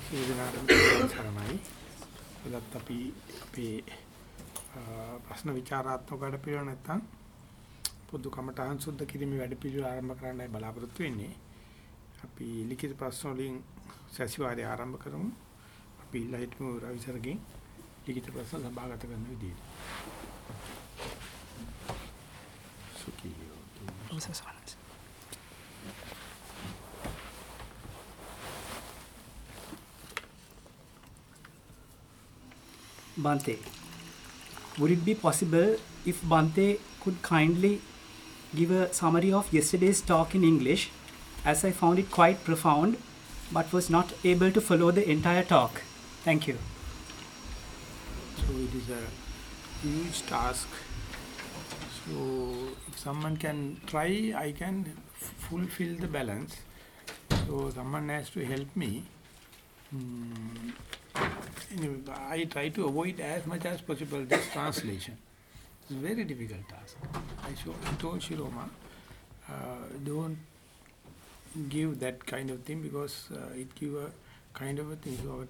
සීදනාට සරණයි. එදත් අපි අපේ ප්‍රශ්න විචාරාත්මක වැඩ පිළිවෙල නැත්තම් පොදු කමටහන් සුද්ධ කිරීමේ වැඩ පිළිවෙල ආරම්භ කරන්නයි බලාපොරොත්තු වෙන්නේ. අපි ලිඛිත ප්‍රශ්න වලින් සැසිවාරය ආරම්භ කරමු. අපි ඉල්ලා හිටමු රවිසරගෙන් ලිඛිත ප්‍රශ්න සභාගත කරන විදියට. සුඛියෝ. Would it be possible if Bante could kindly give a summary of yesterday's talk in English as I found it quite profound but was not able to follow the entire talk? Thank you. So it is a huge task. So if someone can try, I can fulfill the balance. So someone has to help me. Mm. I try to avoid as much as possible this translation. It's a very difficult task. I, show, I told Shiroma, uh, don't give that kind of thing because uh, it give a kind of a thing. So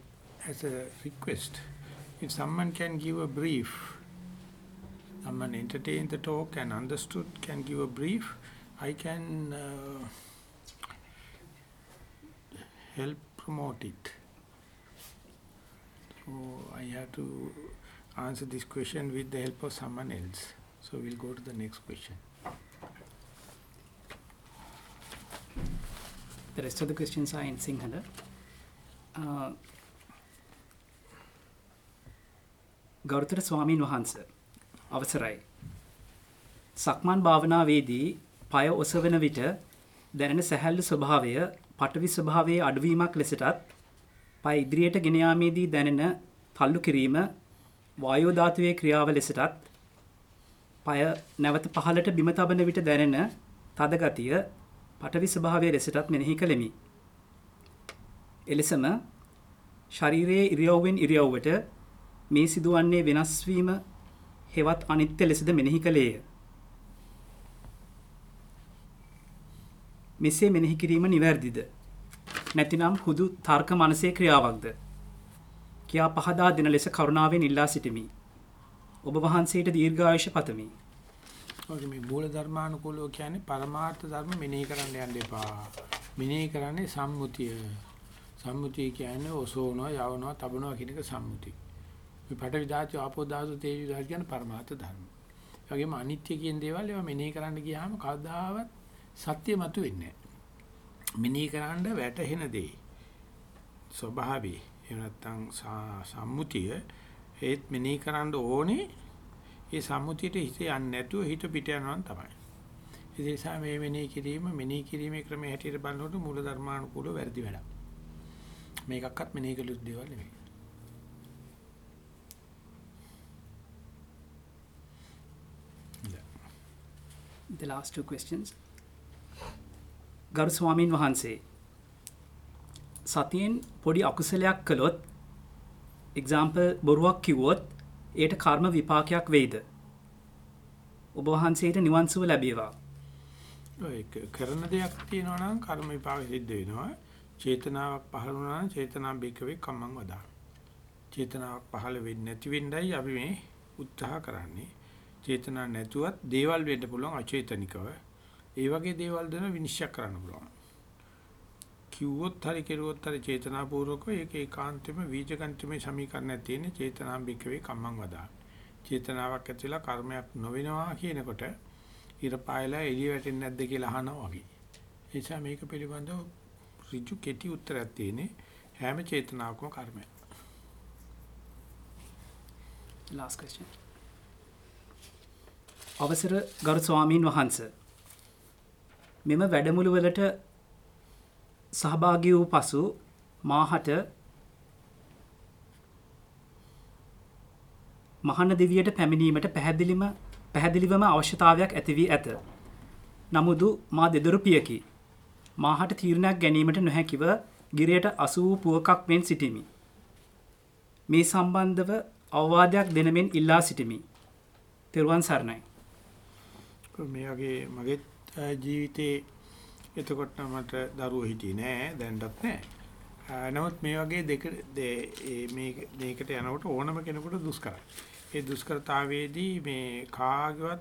as a request, if someone can give a brief, someone entertain the talk and understood, can give a brief, I can uh, help promote it. So I have to answer this question with the help of someone else. So we'll go to the next question. The rest of the questions are in Sinhala. Uh, ගෞරතර ස්වාමීන් වහන්ස අවසරයි. සක්මන් භාවනාවේදී පය ඔසවන විට දැනෙන සැහැල්ලු ස්වභාවය පටවි ස්වභාවයේ අඩුවීමක් ලෙසටත් පය ඉදිරියට ගෙන යාමේදී දැනෙන තල්ලු කිරීම වායෝ ධාතුවේ ක්‍රියාව ලෙසටත් පය නැවත පහළට බිම තබන විට දැනෙන තද ගතිය පටවි ස්වභාවය ලෙසටත් මෙනෙහි කළෙමි. එලෙසම ශරීරයේ ඉරියව්වෙන් ඉරියව්වට මේ සිදුවන්නේ වෙනස් වීම හෙවත් අනිත්‍ය ලෙසද මෙනෙහි කළේය. මෙසේ මෙනෙහි කිරීම නිවැරදිද? නැතිනම් හුදු තර්ක මනසේ ක්‍රියාවක්ද? කියා පහදා දෙන ලෙස කරුණාවෙන් ඉල්ලා සිටිමි. ඔබ වහන්සේට දීර්ඝායුෂ පතමි. ඔගේ මේ මූල ධර්මානුකූලව කියන්නේ පරමාර්ථ ධර්ම මෙනෙහි කරන්න යන්න එපා. මෙනෙහි කරන්නේ සම්මුතිය. සම්මුතිය කියන්නේ ඔසෝනවා, යවනවා, තබනවා කියන එක සම්මුතිය. මේ පඨවි ධාතු, ආපෝ ධාතු, තේජෝ ධාතු කියන්නේ පරමාර්ථ ධර්ම. ඒ වගේම අනිත්‍ය කියන දේවල් ඒවා මෙනෙහි කරන්න ගියාම කවදාවත් සත්‍ය මතු වෙන්නේ නැහැ. මෙනෙහි කරන්න වැටහෙන දේ ස්වභාවي එහෙම නැත්නම් සම්මුතිය ඒත් මෙනෙහි කරන්න ඕනේ ඒ සම්මුතියට හිත යන්නේ නැතුව හිත පිට යනවා තමයි. ඒ නිසා මේ මෙනෙහි කිරීම මෙනෙහි කිරීමේ ක්‍රමයේ හැටියට බලනකොට මූල ධර්මානුකූලව වැඩි වැඩක්. මේකක්වත් මෙනෙහි කළ යුතු දේවල් නෙමෙයි. The last two questions. ගරු ස්වාමීන් වහන්සේ. සතියෙන් පොඩි අකුසලයක් කළොත් එක්සාම්පල් බොරුවක් කිව්වොත් ඒට කර්ම විපාකයක් වෙයිද? ඔබ වහන්සේට නිවන් සුව ලැබේවා. ඔය කරන දෙයක් තියෙනවා නම් කර්ම විපාක සිද්ධ වෙනවා. චේතනාවක් පහළ වුණා නම් චේතනා බිකවේ කම්මං වදා චේතනාවක් පහළ වෙන්නේ නැති වෙන්නයි අපි මේ උත්සාහ කරන්නේ. චේතනා නැතුවත් දේවල් වෙන්න පුළුවන් අචේතනිකව. ඒ වගේ දේවල් දෙන විනිශ්චය කරන්න පුළුවන්. කිව්වොත් හරි කෙරුවොත් හරි චේතනාපූර්වකව ඒක ඒකාන්තෙම වීජගන්තිමේ සමීකරණයක් තියෙන චේතනාම්බිකවේ කම්මං වදා. චේතනාවක් ඇතුළේ කර්මයක් නොවෙනවා කියනකොට ඉර පායලා එළිය වැටෙන්නේ නැද්ද කියලා අහනවා වගේ. ඒ නිසා මේක පිළිබඳව ඍජු කෙටි උත්තරයක් තියෙන්නේ හැම චේතනාවකම කර්මයක්. last question අවසර ගරු ස්වාමීන් වහන්සේ මෙම වැඩමුළුවලට සහභාගී වූ පසු මාහට මහන දෙවියට පැමිණීමට පැහැදිලිම පැහැදිලිවම අවශ්‍යතාවයක් ඇති වී ඇත. නමුදු මා දෙදොරු පියකි. මාහට තීරණයක් ගැනීමට නොහැකිව ගිරයට අසු වූ පුවකක් මෙන් සිටිමි. මේ සම්බන්ධව අවවාදයක් දෙනමෙන් ඉල්ලා සිටිමි. තෙරුවන් සරණයි. මේ වගේ මගෙත් ජීවිතේ එතකොට මට දරුවෝ හිටියේ නෑ දැන්ටත් නෑ. ආ, නමුත් මේ වගේ දෙක දේ- ඒ මේ මේකට යනකොට ඕනම කෙනෙකුට දුෂ්කරයි. ඒ දුෂ්කරතාවයේදී මේ කාගේවත්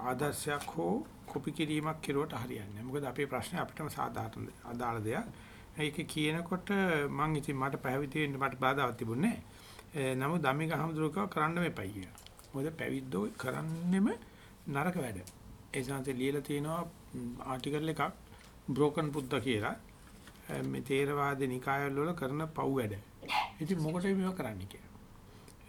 ආදර්ශයක් හෝ කොපි කිරීමක් කෙරුවට හරියන්නේ නැහැ. මොකද අපේ ප්‍රශ්නේ අපිටම සාධාරණ අදාළ දෙයක්. ඒක කියනකොට මං ඉතින් මට පැහැදිලි වෙන්න මට බාධාවක් තිබුණේ නැහැ. ඒ නමුත් ධම්මික හමුදුරකව කරන්න මෙපයි කියලා. මොකද පැවිද්දෝ කරන්නෙම නරක වැඩ. ඒ සංසේ ලියලා තියෙනවා ආටිකල් එකක් බ්‍රෝකන් බුද්ධ කියලා. අ, මේ තේරවාද නිකායවල වල කරන පව් වැඩ. ඉතින් මොකටද මේව කරන්නේ කියලා.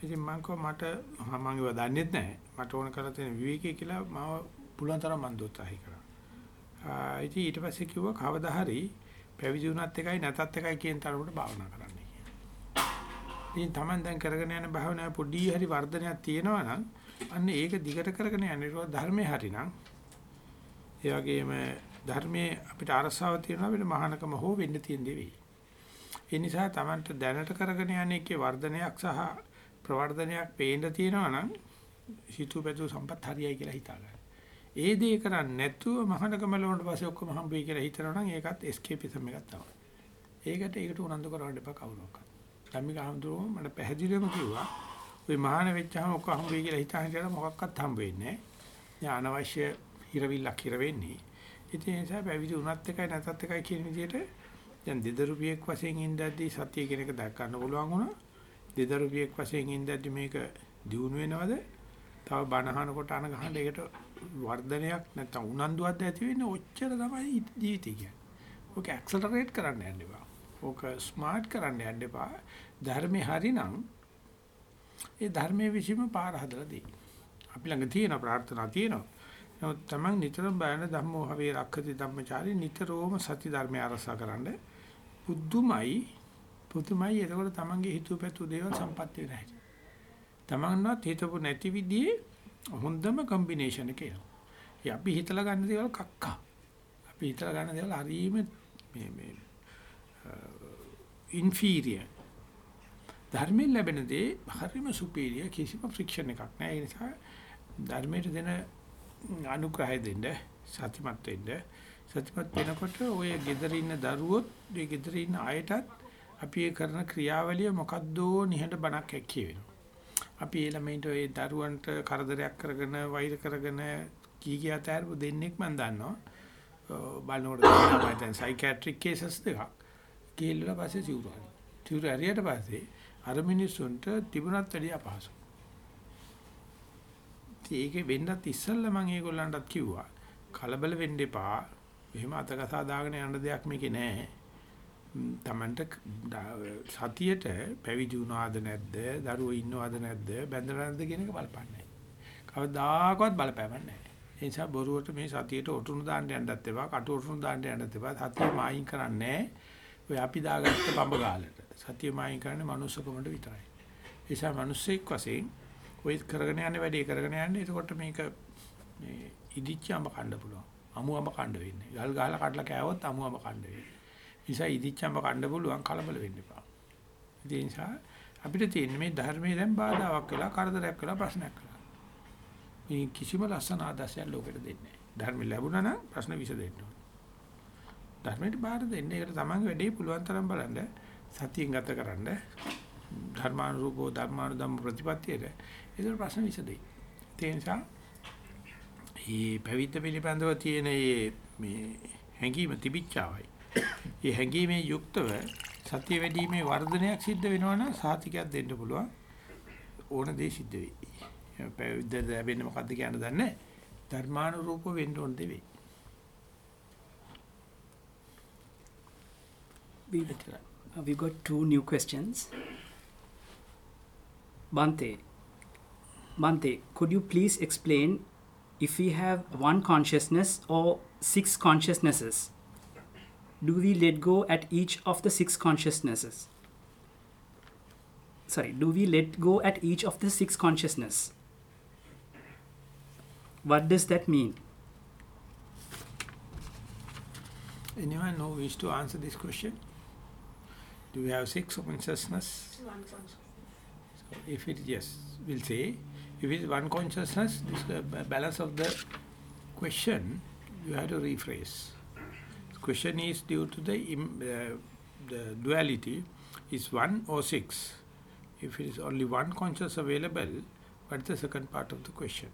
ඉතින් මං කව මට මම ඒව දන්නෙත් නැහැ. මට ඕන කරලා තියෙන විවේකී කියලා මාව පුළුවන් තරම් මන් දෝත්සාහය කරා. ආ ඉතින් ඊට පස්සේ කිව්වා කවදා හරි පැවිදි වුණත් එකයි නැතත් එකයි කියන තරමට භාවනා කරන්න කියලා. ඉතින් Taman දැන් කරගෙන යන භාවනාවේ පොඩි හරි වර්ධනයක් තියෙනවා නම් අන්න ඒක දිගට කරගෙන යන ඊට ධර්මයේ හරිනම් ඒ වගේම ධර්මයේ අපිට අරසාව තියෙනවා අපිට මහානකම හෝ වෙන්න තියෙන දේ වෙයි. ඒ නිසා Tamanට දැනට කරගෙන යන එකේ වර්ධනයක් සහ ප්‍රවර්ධනයක් පේන්න තියෙනවා නම් හිතුවපැතු සම්පත් හරියයි කියලා හිතා ගන්න. ඒ දේ කරන්නේ නැතුව මහානකම ලෝණට පස්සේ ඔක්කොම හම්බෙයි කියලා හිතනවා නම් ඒකත් එස්කේපිසම් එකක් තමයි. ඒකට ඒකට උනන්දු කරවන්න එපා කවුරක්වත්. ධම්මික හඳුරෝ මට පැහැදිලිවම කිව්වා ওই මහාන වෙච්චාම ඔක්කොම හම්බෙයි කියලා හිතාන කියලා මොකක්වත් හම්බ වෙන්නේ නැහැ. අනවශ්‍ය හිරවිල්ලක් හිර වෙන්නේ. ඉතින් ඒ නිසා පැවිදි වුණත් එකයි නැතත් එකයි කියන විදිහට දැන් දෙදරුපියෙක් වශයෙන් ඉඳද්දී සතිය කියන එක දැක් ගන්න පුළුවන් වුණා. දෙදරුපියෙක් වශයෙන් ඉඳද්දී මේක දියුණු වෙනවද? තව බණහන කොට අන ගහන්න ඒකට වර්ධනයක් නැත්නම් උනන්දුවක් ඇති වෙන්නේ ඔච්චර තමයි ජීවිතය කියන්නේ. ඕක ඇක්සලරේට් කරන්න යන්න එපා. ඕක ස්මාර්ට් කරන්න යන්න එපා. ධර්මේ හරිනම් ඒ ධර්මයේ විසීම පාර හදලා දෙයි. අපි ළඟ තියෙන ප්‍රාර්ථනා තියෙනවා. නමුත් තමන් නිතරම බයන ධම්මෝ හවේ රක්ඛති ධම්මචාරී නිතරම සත්‍ය ධර්මය අරසා කරන්න බුද්ධුමයි පුදුමයි එතකොට තමන්ගේ හිතුව පැතු දේවල් සම්පත් වෙන හැටි. තමන්වත් හිතපු නැති විදිහේ හොඳම කම්බිනේෂන් එක එනවා. ඒ අපි හිතලා ගන්න දේවල් කක්කා. අපි හිතලා ගන්න දේවල් හරීම මේ මේ ඉන්ෆීරියර්. ධර්මයෙන් ලැබෙන දේ හරීම සුපීරියර් කිසිම ෆ්‍රික්ෂන් එකක් නැහැ. ඒ නිසා ධර්මයට දෙන අනුග්‍රහය දෙන්න සත්‍යමත් වෙන්න සත්‍යමත් වෙනකොට ඔය gedara ඉන්න දරුවොත් ඒ gedara ඉන්න අයටත් අපි ඒ කරන ක්‍රියාවලිය මොකද්දෝ නිහඬ බණක් ඇක්කිය වෙනවා. අපි ඒ ළමයින්ට ඒ දරුවන්ට කරදරයක් කරගෙන වෛර කරගෙන කී කියා තෑරපු දෙන්නෙක් මම දන්නවා. බලනකොට තමයි දැන් සයිකියාට්‍රික් කේසස් දෙකක්. ගිහිල්ලා පස්සේ සිවුරු හරි. සිවුරු හරියට පස්සේ අර මිනිස්සුන්ට තිබුණත් වැඩිය අපහසුයි. ඒකේ වෙන්නත් ඉස්සෙල්ලා මම ඒගොල්ලන්ටත් කිව්වා කලබල වෙන්න එපා. එහෙම අතකසා දාගෙන යන්න දෙයක් මේකේ නැහැ. තමන්ට සතියට පැවිදි වුණාද නැද්ද, දරුවෝ ඉන්නවද නැද්ද, බැඳලා නැද්ද කියන එක බලපන්නේ. කවදාකවත් බලපෑමක් නැහැ. ඒ නිසා බොරුවට මේ සතියට ඔටුනු දාන්න යන්නත් එපා, කටු ඔටුනු දාන්න යන්නත් එපා. සතිය මායින් කරන්නේ ඔය අපි දාගත්ත පඹ ගාලට. සතිය මායින් කරන්නේ manussකමට විතරයි. ඒ නිසා මිනිස්සෙක් වශයෙන් ඔය කරගෙන යන වැඩේ කරගෙන යන්නේ. එතකොට මේක මේ ඉදිච්ච අඹ කන්න පුළුවන්. අමු අඹ කන්න වෙන්නේ. ගල් ගහලා කඩලා කෑවොත් අමු අඹ කන්න වෙන්නේ. නිසා ඉදිච්ච අඹ කන්න පුළුවන් කලබල වෙන්න එපා. ඒ නිසා අපිට තියෙන්නේ මේ ධර්මයේ දැන් බාධාවක් වෙලා කරදරයක් වෙලා ප්‍රශ්නයක් වෙලා. මේ කිසිම ලස්සන ආදර්ශයක් ලෝකෙට දෙන්නේ නැහැ. ධර්ම ලැබුණා නම් ප්‍රශ්න විසඳෙන්න ඕන. ධර්මයට බාර දෙන්න. ඒකට තමන්ගේ වැඩේ පුළුවන් තරම් බලන්න සතියෙන් ගත කරන්න. ධර්මානුරූපෝ ධර්මානුධම්ම ප්‍රතිපත්තියට ඒක ප්‍රශ්න විසදෙයි. ඒ නිසා මේ පැවිද්ද පිළිබඳව තියෙන මේ හැඟීම තිබිච්චාවයි. මේ හැඟීමේ යුක්තව සතිය වැඩිීමේ වර්ධනයක් සිද්ධ වෙනවා නම් සාතිකයක් දෙන්න පුළුවන්. ඕන දේ සිද්ධ වෙයි. පැවිද්ද ලැබෙන්නේ මොකද්ද කියන දන්නේ නැහැ. ධර්මානුරූප වෙන්න ඕන දේ වෙයි. We, uh, we got two new questions. Bante, Bante, could you please explain if we have one consciousness or six consciousnesses? Do we let go at each of the six consciousnesses? Sorry, do we let go at each of the six consciousness? What does that mean? Anyone know wish to answer this question? Do we have six consciousness? One consciousness. So if it yes, we'll say if it is one consciousness, this uh, ba- balance of the question you have to rephrase. The question is due to the Im- uh, the duality is 1 or 6. If it is only one conscious available, what is the second part of the question?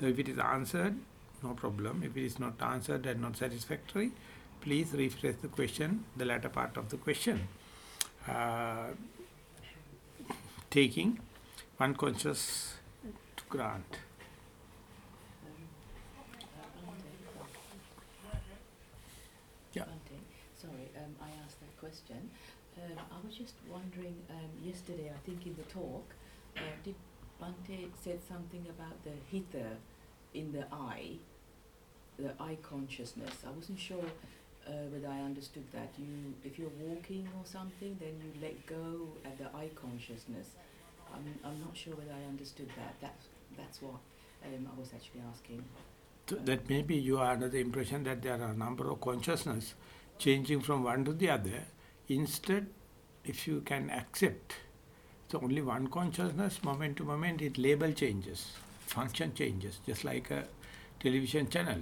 So if it is answered, no problem. If it is not answered and not satisfactory, please rephrase the question, the latter part of the question. Uh, taking one conscious to grant. Yeah. Sorry, um, I asked that question. Um, I was just wondering, um, yesterday, I think in the talk, uh, did Bante said something about the hither in the eye, the eye consciousness. I wasn't sure uh, whether I understood that. You, if you're walking or something, then you let go at the eye consciousness. I'm, I'm not sure whether I understood that. That's, that's what um, I was actually asking. So that maybe you are under the impression that there are a number of consciousness changing from one to the other. Instead, if you can accept, so only one consciousness, moment to moment, it label changes, function changes, just like a television channel.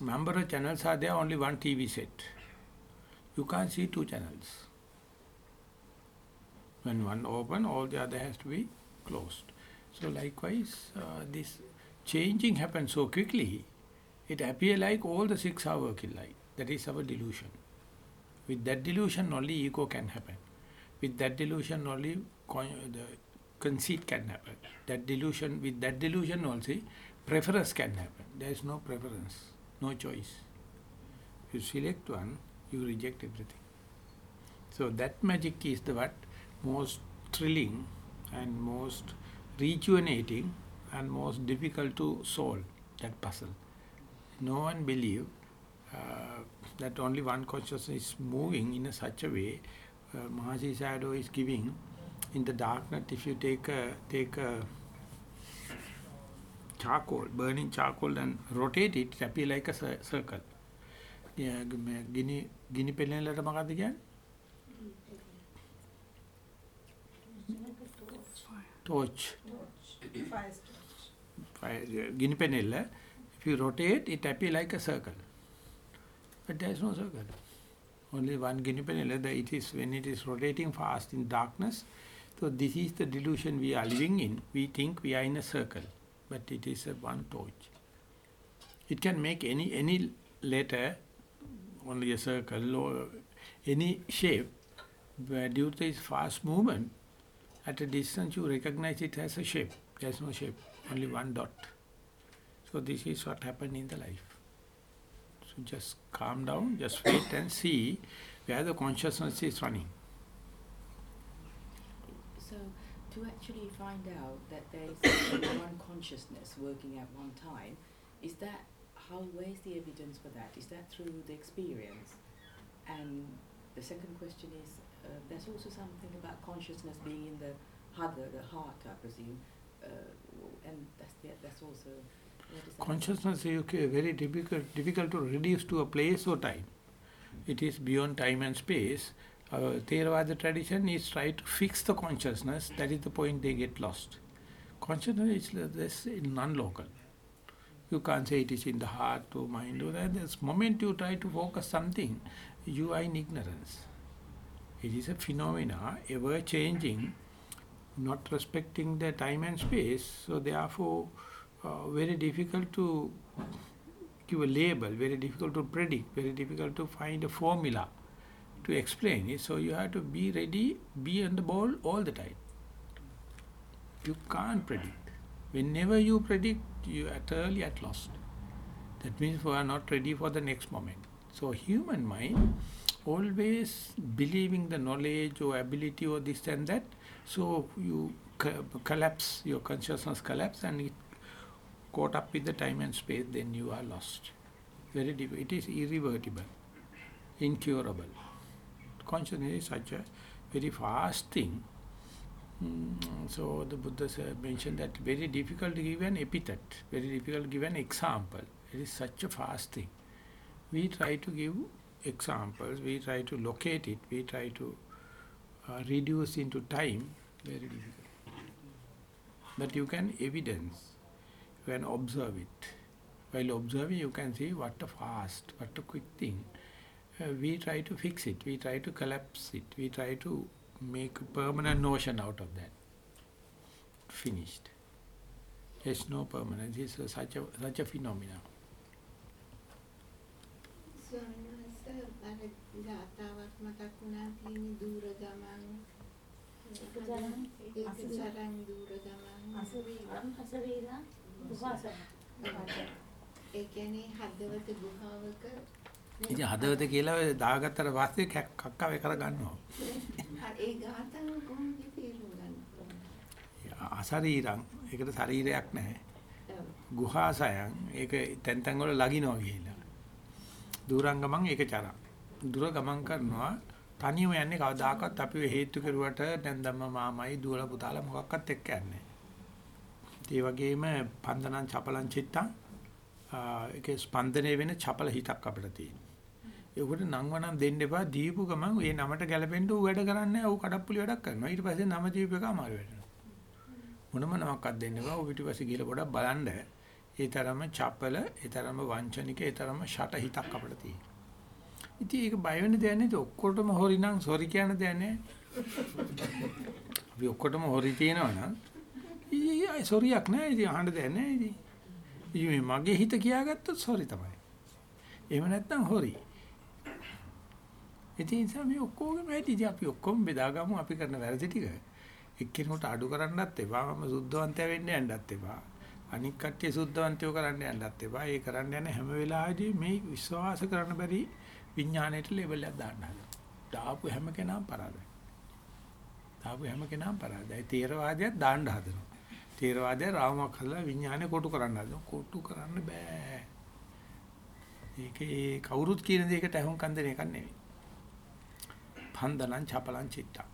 Number of channels are there, only one TV set. You can't see two channels. When one open, all the other has to be closed. So likewise, uh, this changing happens so quickly, it appear like all the six are working like. That is our delusion. With that delusion only ego can happen. With that delusion only con- the conceit can happen. That delusion, with that delusion also, preference can happen. There is no preference, no choice. You select one, you reject everything. So that magic is the what most thrilling and most rejuvenating and most difficult to solve that puzzle. No one believe uh, that only one consciousness is moving in a such a way. Uh, Mahasi Shadow is giving in the darkness. If you take a take a charcoal, burning charcoal, and rotate it, it appear like a cir- circle. Yeah, ගිනි ගිනි පෙළෙනලට මොකද්ද කියන්නේ? torch. Fire, guinea penella, if you rotate, it appear like a circle. But there is no circle. Only one guinea penella, the, it is when it is rotating fast in darkness. So this is the delusion we are living in. We think we are in a circle, But it is a one torch. It can make any any letter, only a circle or any shape, where due to its fast movement, at a distance you recognize it as a shape. There is no shape, only one dot. So this is what happened in the life. So just calm down, just wait and see where the consciousness is running. So, to actually find out that there is one consciousness working at one time, is that how? Where is the evidence for that? Is that through the experience? And the second question is, uh, there's also something about consciousness being in the hada, the heart, I presume, uh, and that's the, that's also. That? Consciousness is okay, very difficult, difficult to reduce to a place or time. It is beyond time and space. Our Theravada tradition is try to fix the consciousness. That is the point they get lost. Consciousness is this non-local. You can't say it is in the heart or mind or that. This moment you try to focus something, you are in ignorance. It is a phenomena, ever changing, not respecting the time and space. So therefore, uh, very difficult to give a label, very difficult to predict, very difficult to find a formula to explain it. So you have to be ready, be on the ball all the time. You can't predict. Whenever you predict, you are utterly at lost. That means we are not ready for the next moment. So human mind always believing the knowledge or ability or this and that. So you collapse, your consciousness collapse and it caught up with the time and space, then you are lost. Very. It is irrevertible, incurable. Consciousness is such a very fast thing. Mm, so the Buddha mentioned that very difficult to give an epithet, very difficult to give an example. It is such a fast thing. We try to give examples, we try to locate it, we try to uh, reduce into time, very difficult. But you can evidence, you can observe it. While observing, you can see what a fast, what a quick thing. uh, we try to fix it, we try to collapse it, we try to make a permanent notion out of that. Finished. There's no permanence, it's a, such, a, such a phenomenon. ස්වාමීන් වහන්සේ අර ගාතාවක් මතක් වුණා තියෙන දූර ගමන් ඒක සරන්, ඒක අසවි- සරන් දූර ගමන් අසවීරම් අසවීරම් දුහාසන ඒ කියන්නේ හදවත ගුහාවක ඉතින් හදවත කියලා ඔය දාගත්තට පස්සේ කැක්- කක්ක වේ කර ගන්නවා. ඒ ගාතාව කොහොමද තේරුම් ගන්න? අශරීරං ඒකට ශරීරයක් නැහැ. ගුහාසයන් ඒක තැන් තැන් වල ලගිනවා කියලා. දුරංගමං ඒක චරා. දුර ගමන් කරනවා තනියම යන්නේ කවදාකවත් අපි ඔය හේතු කෙරුවට දැන් ධම්ම මාමයි දුවල පුතාලා මොකක්වත් එක්ක යන්නේ. ඒ වගේම පන්දනං චපලං චිත්තං ඒකේ ස්පන්දනය වෙන චපල හිතක් අපිට තියෙනවා. ඒකට නංවනම් දෙන්න එපා දීපු ගමන් ඒ නමට ගැලපෙන්න ඌ වැඩ කරන්නේ ඌ කඩප්පුලි වැඩක් කරනවා. ඊට පස්සේ නම දීප එක අමාරු වෙනවා. මොනම නමක්වත් දෙන්න එපා. ඌ පිටිපස්සේ ගිහලා පොඩක් බලන්න. ඒ තරම චපල, ඒ තරම වංචනික, ඒ තරම ෂට හිතක් අපිට තියෙනවා. ඉතින් ඒක බය වෙන්න දෙයක් නැහැ. ඔක්කොටම හොරි නම් සෝරි කියන දෙයක් නැහැ. අපි ඔක්කොටම හොරි තියෙනවා නම් ඊ සෝරියක් නැහැ. ඉතින් අහන්න දෙයක් නැහැ ඉතින්. ඉතින් මේ මගේ හිත කියාගත්තොත් සෝරි තමයි. එහෙම නැත්නම් හොරි. ඉතින් ඒ නිසා මේ ඔක්කොගේම ඇති ඉතින් අපි ඔක්කොම බෙදාගමු අපි කරන වැරදි ටික. එක්කෙනෙකුට අඩු කරන්නත් එපා. මම සුද්ධවන්තය වෙන්න යන්නත් එපා. අනික් කට්ටිය සුද්ධවන්තයෝ කරන්න යන්නත් එපා. ඒ කරන්න යන හැම වෙලාවෙදී මේ විශ්වාස කරන්න බැරි විඥාණයට ලේබල් එකක් දාන්න හදනවා. දාපු හැම කෙනාම පරාදයි. දාපු හැම කෙනාම පරාදයි. තේරවාදයක් දාන්න හදනවා. තේරවාදය රාමයක් හදලා විඥානේ කොටු කරන්න හදනවා. කොටු කරන්න බෑ. ඒකේ කවුරුත් කියන දෙයකට අහුම්කම් දෙන එකක් නෙවෙයි. පන්දනං චපලං චිත්තං.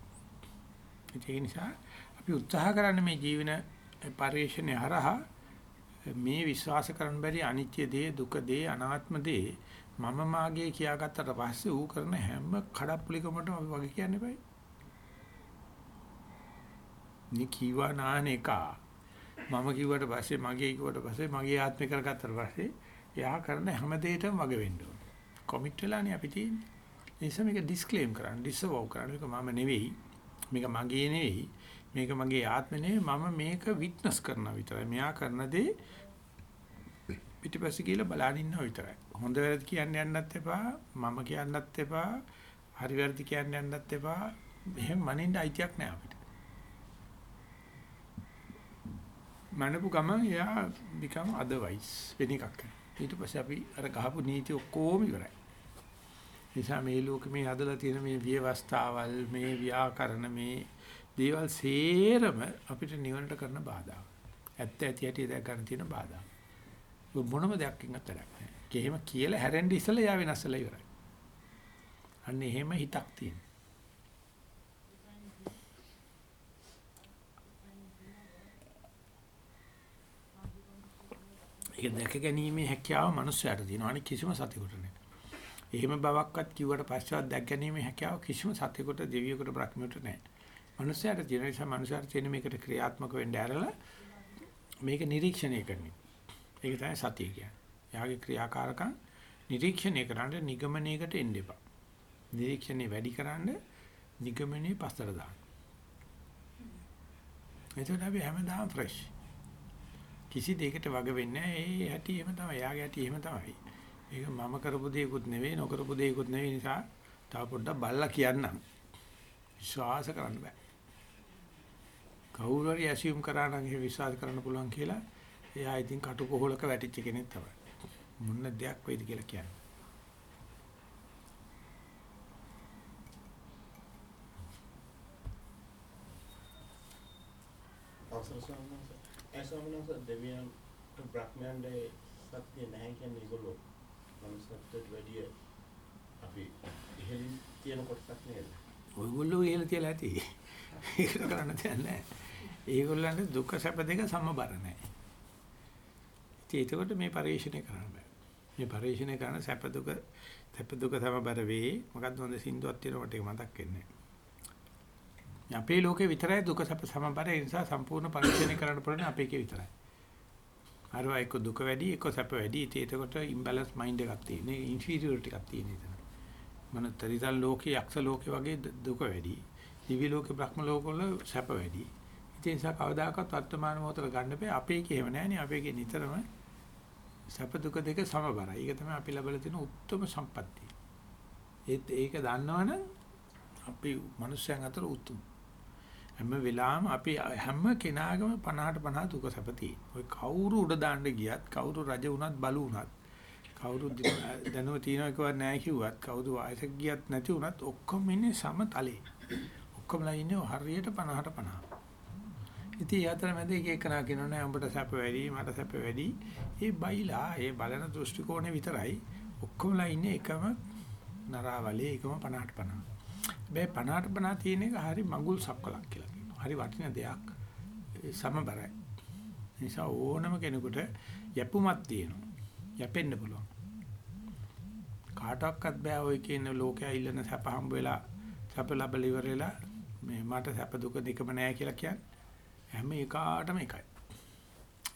ඒ නිසා අපි උත්සාහ කරන්නේ මේ ජීවන පරිශ්‍රණය හරහා මේ විශ්වාස කරන්න බැරි අනිත්‍ය දේ දුක දේ අනාත්ම දේ මම මාගේ කියාගත්තට පස්සේ ඌ කරන හැම කඩප්පුලිකමටම අපි වගේ කියන්න එපයි. නිකීවා නාන එක මම කිව්වට පස්සේ මගේ කිව්වට පස්සේ මගේ ආත්මය කරගත්තට පස්සේ එයා කරන හැම දෙයකටම වග වෙන්න ඕන. කොමිට් වෙලානේ අපි තියෙන්නේ. ඒ නිසා මේක ඩිස්ක්ලේම් කරන්න, ඩිසවව් කරන්න. මේක මම නෙවෙයි. මේක මගේ නෙවෙයි. මේක මගේ ආත්ම නෙවෙයි. මම මේක විට්නස් කරනවා විතරයි. මෙයා කරන දේ පිටිපස්සේ කියලා බලන් ඉන්නවා විතරයි. හොඳ වැරදි කියන්න යන්නත් එපා. මම කියන්නත් එපා. හරි වැරදි කියන්න යන්නත් එපා. එහෙම මනින්න අයිතියක් නැහැ අපිට. මනපු ගමන් එයා become otherwise වෙන එකක් කරනවා. ඊට පස්සේ අපි අර ගහපු නීති ඔක්කොම ඉවරයි. නිසා මේ ලෝකෙ මේ හදලා තියෙන මේ ව්‍යවස්ථාවල් මේ ව්‍යාකරණ මේ දේවල් සේරම අපිට නිවනට කරන බාධා. ඇත්ත ඇති ඇති දැක් ගන්න තියෙන බාධා. මොනම දෙයක්කින් අතරක් නැහැ. කේම කියලා හැරෙන්න ඉස්සලා යා වෙනස්සලා ඉවරයි. අන්න එහෙම හිතක් තියෙන. ඒක දැක ගැනීමේ හැකියාව මනුස්සයාට තියෙනවා. අනික කිසිම සතෙකුට නැහැ. එහෙම බවක්වත් කිව්වට පස්සෙවත් දැක ගැනීමේ හැකියාව කිසිම සතෙකුට දෙවියෙකුට බ්‍රහ්මියෙකුට නැහැ. මනුස්සයාට තියෙන නිසා මනුස්සයාට තියෙන මේකට ක්‍රියාත්මක වෙන්න ඇරලා මේක නිරීක්ෂණය කරන්නේ. ඒක තමයි සතිය කියන්නේ. යාගේ ක්‍රියාකාරකම් නිරීක්ෂණය කරන්න නිගමනයකට එන්න එපා. නිරීක්ෂණේ වැඩි කරන්න නිගමනයේ පස්සට දාන්න. එතකොට අපි හැමදාම ෆ්‍රෙෂ්. කිසි දෙයකට වග වෙන්නේ නැහැ. ඒ හැටි එහෙම තමයි. යාගේ හැටි එහෙම තමයි. ඒක මම කරපු දෙයක්වත් නෙවෙයි, නොකරපු දෙයක්වත් නෙවෙයි නිසා තව පොඩ්ඩක් බලලා කියන්නම්. විශ්වාස කරන්න බෑ. කවුරු හරි ඇසියුම් කරා නම් ඒ විශ්වාස කරන්න පුළුවන් කියලා එයා ඉතින් කටුකොහලක වැටිච්ච කෙනෙක් තමයි. මොන දෙයක් වෙයිද කියලා කියන්නේ. අවසර ස්වාමීන් වහන්සේ ඒ ස්වාමීන් වහන්සේ දෙවියන් බ්‍රහ්මයන්ගේ සත්‍ය නැහැ කියන්නේ ඒගොල්ලෝ මනුස්සත්වයට වැඩිය අපි ඉහෙලින් තියෙන කොටසක් නේද? ඔයගොල්ලෝ ඉහළ තියලා ඇති. ඒක කරන්න දෙයක් නැහැ. ඒගොල්ලන්ට දුක සැප දෙක සමබර නැහැ. ඉතින් ඒකකොට මේ පරිශ්‍රණය කරන්න බෑ. මේ පරිශ්‍රණය කරන සැප දුක සැප දුක සමබර වේ. මොකද්ද හොඳ සින්දුවක් තියෙනකොට ඒක මතක් වෙන්නේ. අපේ ලෝකේ විතරයි දුක සැප සමබර ඒ නිසා සම්පූර්ණ පරිශ්‍රණය කරන්න පුළුවන් අපේ එකේ විතරයි. අරවා එක්ක දුක වැඩි එක්ක සැප වැඩි. ඉතින් ඒකට ඉම්බැලන්ස් මයින්ඩ් එකක් තියෙන. ඉන්ෆීරියරිටි එකක් තියෙන ඉතින්. මනතරිතල් ලෝකේ යක්ෂ ලෝකේ වගේ ද- දුක වැඩි. දිවි ලෝකේ බ්‍රහ්ම ලෝකවල සැප වැඩි. ඉතින් ඒ නිසා කවදාකවත් වර්තමාන මොහොතට ගන්න බෑ. අපේ කේම නෑනේ. අපේ නිතරම සැප දුක දෙක සමබරයි. ඒක තමයි අපි ලබලා තියෙන උත්තරම සම්පත්තිය. ඒත් ඒක දන්නවනම් අපි මිනිස්යන් අතර උතුම්. හැම වෙලාවෙම අපි හැම කෙනාගම 50ට 50 දුක සැප තියෙනවා. ඔය කවුරු උඩ දාන්න ගියත්, කවුරු රජ වුණත් බලු වුණත්, කවුරු දින- දැනුම තියනවා කිව්වත් නැහැ කිව්වත්, කවුරු ආයතක ගියත් නැති වුණත් ඔක්කොම ඉන්නේ සමතලේ. ඔක්කොමලා ඉන්නේ හරියට 50ට 50. ඉතින් ඒ අතර මැද එක එකනා කියනවා නෑ උඹට සැප වැඩි මට සැප වැඩි. ඒ බයිලා ඒ බලන දෘෂ්ටි කෝණය විතරයි. ඔක්කොමලා ඉන්නේ එකම නරාවලේ එකම 50ට 50. මේ 50ට 50 තියෙන එක හරි මඟුල් සක්වලක් කියලා කියනවා. හරි වටින දෙයක්. ඒ සමබරයි. ඒ නිසා ඕනම කෙනෙකුට යැපුමක් තියෙනවා. යැපෙන්න පුළුවන්. කාටවත් බෑ ඔය කියන ලෝකයා ඉල්ලන සැප හම්බ වෙලා සැප ලැබලා ඉවර වෙලා මේ මට සැප දුක දෙකම නෑ කියලා කියන්නේ. හැම එකාටම එකයි.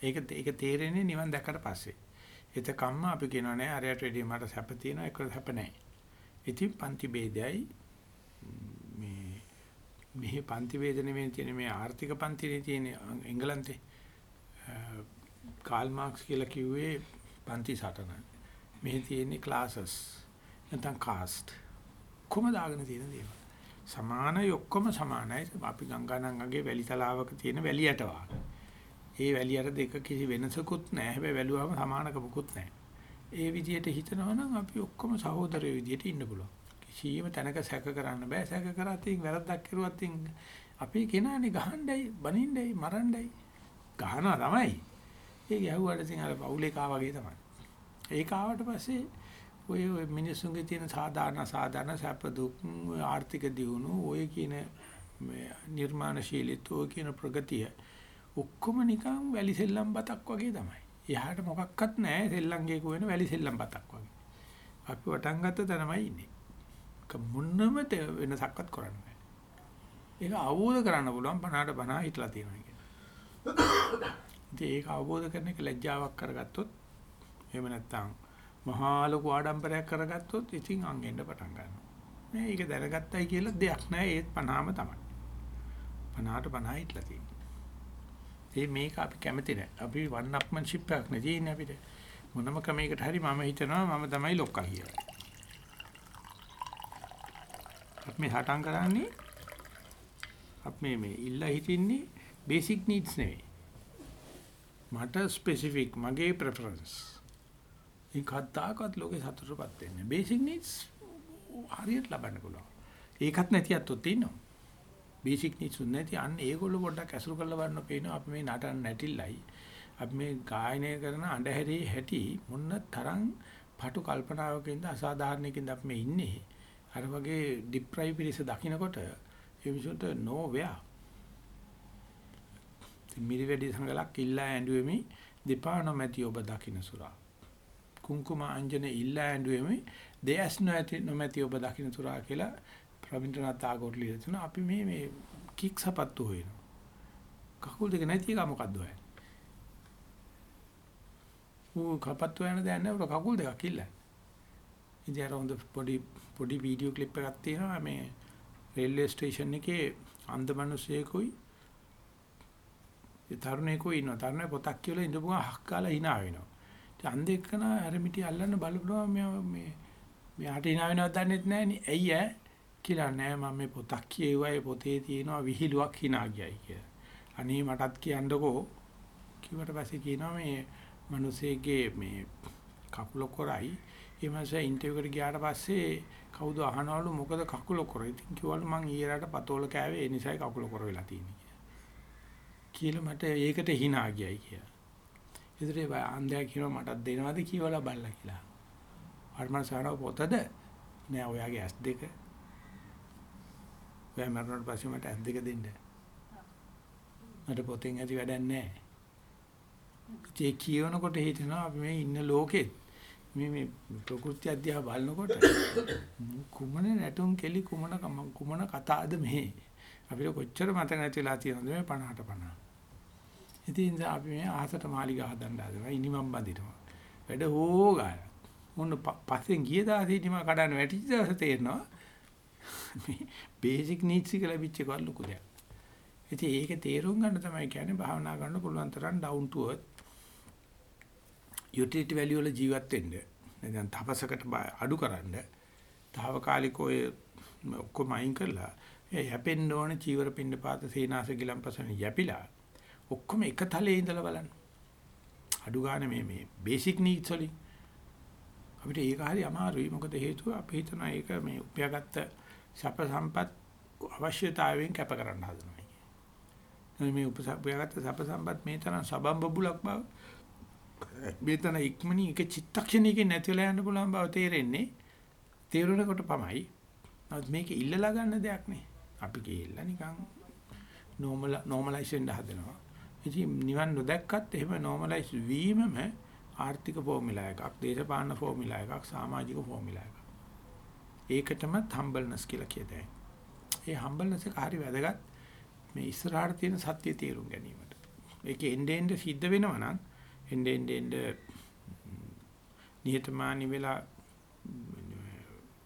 ඒක ඒක තේරෙන්නේ නිවන් දැක්කට පස්සේ. එතකම්ම අපි කියනවා නෑ අරයට වැඩි මට සැප තියෙනවා ඒක සැප නෑ. ඉතින් පන්ති ભેදයයි මේ මෙහි පන්ති ભેද නෙමෙයි තියෙන මේ ආර්ථික පන්තිනේ තියෙන එංගලන්තේ කාල් මාක්ස් කියලා කිව්වේ පන්ති සටන. මෙහි තියෙන්නේ ක්ලාසස් නැත්නම් කාස්ට් කොහොමද දාගෙන තියෙන දේවල්. සමානයි ඔක්කොම සමානයි. අපි ගංගානංගගේ වැලි තලාවක තියෙන වැලියට වාගේ. ඒ වැලියට දෙක කිසි වෙනසකුත් නැහැ. හැබැයි වැලුවාම සමානකමකුත් නැහැ. ඒ විදිහට හිතනවා නම් අපි ඔක්කොම සහෝදරයෝ විදිහට ඉන්න පුළුවන්. කිසියම් තැනක සැක කරන්න බෑ. සැක කරත් ඉතින් වැරද්දක් කරුවත් ඉතින් අපි කෙනානේ ගහන්නයි, බනින්නයි, මරන්නයි. ගහනවා තමයි. ඒක යහුවට ඉතින් අර පවුලේ කා වගේ තමයි. ඒක ආවට පස්සේ ඔය ඔය මිනිස්සුන්ගේ තියෙන සාධාරණ සාධාරණ සැප දුක් ඔය ආර්ථික දියුණුව ඔය කියන මේ නිර්මාණශීලීත්වය ඔය කියන ප්‍රගතිය ඔක්කොම නිකන් වැලි සෙල්ලම් බතක් වගේ තමයි. එහාට මොකක්වත් නැහැ සෙල්ලම්ගේ කියන වැලි සෙල්ලම් බතක් වගේ. අපි වටන් ගත්ත තැනමයි ඉන්නේ. ක මුන්නම වෙනසක්වත් කරන්න බෑ. ඒක අවබෝධ කරන්න පුළුවන් 50ට 50 හිටලා තියෙනවා කියන්නේ. ඉතින් ඒක අවබෝධ කරන එක ලැජ්ජාවක් කරගත්තොත් එහෙම නැත්නම් මහා ලොකු ආඩම්බරයක් කරගත්තොත් ඉතින් අංගෙන්න පටන් ගන්නවා. මේ ඒක දැනගත්තයි කියලා දෙයක් නැහැ ඒත් 50ම තමයි. 50ට 50 හිටලා තියෙනවා. ඒ මේක අපි කැමති නැහැ. අපි වන් අප්මන්ෂිප් එකක් නෙදී ඉන්නේ අපිට. මොනම ක්‍රමයකට හරි මම හිතනවා මම තමයි ලොක්කා කියලා. අපි මේ හටන් කරන්නේ අපි මේ මේ ඉල්ලා හිටින්නේ බේසික් නීඩ්ස් නෙවෙයි. මට ස්පෙસિෆික් මගේ ප්‍රෙෆරන්ස්. ඒ කද්දාකත් ලෝකේ සතුටුපත් වෙන්නේ. බේසික් නීඩ්ස් හරියට ලබන්න පුළුවන්. ඒකත් නැතිවත් ඔත් ඉන්නවා. බේසික් නීඩ්ස් නැති අන්න ඒගොල්ලෝ පොඩ්ඩක් ඇසුරු කරලා බලන්න පේනවා අපි මේ නටන්න නැටිල්ලයි. අපි මේ ගායනය කරන අඬහැරේ හැටි මොන්න තරම් පටු කල්පනාවකින්ද අසාධාරණයකින්ද අපි මේ ඉන්නේ. අර වගේ ඩිප්‍රයිව් පිරිස දකින්නකොට ඒ විසුන්ට නෝ වෙයා. මිරිවැඩි සංගලක් ඉල්ලා ඇඬුවෙමි දෙපා නොමැති ඔබ දකින්න සුරා. කුංකුම අංජන ඉල්ලා ඇඬුවෙමි දෙයස් නොඇති නොමැති ඔබ දකින්න සුරා කියලා රවීන්ද්‍රනාත් tagore ලියලා තුන අපි මේ මේ කික් සපත්තු හොයනවා. කකුල් දෙක නැති එක මොකද්ද හොයන්නේ? ඌ කපත්තු යන දැන් නෑ උර කකුල් දෙකක් ඉල්ලන්නේ. ඉතින් අර හොඳ පොඩි පොඩි වීඩියෝ ක්ලිප් එකක් තියෙනවා මේ රේල්වේ ස්ටේෂන් එකේ අන්ධ මිනිස්සෙකුයි ඒ තරුණයෙකුයි ඉන්නවා. තරුණයා පොතක් කියලා ඉඳපුවා හක් කාලා hina වෙනවා. ඉතින් අන්ධ එක්කන ඇරමිටි අල්ලන්න බලපුවා මේ මේ මෙයාට hina වෙනවද දන්නෙත් නැහැ නේ. ඇයි ඈ? කියලා නෑ මම මේ පොතක් කියුවා ඒ පොතේ තියෙනවා විහිළුවක් hina ගියයි කියලා. අනේ මටත් කියන්නකෝ කිව්වට පස්සේ කියනවා මේ මිනිස්සෙගේ මේ කකුල කොරයි ඒ මාසේ ඉන්ටර්විව් එකට ගියාට පස්සේ කවුද අහනවලු මොකද කකුල කොර ඉතින් කිව්වලු මං ඊයරට පතෝල කෑවේ ඒ නිසායි කකුල කොර වෙලා තියෙන්නේ කියලා මට ඒකට hina ගියයි කියලා. ඉතින් ඒ අන්දයා කියනවා මටත් දෙනවද කියලා බලලා කියලා. වර්මන් සාරව පොතද නෑ ඔයාගේ ඇස් දෙක. ඔයා මරණයට පස්සේ මට ඇස් දෙක දෙන්න. මට පොතෙන් ඇති වැඩක් නෑ. ඒ කියනකොට හිතෙනවා අපි මේ ඉන්න ලෝකෙත් මේ මේ ප්‍රകൃති අධ්‍යා බලනකොට කුමන නැටුම් කෙලි කුමන කුමන කතාවද මේ? අපිට කොච්චර මතක නැතිලා තියෙනවද මේ 50ට 50 ඉතින් අපි මේ ආසට මාලිගා හදන්න හදනවා ඉනිමම් බඳිනවා. වැඩ හොගාන මොන පස්සෙන් ගිය දාසීටි මම කඩන්න වැටිච්ච දවසේ තේරෙනවා මේ බේසික් නීඩ්ස් එක ලැබිච්ච එක ලොකු දෙයක්. ඉතින් ඒක තේරුම් ගන්න තමයි කියන්නේ භාවනා කරන්න පුළුවන් තරම් down to earth utility value වල ජීවත් වෙන්න. නැත්නම් තපසකට අඩු කරන්න. తాවකාලිකව ඔය ඔක්කොම අයින් කරලා ඒ යැපෙන්න ඕන චීවර පින්න පාත සීනාස ගිලම්පසන යැපිලා ඔක්කොම එක තලයේ ඉඳලා බලන්න. අඩු ගන්න මේ මේ බේසික් නීඩ්ස් වලින් අපිට ඒක හරි අමාරුයි මොකද හේතුව අපි හිතනවා ඒක මේ උපයාගත්ත සැප සම්පත් අවශ්‍යතාවයෙන් කැප කරන්න හදනවා කියන්නේ. මේ උපයාගත්ත සැප සම්පත් මේ තරම් සබම් බබුලක් බව මේ තරම් ඉක්මනින් එක චිත්තක්ෂණයකින් නැතිලා යන්න පුළුවන් බව තේරෙන්නේ තේරුණකොට පමයි. නමුත් මේක ඉල්ලලා ගන්න දෙයක් නේ. අපි ගිහිල්ලා නිකන් normal normalize වෙන්න හදනවා. ඉතින් නිවන් නොදැක්කත් එහෙම normalize වීමම ආර්ථික ෆෝමියුලා එකක්, දේශපාලන ෆෝමියුලා එකක්, සමාජික ෆෝමියුලා එකක්. ඒකටම humbleness කියලා කියදයි. ඒ humbleness එක හරි වැදගත් මේ ඉස්සරහට තියෙන සත්‍ය තේරුම් ගැනීමට. ඒක එnde end සිද්ධ වෙනවා නම් එnde end end නිහතමානී වෙලා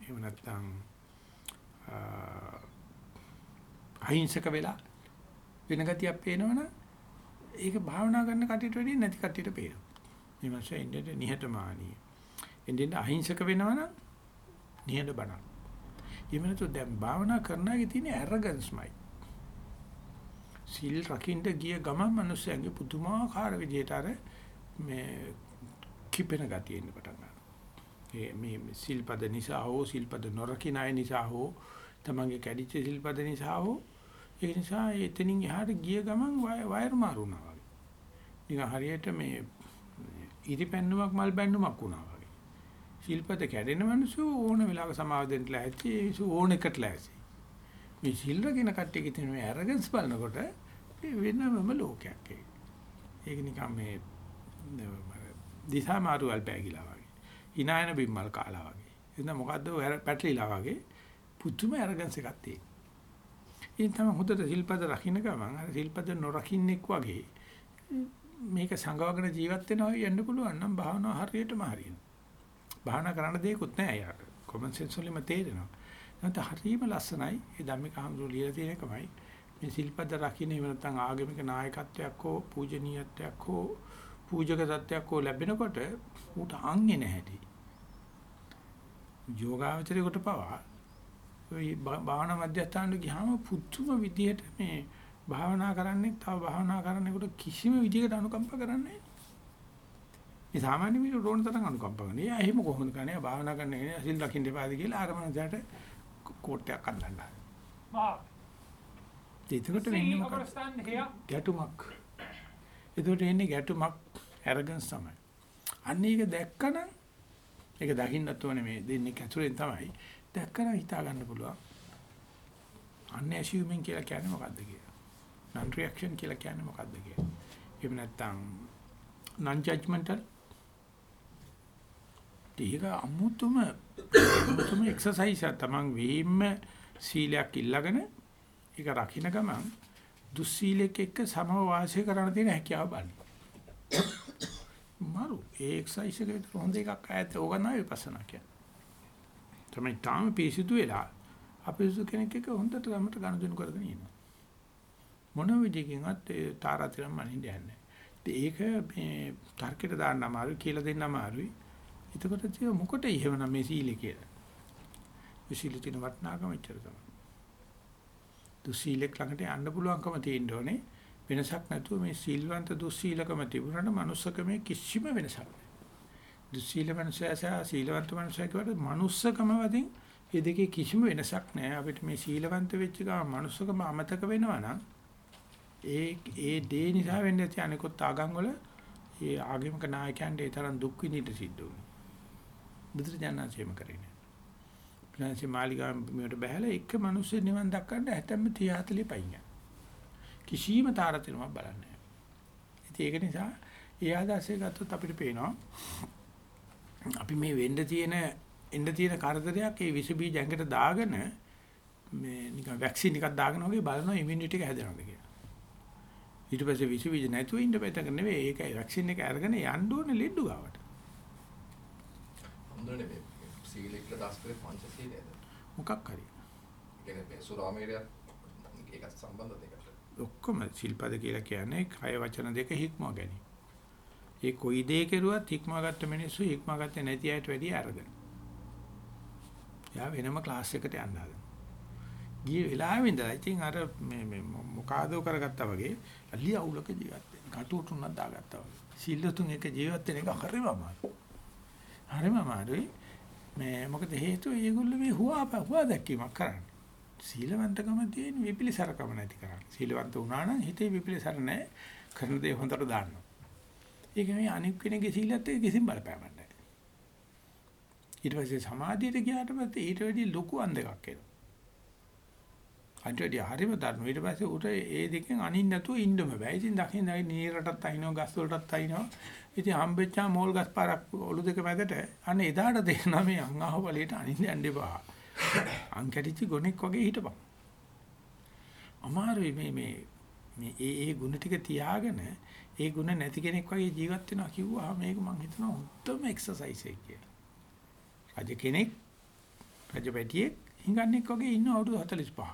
එහෙම නැත්නම් අහිංසක වෙලා වෙන ගතියක් පේනවනම් ඒක භාවනා කරන කටියට වැඩිය නැති කටියට පේනවා. මේ මාසේ ඉන්නේ නිහතමානී. ඉන්නේ අහිංසක වෙනවනම් නිහඬ බණ. ඊමණතු දැන් භාවනා කරනාගේ තියෙන ඇරගන්ස්මයි. සිල් රකින්න ගිය ගමන් මිනිස්සුන්ගේ පුදුමාකාර විදියට අර මේ කිපෙන ගතිය එන්න පටන් ගන්නවා. ඒ මේ සිල්පද නිසා හෝ සිල්පද නොරකින අය නිසා හෝ තමන්ගේ කැඩිච්ච සිල්පද නිසා හෝ ඒ නිසා එතනින් එහාට ගිය ගමන් වයර් මාරුණා වගේ. නිකන් හරියට මේ ඉරි පැන්නුමක් මල් පැන්නුමක් වුණා වගේ. ශිල්පද කැඩෙන මිනිස්සු ඕන වෙලාවක සමාව දෙන්න ලෑස්ති ඒ මිනිස්සු ඕන එකට ලෑස්ති. මේ සිල් රකින්න කට්ටියගේ තියෙන මේ ඇරගන්ස් බලනකොට වෙනමම ලෝකයක් ඒක. ඒක නිකන් මේ දිසා මාරු අල්පෑගිලා වගේ. hinaයන බිම්මල් කාලා වගේ. එතන මොකද්ද පැටලිලා වගේ පුදුම ඇරගන්ස් එකක් තියෙනවා. ඉතින් තමයි හොඳට සිල්පද රකින්න ගමන් අර සිල්පද නොරකින්නෙක් වගේ මේක සංගවගෙන ජීවත් වෙනවා යන්න පුළුවන් නම් භාවනාව හරියටම හරියනවා. භාවනා කරන්න දෙයක්වත් නැහැ යාට. කොමන් සෙන්ස් වලින්ම තේරෙනවා. නැත්නම් හරියම ලස්සනයි. ඒ ධම්මික හඳුරු ලියලා තියෙන එකමයි. මේ සිල්පද රකින්න එහෙම නැත්නම් ආගමික නායකත්වයක් හෝ පූජනීයත්වයක් හෝ පූජක තත්වයක් හෝ ලැබෙනකොට ඌට අංගේ නැහැටි. යෝගාවචරයකට පවා ওই භාවනා මධ්‍යස්ථානට ගියාම පුදුම විදියට මේ භාවනා කරන්නේ තව භාවනා කරන්නේකට කිසිම විදියකට අනුකම්ප කරන්නේ නැහැ. මේ සාමාන්‍ය මිනිස්සු රෝණ තරම් අනුකම්ප කරන්නේ. එයා එහෙම කොහොමද කරන්නේ? භාවනා කරන්නේ අසිල් ලකින්න එපාද කියලා අර මනසට කෝට්ටයක් අල්ලන්න. Mark, ඒකට වෙන්නේ මොකක්ද? ගැටුමක්. ඒකට එන්නේ ගැටුමක් ඇරගන්ස් තමයි. අන්න ඒක දැක්කනම් ඒක දකින්නත් ඕනේ මේ දෙන්නේ ඇතුලෙන් තමයි. දැක්කනම් හිතා ගන්න පුළුවන්. අන්න ඇසියුමින් කියලා කියන්නේ මොකද්ද කියලා. non reaction කියලා කියන්නේ මොකද්ද කියලා. එහෙම නැත්නම් non judgmental ඒක අමුතුම අමුතුම එක්සර්සයිස් එකක් තමන් වීම සීලයක් ඉල්ලගෙන ඒක රකින්න ගමන් දුස්සීලෙක් එක්ක සමව වාසය කරන්න තියෙන හැකියාව බලන්න. මරු ඒ එක්සර්සයිස් එක විතර හොඳ එකක් ආයත ඕක නෑ විපස්සනා කියන්නේ. තමයි තාම පිසිදු වෙලා අපිසු කෙනෙක් එක්ක හොඳට ගමට ගනුදෙනු කරගෙන ඉන්නවා. මොන විදිහකින්වත් ඒ තාරාතිරම් මනින්න යන්නේ. ඒක මේ තර්කයට දාන්න අමාරුයි කියලා දෙන්න අමාරුයි. එතකොට තියෙන මොකට එහෙමනම් මේ සීලය කියලා. මේ සීලේ තියෙන වටිනාකම එච්චර තමයි. දුස්සීලෙක් ළඟට යන්න පුළුවන්කම තියෙන්න ඕනේ. වෙනසක් නැතුව මේ සීල්වන්ත දුස්සීලකම තිබුණාට manussකමේ කිසිම වෙනසක් නැහැ. දුස්සීල මනුස්සයා සහ සීලවන්ත මනුස්සයා කියවට manussකම වදින් මේ දෙකේ කිසිම වෙනසක් නැහැ. අපිට මේ සීලවන්ත වෙච්ච ගමන් manussකම අමතක වෙනවා නම් ඒ ඒ දේ නිසා වෙන්නේ නැති අනිකුත් ආගම් වල ඒ ආගමික නායකයන්ට ඒ තරම් දුක් විඳින්න සිද්ධ වුණා. බුදුරජාණන්සේම කරේ. ප්‍රාන්සි මාලිගාව මෙවට බහැලා එක මිනිස්සු නිවන් දක්කන්න හැතැම්ම 30 40 පයින් කිසිම තාරතිරමක් බලන්නේ නැහැ. ඒක නිසා ඒ ආදාසය ගත්තොත් අපිට පේනවා අපි මේ වෙන්න තියෙන එන්න තියෙන කරදරයක් ඒ විස බීජ ඇඟට දාගෙන මේ නිකන් වැක්සින් එකක් දාගෙන වගේ බලනවා ඉමුනිටි එක හැදෙනවද කියලා. ඊට පස්සේ විස බීජ නැතුව ඉන්න බැතක නෙවෙයි ඒක වැක්සින් එක අරගෙන යන්න ඕනේ ලෙඩු ගාවට. හඳුනන්නේ මේ සීලය කියලා දාස් කරේ පංච සීලයද? මොකක් හරි. ඒ කියන්නේ මේ සුරාමේරයත් ඒකත් සම්බන්ධද? ඔක්කොම සිල්පද කියලා කියන්නේ කය වචන දෙක හික්මව ගැනීම. ඒ කොයි දේ කෙරුවත් හික්මවගත්ත මිනිස්සු හික්මවගත්තේ නැති අයට වැඩිය අරගෙන. යා වෙනම ක්ලාස් එකට යන්න හදන. ගිය වෙලාවෙ ඉඳලා ඉතින් අර මේ මේ මොකාදෝ කරගත්තා වගේ අලි අවුලක ජීවත් වෙන. කටුටුන්නක් දාගත්තා වගේ. සිල්ලතුන් එක ජීවත් වෙන එක හරිම අමාරුයි. හරිම අමාරුයි. මේ මොකද හේතුව ඒගොල්ලෝ මේ හුවා හුවා දැක්වීමක් කරන්නේ. සීලවන්තකම තියෙන විපිලිසරකම නැති කරන්නේ. සීලවන්ත වුණා නම් හිතේ විපිලිසර නැහැ. කරන දේ හොඳට දාන්නවා. ඒක මේ අනික් කෙනෙකුගේ සීලත් එක්ක කිසිම බලපෑමක් නැහැ. ඊට පස්සේ සමාධියට ගියාට පස්සේ ඊට වැඩි ලොකු අන් දෙකක් එනවා. අන්ට වැඩි හරිම දරුණු. ඊට පස්සේ උට ඒ දෙකෙන් අනින්න නැතුව ඉන්නම බෑ. ඉතින් දකින්න දකින්න නීරටත් අයින්නවා, ගස් වලටත් අයින්නවා. ඉතින් හම්බෙච්චා මෝල් ගස් පාරක් ඔලු දෙක මැදට අන්න එදාට තේරෙනවා මේ අංගාහ බලයට අනින්න යන්න එපා. අං කැටිච්ච ගොනෙක් වගේ හිටපන්. අමාරුයි මේ මේ මේ ඒ ඒ ಗುಣ ටික තියාගෙන ඒ ಗುಣ නැති කෙනෙක් වගේ ජීවත් වෙනවා කිව්වා මේක මම හිතනවා උත්තම එක්සර්සයිස් එක කියලා. රජ කෙනෙක් රජ පැටියෙක් හිඟන්නෙක් වගේ ඉන්න අවුරුදු 45.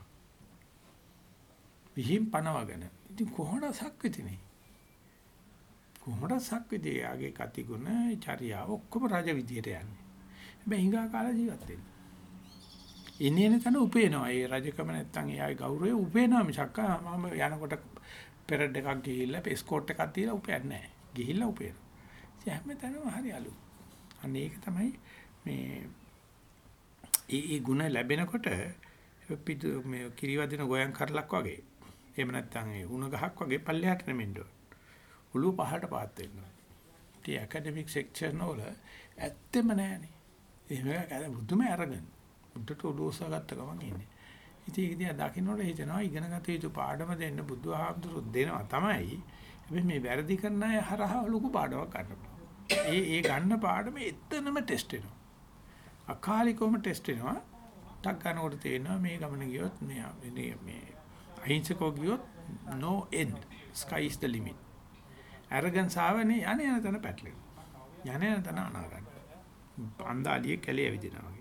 විහිම් පනවගෙන. ඉතින් කොහොමද සක්විතිනේ? කොහොමද සක්විතිය යාගේ කතිගුණ, චර්යාව ඔක්කොම රජ විදියට යන්නේ. හැබැයි හිඟා කාලා ජීවත් වෙන්නේ. එන්නේ එන තැන උපේනවා. ඒ රජකම නැත්තම් එයාගේ ගෞරවය උපේනවා මිසක් මම යනකොට පෙරඩ් එකක් ගිහිල්ලා එස්කෝට් එකක් දීලා උපයන්නේ නැහැ. ගිහිල්ලා උපේනවා. ඒ හැමතැනම හරි අලු. අන්න ඒක තමයි මේ ඒ ඒ ಗುಣ ලැබෙනකොට පිටු මේ කිරිවදින ගෝයන් කරලක් වගේ. එහෙම නැත්නම් ඒ උණ ගහක් වගේ පල්ලෙහාට නෙමෙන්න ඕන. උළු පහට පාත් වෙන්න ඕන. ඒ ඇකඩමික් සෙක්ෂන් වල ඇත්තෙම නැහනේ. එහෙම එකක් බුදුම අරගෙන. උඩට උඩෝසා ගත්ත ගමන් ඉන්නේ. ඉතින් ඒක දිහා දකින්නකොට හිතෙනවා ඉගෙන ගත යුතු පාඩම දෙන්න බුදුහාමුදුරු දෙනවා තමයි. හැබැයි මේ වැරදි කරන අය හරහා ලොකු පාඩමක් ගන්න ඒ ඒ ගන්න පාඩම එතනම ටෙස්ට් වෙනවා. අකාලිකවම ටෙස්ට් වෙනවා. ටක් ගන්නකොට තේරෙනවා මේ ගමන ගියොත් මේ මේ අහිංසකව ගියොත් no end sky is the limit. arrogance ආවනේ යන්නේ යන තැන පැටලෙනවා. යන්නේ යන තැන අනාගන්න. අන්දාලියේ කැලේ ඇවිදිනවා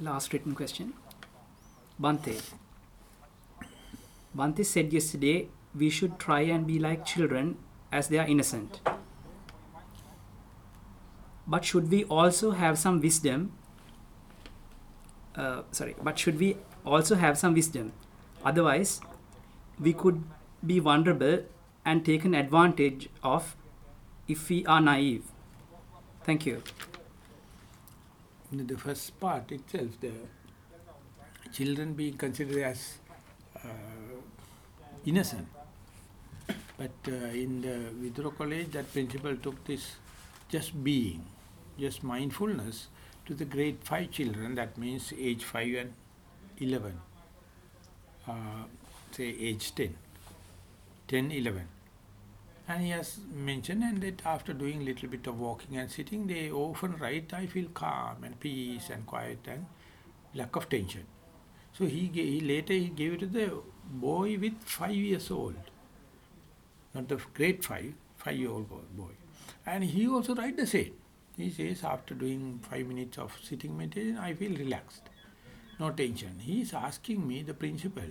Last written question. Bante. Bante said yesterday we should try and be like children as they are innocent. But should we also have some wisdom? Uh, sorry, but should we also have some wisdom? Otherwise, we could be vulnerable and taken advantage of if we are naive. Thank you. The first part itself, the children being considered as uh, innocent. But uh, in the Vidro College, that principle took this just being, just mindfulness to the grade 5 children, that means age 5 and 11, uh, say age 10, 10, 11. And he has mentioned and that after doing little bit of walking and sitting, they often write, I feel calm and peace and quiet and lack of tension. So he, gave, he later he gave it to the boy with five years old, not the grade five, five year old boy. And he also write the same. He says after doing five minutes of sitting meditation, I feel relaxed, no tension. He is asking me, the principal,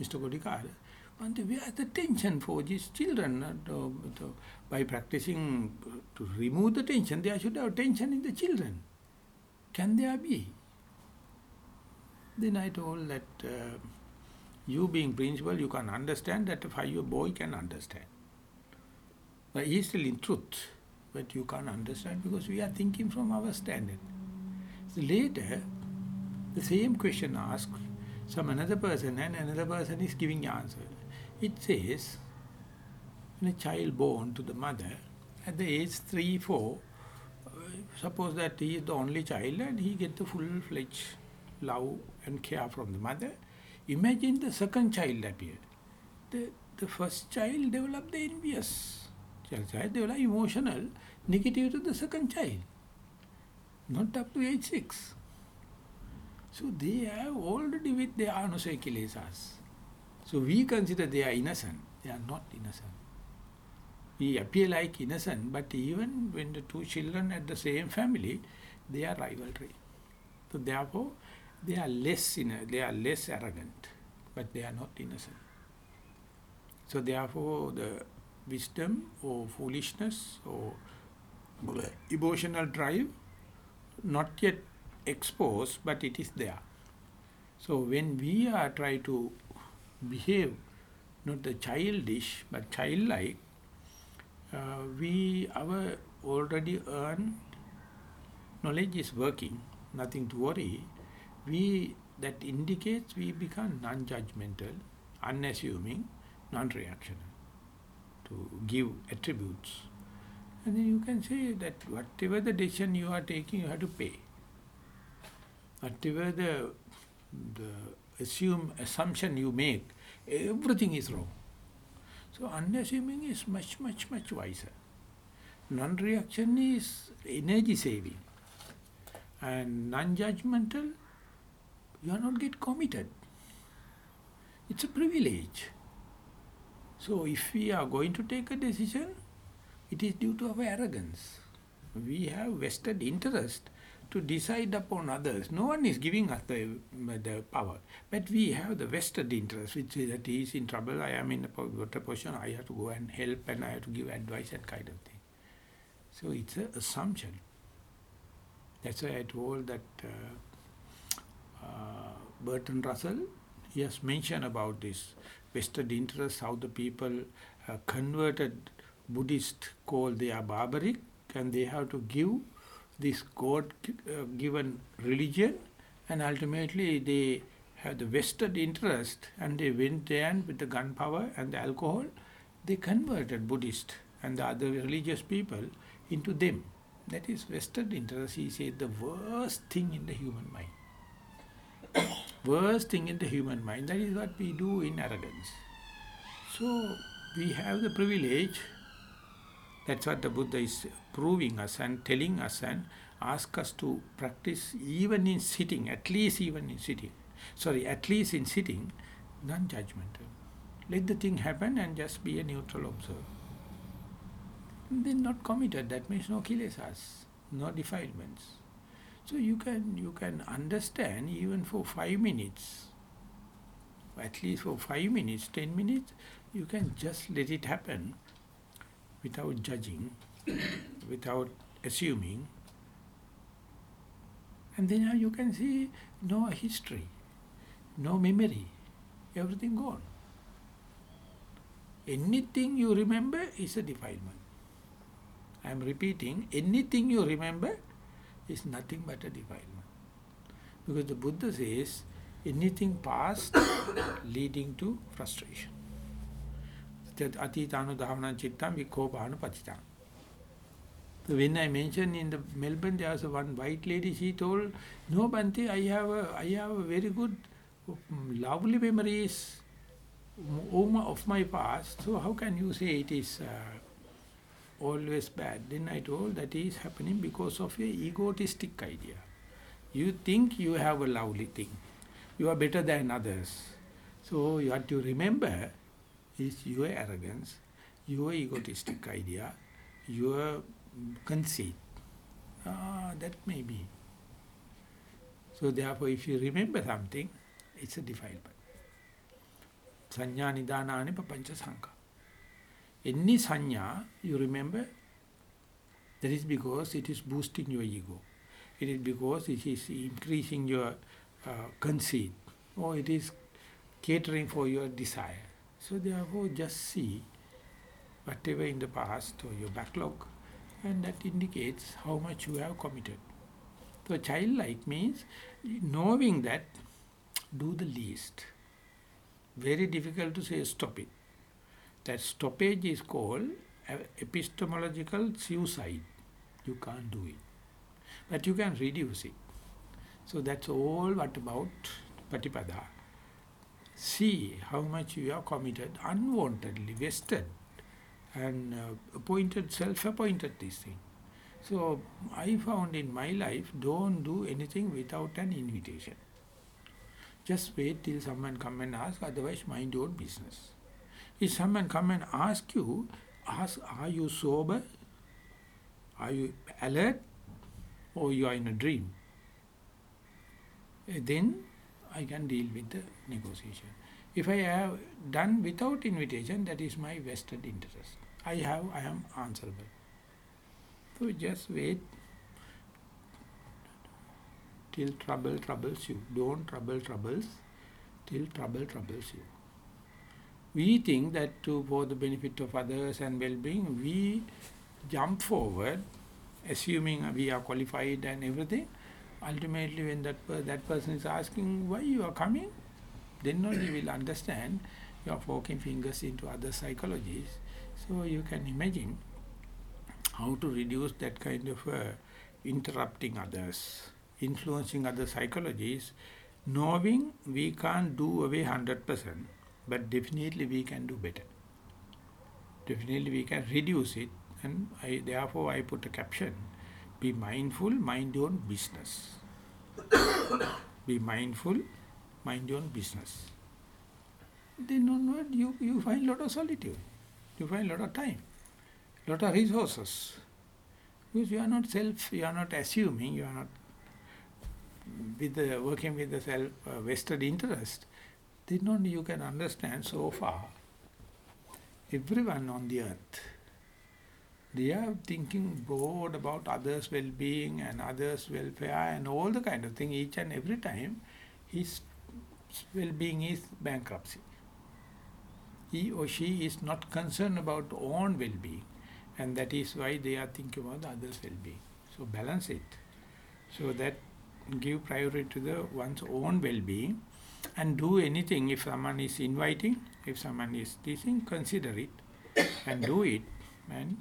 Mr. Kodikar, but where is the tension for these children? Uh, by practicing to remove the tension, there should have tension in the children. Can there be? Then I told that uh, you being principal, you can understand that a five-year boy can understand. But he is still in truth, but you can't understand because we are thinking from our standard. So later, the same question asked some another person and another person is giving answer. It says, when a child born to the mother, at the age 3, 4, uh, suppose that he is the only child and he get the full-fledged love and care from the mother. Imagine the second child appear. The, the first child develop the envious. Child, emotional, negative to the second child. Not up to age 6. So they have already with their anusay kilesas. So we consider they are innocent. They are not innocent. We appear like innocent, but even when the two children at the same family, they are rivalry. So therefore, they are less in they are less arrogant, but they are not innocent. So therefore, the wisdom or foolishness or emotional drive not yet exposed, but it is there. So when we are try to behave not the childish but childlike, uh, we our already earned knowledge is working, nothing to worry. We that indicates we become non-judgmental, unassuming, non-reactional to give attributes. And then you can say that whatever the decision you are taking, you have to pay. Whatever the, the assume assumption you make, everything is wrong. So unassuming is much, much, much wiser. Non-reaction is energy saving. And non-judgmental, you are not get committed. It's a privilege. So if we are going to take a decision, it is due to our arrogance. We have vested interest to decide upon others. No one is giving us the, the power. But we have the vested interest, which is that he is in trouble, I am in a better position, I have to go and help and I have to give advice and kind of thing. So it's an assumption. That's why I told that uh, uh, Burton Russell, he has mentioned about this vested interest, how the people uh, converted Buddhist call they are barbaric and they have to give this God uh, given religion and ultimately they have the vested interest and they went there with the gunpowder and the alcohol they converted Buddhist and the other religious people into them. That is vested interest, he said, the worst thing in the human mind. worst thing in the human mind. That is what we do in arrogance. So we have the privilege that's what the Buddha is proving us and telling us and ask us to practice even in sitting, at least even in sitting. Sorry, at least in sitting, non-judgmental. Let the thing happen and just be a neutral observer. Then not committed, that means no kilesas, no defilements. So you can you can understand even for five minutes, at least for five minutes, ten minutes, you can just let it happen without judging, without assuming. And then you can see no history, no memory, everything gone. Anything you remember is a defilement. I am repeating, anything you remember is nothing but a defilement. Because the Buddha says, anything past leading to frustration. Atitano dhavanam chittam vikopahana patitam. So when I mentioned in the Melbourne, there was one white lady, she told, no Bante, I have a, I have a very good, um, lovely memories of my past, so how can you say it is uh, always bad? Then I told that is happening because of your egotistic idea. You think you have a lovely thing. You are better than others. So you have to remember is your arrogance, your egotistic idea, your conceit. Ah, that may be. So therefore, if you remember something, it's a defilement. Sanya nidhanani papancha sanka. Any sanya you remember, that is because it is boosting your ego. It is because it is increasing your uh, conceit. Or it is catering for your desire. So therefore just see whatever in the past or your backlog and that indicates how much you have committed. So childlike means knowing that do the least. Very difficult to say stop it. That stoppage is called epistemological suicide. You can't do it. But you can reduce it. So that's all what about Patipada see how much you are committed unwantedly, vested and uh, appointed, self-appointed this thing. So I found in my life, don't do anything without an invitation. Just wait till someone come and ask, otherwise mind your own business. If someone come and ask you, ask, are you sober? Are you alert? Or you are in a dream? Eh, Then I can deal with the negotiation. If I have done without invitation, that is my vested interest. I have, I am answerable. So just wait till trouble troubles you. Don't trouble troubles till trouble troubles you. We think that to for the benefit of others and well-being, we jump forward, assuming we are qualified and everything. Ultimately, when that that person is asking why you are coming, then only will understand you are poking fingers into other psychologies. So you can imagine how to reduce that kind of uh, interrupting others, influencing other psychologies, knowing we can't do away 100%, but definitely we can do better. Definitely we can reduce it, and I, therefore I put a caption, be mindful, mind your own business. be mindful, mind your own business. Then onward you, you find lot of solitude, you find lot of time, lot of resources. Because you are not self, you are not assuming, you are not with the working with the self uh, vested interest, then only you can understand so far. Everyone on the earth, they are thinking broad about others' well-being and others' welfare and all the kind of thing. Each and every time, his well-being is bankruptcy. He or she is not concerned about own well-being, and that is why they are thinking about the others' well-being. So balance it, so that give priority to the one's own well-being, and do anything if someone is inviting, if someone is teasing, consider it, and do it, and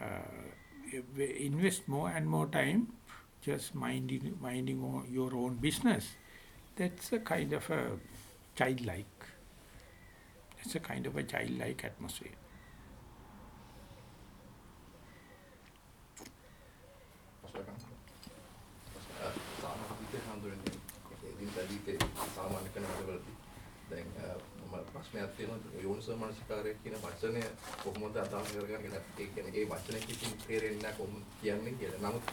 Uh, invest more and more time just minding minding your own business. That's a kind of a childlike. It's a kind of a childlike atmosphere. ප්‍රශ්නයක් තියෙනවා යෝනිසෝ මනසිකාරය කියන වචනය කොහොමද අදහස් කරගන්නේ කියලා ඒ කියන්නේ ඒ වචනේ කිසිම තේරෙන්නේ නැහැ කොහොමද කියන්නේ කියලා. නමුත්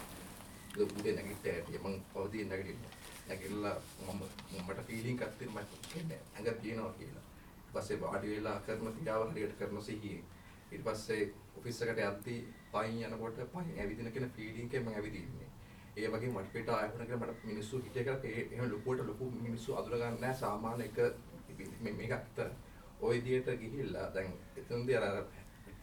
ඒක උදේ නැගිට ඇටි මම පොඩි නැගිටින්න. නැගිටලා මම මට ෆීලිං එකක් තියෙනවා මම කියන්නේ ඇඟ තියෙනවා කියලා. ඊට පස්සේ වාඩි වෙලා කරන ක්‍රියාව හරියට කරන සිහියෙන්. ඊට පස්සේ ඔෆිස් එකට යද්දී පයින් යනකොට පයින් ඇවිදින කෙන ෆීලිං එකෙන් මම ඇවිදින්නේ. ඒ වගේ මට පිට ආයතන කරලා මට මිනිස්සු හිතේ කරලා ඒ එහෙම ලොකුවට ලොකු මිනිස්සු අඳුර ගන්න නැහැ සාමාන්‍ය එක මේ මේක අතර ওই විදියට ගිහිල්ලා දැන් එතනදී අර අර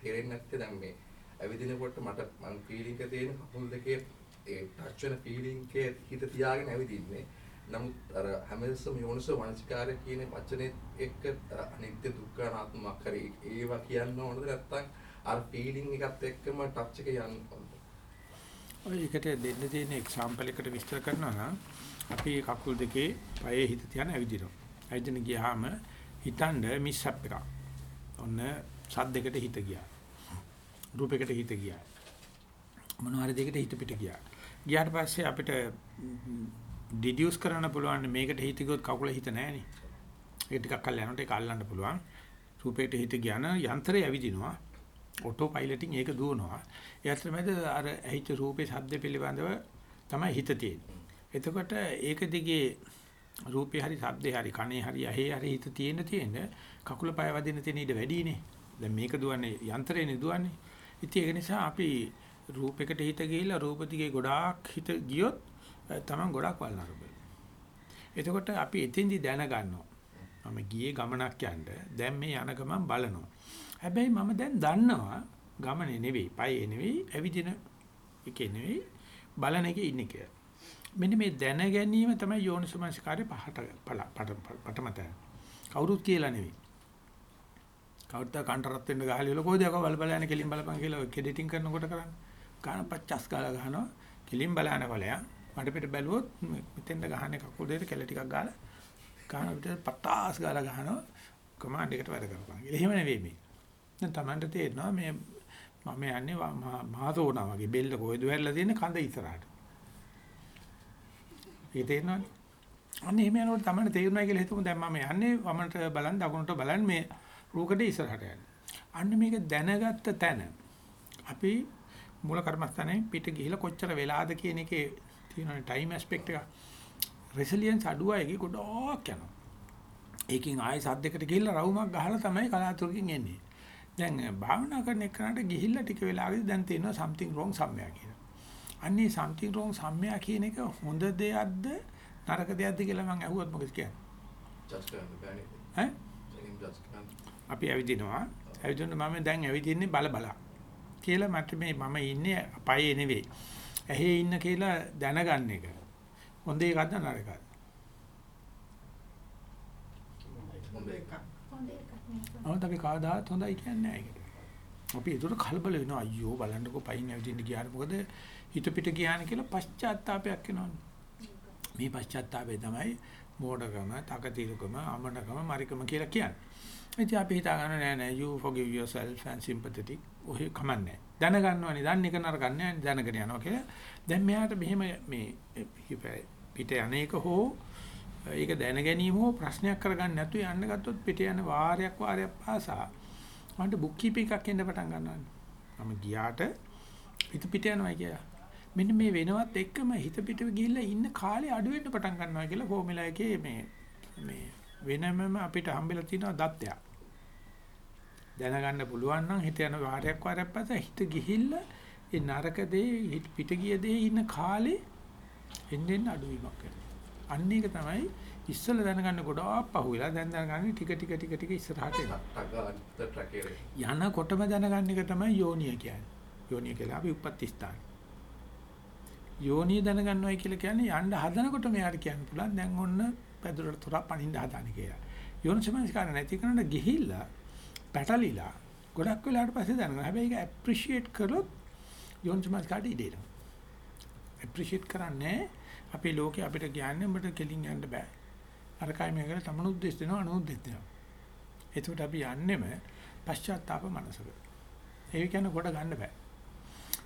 තේරෙන්නේ නැත්තේ දැන් මේ ඇවිදිනකොට මට මම ෆීලිං එක තියෙන කකුල් දෙකේ ඒ ටච් වෙන ෆීලිං එකේ හිත තියාගෙන ඇවිදින්නේ නමුත් අර හැමදෙස්සම යෝනිසෝ මනසිකාරය කියන වචනේ එක්ක අර අනිත්‍ය දුක්ඛ අනාත්ම කරේ ඒවා කියන්න ඕනද නැත්නම් අර ෆීලිං එකත් එක්කම ටච් එක යන්න ඕනද ඔය එකට දෙන්න තියෙන එක්සැම්පල් එකට විස්තර කරනවා නම් අපි කකුල් දෙකේ පයේ හිත තියන ඇවිදිනවා. ඇවිදින ගියාම හිතන්න මිස්හප් එකක්. ඔන්න සද්දයකට හිත ගියා. රූපයකට හිත ගියා. මොනවා හරි දෙයකට හිත පිට ගියා. ගියාට පස්සේ අපිට ඩිඩියුස් කරන්න පුළුවන් මේකට හිත ගියොත් කකුල හිත නැහැනේ. ඒක ටිකක් කල් යනකොට ඒක අල්ලන්න පුළුවන්. රූපයට හිත ගියාන යන්ත්‍රය ඇවිදිනවා. ඔටෝ පයිලටින් ඒක දුවනවා. ඒ අතරමැද අර ඇහිච්ච රූපේ ශබ්ද පිළිබඳව තමයි හිත තියෙන්නේ. එතකොට ඒක දිගේ රූපේ හරි ශබ්දේ හරි කනේ හරි ඇහි හරි හිත තියෙන තියෙන කකුල පය වදින තියෙන ඊට වැඩිනේ. දැන් මේක දුවන්නේ යන්ත්‍රේනේ දුවන්නේ. ඉතින් ඒක නිසා අපි රූපයකට හිත ගිහිල්ලා රූප දිගේ ගොඩාක් හිත ගියොත් තමන් ගොඩාක් වල්නරබල්. එතකොට අපි එතෙන්දි දැනගන්නවා. මම ගියේ ගමනක් යන්න. දැන් මේ යන ගමන් බලනවා. හැබැයි මම දැන් දන්නවා ගමනේ නෙවෙයි, පයේ නෙවෙයි, ඇවිදින එකේ නෙවෙයි, බලන එකේ ඉන්නේ කියලා. මෙන්න මේ දැන ගැනීම තමයි යෝනිසමස්කාරේ පහට පටමත. කවුරුත් කියලා නෙවෙයි. කවුරුත් කන්ටරත් වෙන්න ගහලා ඉල කොහෙද යකෝ බල බල යන කෙලින් බලපන් කියලා කෙඩිටින් කරනකොට කරන්නේ. ගාන 50 ගාලා ගහනවා. කෙලින් බලන ඵලයක්. මඩ පිට බැලුවොත් මෙතෙන්ද ගහන්නේ කකුල් දෙකට කෙල ටිකක් ගාලා ගාන පිට 50 ගාලා ගහනවා. කමාන්ඩ් එකට වැඩ කරපන්. එහෙම නෙවෙයි මේ. දැන් Tamanට තේරෙනවා මේ මම යන්නේ මහතෝනා වගේ බෙල්ල කොහෙද වැරලා තියෙන්නේ කඳ ඉස්සරහට. ඒක තේරෙනවද? අන්න එහෙම යනකොට Tamanට තේරුණා කියලා හිතමු දැන් මම යන්නේ වමට බලන් දකුණට බලන් මේ රූකඩේ ඉස්සරහට යන්නේ. අන්න මේක දැනගත්ත තැන අපි මූල කර්මස්ථානේ පිට ගිහිලා කොච්චර වෙලාද කියන එකේ තියෙන ටයිම් ඇස්පෙක්ට් එක රෙසිලියන්ස් අඩුවයිගේ ගොඩක් යනවා. ඒකෙන් ආයෙ සද්දයකට ගිහිල්ලා රවුමක් ගහලා තමයි කලාතුරකින් එන්නේ. දැන් භාවනා කරන එකනට ගිහිල්ලා ටික වෙලාවකදී දැන් තියෙනවා something wrong somewhere කියලා. අන්නේ something wrong somewhere කියන එක හොඳ දෙයක්ද නරක දෙයක්ද කියලා මම අහුවත් මොකද කියන්නේ? අපි ඇවිදිනවා. ඇවිදින්න මම දැන් ඇවිදින්නේ බල බල. කියලා මට මේ මම ඉන්නේ අපායේ නෙවෙයි. ඇහි ඉන්න කියලා දැනගන්න එක. හොඳ එකක්ද නරකද? හොඳ එක. හොඳ එකක්. නමුත් අපි කවදාවත් හොඳයි කියන්නේ නැහැ ඒකට. අපි ඒකට කලබල වෙනවා. අයියෝ බලන්නකෝ පයින් ඇවිදින්න ගියාට මොකද හිත පිට ගියාන කියලා පශ්චාත්තාවයක් එනවනේ. මේ පශ්චාත්තාපය තමයි මෝඩකම, තකතිරුකම, අමනකම, මරිකම කියලා කියන්නේ. ඉතින් අපි හිතා ගන්න නෑ නෑ you forgive yourself and sympathetic. ඔහෙ කමන්නේ. දැනගන්නවනේ. දන්න එක නරකන්නේ නෑ දැනගෙන යනවා කියලා. දැන් මෙයාට මෙහෙම මේ පිට අනේක හෝ ඒක දැන ගැනීම හෝ ප්‍රශ්නයක් කරගන්න නැතුව යන්න ගත්තොත් පිට යන වාරයක් වාරයක් පාසා මන්ට බුක් කීපින් එකක් එන්න පටන් ගන්නවා. මම ගියාට හිත පිට යනවා කියලා. මෙන්න මේ වෙනවත් එක්කම හිත පිට ගිහිල්ලා ඉන්න කාලේ අඩු වෙන්න පටන් ගන්නවා කියලා ෆෝමියුලා එකේ මේ මේ වෙනමම අපිට හම්බෙලා තියෙනවා දත්තයක්. දැනගන්න පුළුවන් නම් හිත යන වාරයක් වාරයක් පස්සේ හිත ගිහිල්ලා ඒ නරක දේ හිත පිට ගිය දේ ඉන්න කාලේ එන්නෙන් අඩුවීමක් වෙනවා. අන්න ඒක තමයි ඉස්සෙල්ලා දැනගන්න ගොඩාක් පහුවෙලා දැන් දැනගන්නේ ටික ටික ටික ටික ඉස්සරහට එනවා. යනකොටම දැනගන්න එක තමයි යෝනිය කියන්නේ. යෝනිය කියලා අපි උප්පත්ති ස්ථාන. යෝනිය දැනගන්නවයි කියලා කියන්නේ යන්න හදනකොට මෙයාට කියන්න පුළුවන් දැන් ඔන්න පැදුරට තොරා පනින්න හදාන කියලා. යෝනිසමස්කාර නැති කරන්න ගිහිල්ලා පැටලිලා ගොඩක් වෙලාවට පස්සේ දැනගන්න. හැබැයි ඒක ඇප්‍රීෂিয়েට් කරොත් යෝනිසමස්කාරට ඉඩේනවා. ඇප්‍රීෂিয়েට් කරන්නේ අපේ ලෝකේ අපිට කියන්නේ උඹට කෙලින් යන්න බෑ. අර කයි මේකට තමනුත් දෙස් දෙනවා අනුත් දෙස් දෙනවා. එතකොට අපි යන්නෙම පශ්චාත්තාප මනසක. ඒ කියන්නේ කොට ගන්න බෑ.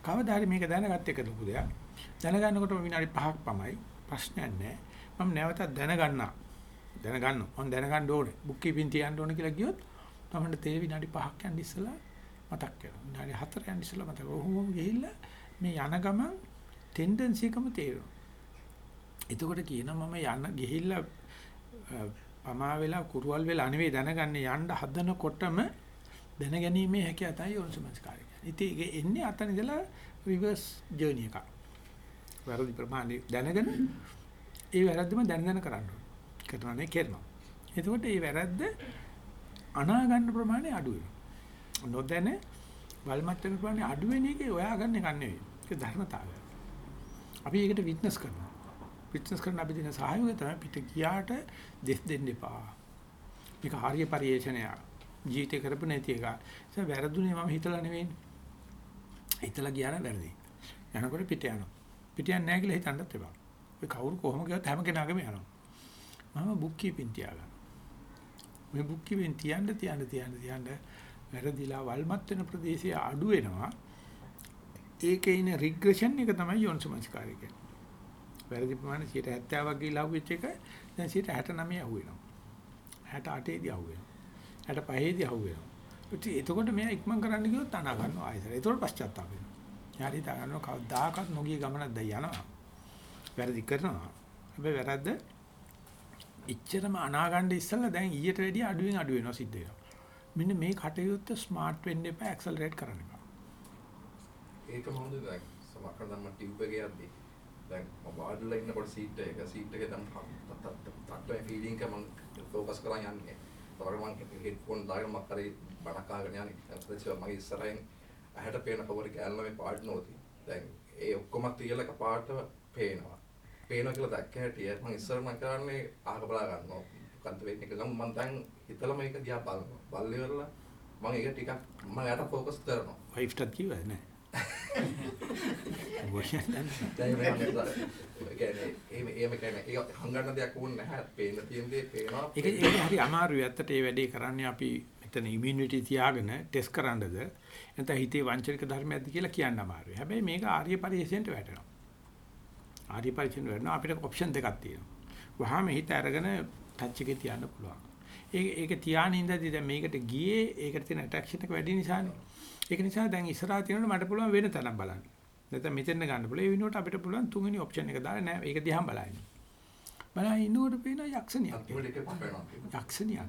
කවදා හරි මේක දැනගත්ත එක ලොකු දෙයක්. දැනගන්නකොටම විනාඩි 5ක් පමයි ප්‍රශ්නයක් නැහැ. මම නැවතත් දැනගන්නා. දැනගන්න. මම දැනගන්න ඕනේ. බුක් කීපින් තියන්න ඕනේ කියලා ගියොත් තමයි තේ විනාඩි 5ක් යන ඉස්සලා මතක් වෙනවා. විනාඩි 4 යන ඉස්සලා මතක. ඔහොම ගිහිල්ලා මේ යන ගමන් ටෙන්ඩන්සි එකම තේරෙනවා. එතකොට කියනවා මම යන ගිහිල්ලා පමා වෙලා කුරුවල් වෙලා නෙවෙයි දැනගන්නේ යන්න හදනකොටම දැනගැනීමේ හැකියාව තමයි යෝනිසමස්කාරය කියන්නේ. ඉතින් ඒක එන්නේ අතන ඉඳලා රිවර්ස් ජර්නි එකක්. වැරදි ප්‍රමාණය දැනගෙන ඒ වැරද්දම දැන දැන කරන්න ඕනේ. කරනනේ කරනවා. එතකොට මේ වැරද්ද අනා ගන්න ප්‍රමාණය අඩු වෙනවා. නොදැන වල්මත් වෙන ප්‍රමාණය අඩු වෙන එකේ ඔයා ගන්න එක නෙවෙයි. ඒක ධර්මතාවය. අපි ඒකට විට්නස් කරනවා. විට්නස් කරන අපි දෙන සහයෝගය තමයි පිට ගියාට දෙස් දෙන්න එපා. මේක හරිය පරිේශනයක්. ජීවිතේ කරපු නැති එක. ඒක වැරදුනේ මම හිතලා නෙවෙයි. හිතලා ගියා නම් වැරදි. යනකොට පිට යනවා. පිට යන්නේ නැහැ කියලා හිතන්නත් එපා. ඔය කවුරු කොහොම ගියත් හැම කෙනාගේම යනවා. මම බුක් කීපින් තියාගන්න. මේ බුක් කීපින් තියන්න තියන්න තියන්න තියන්න වැරදිලා වල්මත් වෙන ප්‍රදේශය අඩු වෙනවා. ඒකේ ඉන රිග්‍රෙෂන් එක තමයි යොන්සමස්කාරය කියන්නේ. වැරදි ප්‍රමාණය 70ක් ගිහිලා අහුවෙච්ච එක දැන් 69 අහුවෙනවා. 68 දී අහුවෙනවා. 65 දී අහුවෙනවා. ඉතින් එතකොට මෙයා ඉක්මන් කරන්න ගියොත් අනා ගන්නවා ආයෙත්. ඒතකොට පශ්චාත්තාප වෙනවා. යාරි තා ගන්නවා කවදාකවත් නොගිය ගමනක් දැන් යනවා. වැරදි කරනවා. හැබැයි වැරද්ද ඉච්චරම අනා ගන්න ඉස්සෙල්ලා දැන් ඊට වැඩිය අඩුවෙන් අඩු වෙනවා සිද්ධ වෙනවා. මෙන්න මේ කටයුත්ත ස්මාර්ට් වෙන්න එපා ඇක්සලරේට් කරන්න එපා. ඒක මොකද දැන් සමහරවිට නම් ටියුබ් එකේ යද්දි දැන් මම වාඩිලා ඉන්නකොට සීට් එක සීට් එකේ දැන් තත්ත්වයේ ෆීලිං එක මම ફોකස් කරන් යන්නේ. තවර මම හෙඩ්ෆෝන් දාගෙන මම කරේ බණක් අහගෙන යන්නේ. ඊට මගේ ඉස්සරහින් ඇහැට පේන කවර කෑල්ල මේ පාට නෝති. දැන් ඒ ඔක්කොම තියලා එකපාරට පේනවා. පේනවා කියලා දැක්ක හැටිය මම ඉස්සර මම කරන්නේ අහක බලා ගන්නවා. මොකද්ද වෙන්නේ කියලා මම දැන් හිතලා මේක දිහා බලනවා. බලලා ඉවරලා මම ඒක ටිකක් මම යට ફોකස් කරනවා. වයිෆ්ටත් එහෙම කියන්නේ ඒක හරි අමාරුයි. ඇත්තට මේ වැඩේ කරන්නේ අපි මෙතන ඉමුනිටි තියාගෙන ටෙස්ට් කරන්නද නැත්නම් හිතේ වංචනික ධර්මයක්ද කියලා කියන්න අමාරුයි. හැබැයි මේක ආර්ය පරිශෙන්ට වැටෙනවා. ආර්ය පරිශෙන්ට වැටෙනවා අපිට ඔප්ෂන් දෙකක් තියෙනවා. වහාම හිත අරගෙන ටච් එකේ තියන්න පුළුවන්. ඒක ඒක තියාගෙන ඉඳදී දැන් මේකට ගියේ ඒකට තියෙන ඇට්‍රැක්ෂන් එක වැඩි නිසානේ. ඒක නිසා දැන් ඉස්සරහා තියෙනකොට මට පුළුවන් වෙන තැනක් බලන්න. නැත්නම් මෙතෙන් ගන්න පුළුවන්. ඒ වෙනුවට අපිට පුළුවන් තුන්වෙනි ඔප්ෂන් එක දාලා නෑ ඒක දිහා බලන්න. බලලා ඉන්නකොට පේන යක්ෂණියක්. යක්ෂණියක්.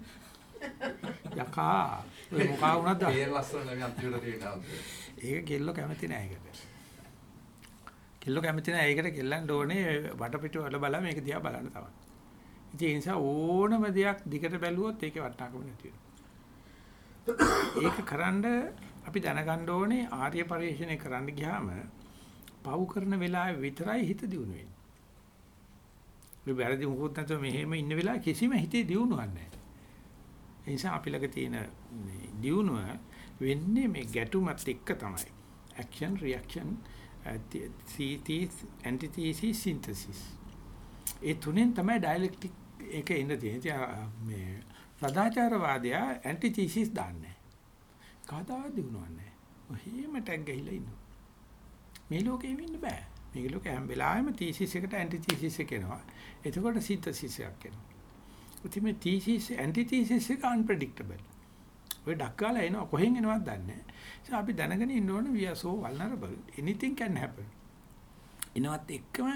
යකා ඔය මොකා වුණාද? ඒ ලස්සන නෙමෙයි අන්තිමට තියෙනවා. ඒක කෙල්ල කැමති නෑ ඒකට. කෙල්ල කැමති නෑ ඒකට කෙල්ලන්ට ඕනේ වටපිට වල බලා මේක දිහා බලන්න තමයි. ඉතින් ඒ නිසා ඕනම දෙයක් දිගට බැලුවොත් ඒකේ වටිනාකම නැති ඒක කරන්න අපි දැනගන්න ඕනේ ආර්ය පරිශ්‍රණය කරන්න ගියාම පව් කරන වෙලාවේ විතරයි හිත දියුණු වෙන්නේ. මේ වැරදි මොකුත් නැතුව මෙහෙම ඉන්න වෙලාව කිසිම හිතේ දියුණුවක් නැහැ. ඒ නිසා අපි ළඟ තියෙන මේ දියුණුව වෙන්නේ මේ ගැටුමත් එක්ක තමයි. action reaction thesis antithesis synthesis. ඒ තුනෙන් තමයි ඩයලෙක්ටික් එක ඉන්න තියෙන්නේ. මේ සදාචාරවාදය ඇන්ටිතීසිස් දාන්නේ. කවදාවත් දිනුවන්නේ නැහැ. ඔහේම ටැග් ගහිලා ඉන්නවා. මේ ලෝකෙ ඉන්න බෑ. මේ ලෝකෙ හැම වෙලාවෙම තීසිස් එකට ඇන්ටිතීසිස් එක එනවා. එතකොට සින්තසිස් එකක් එනවා. ඉතින් මේ තීසිස් ඇන්ටිතීසිස් එක unpredictable. ඔය ඩක්කාලා එනවා කොහෙන් එනවද දන්නේ නැහැ. අපි දැනගෙන ඉන්න ඕනේ we are so vulnerable. anything can happen. එනවත් එක්කම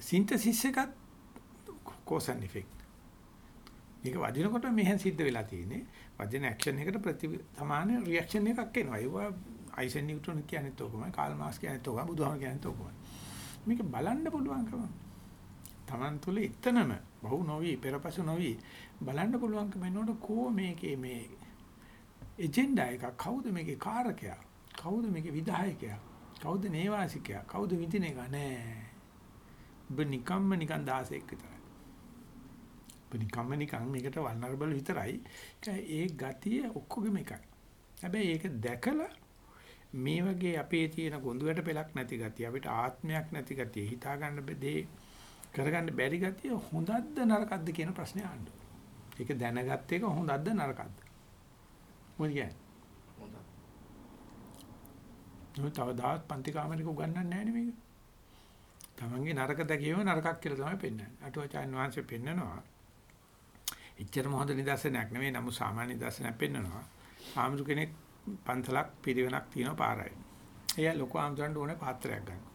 සින්තසිස් එකත් cause and effect. මේක වදිනකොට මෙහෙන් සිද්ධ වෙලා තියෙන්නේ. වදින ඇක්ෂන් එකට ප්‍රති සමාන රියැක්ෂන් එකක් එනවා. ඒවා අයිසන් නිව්ටන් කියන්නේත් ඕකමයි, කාල් මාක්ස් කියන්නේත් ඕකමයි, බුදුහාම කියන්නේත් ඕකමයි. මේක බලන්න පුළුවන්කම. Taman තුල එතනම බහු නොවි, පෙරපසු නොවි බලන්න පුළුවන්කම එනකොට කෝ මේකේ මේ එජෙන්ඩා එක කවුද මේකේ කාරකයා? කවුද මේකේ විධායකයා? කවුද නේවාසිකයා? කවුද විඳින එක නෑ. ඔබ නිකම්ම නිකන් 16ක් විතරයි. නිකම්ම නිකන් මේකට වල්නරබල් විතරයි. ඒ ගතිය ඔක්කොගෙම එකයි. හැබැයි ඒක දැකලා මේ වගේ අපේ තියෙන ගොඳුවට පෙලක් නැති ගතිය අපිට ආත්මයක් නැති ගතිය හිතා ගන්න බෙදේ කරගන්න බැරි ගතිය හොඳක්ද නරකක්ද කියන ප්‍රශ්නේ අහන්න. ඒක දැනගත්ත එක හොඳක්ද නරකක්ද? මොකද කියන්නේ? හොඳයි. තවදාත් පන්ති කාමරේක උගන්වන්නේ නැහැ නේ මේක. තමන්ගේ නරක දැකීම නරකක් කියලා තමයි පෙන්වන්නේ. අටුවචාන් වහන්සේ පෙන්නනවා. එච්චරම හොඳ නිදර්ශනයක් නෙමෙයි නමුත් සාමාන්‍ය නිදර්ශනයක් පෙන්වනවා. ආමතු කෙනෙක් පන්සලක් පිරිවෙනක් තියෙන පාරයි. එයා ලොකු ආමතුන්ට ඕනේ පාත්‍රයක් ගන්න.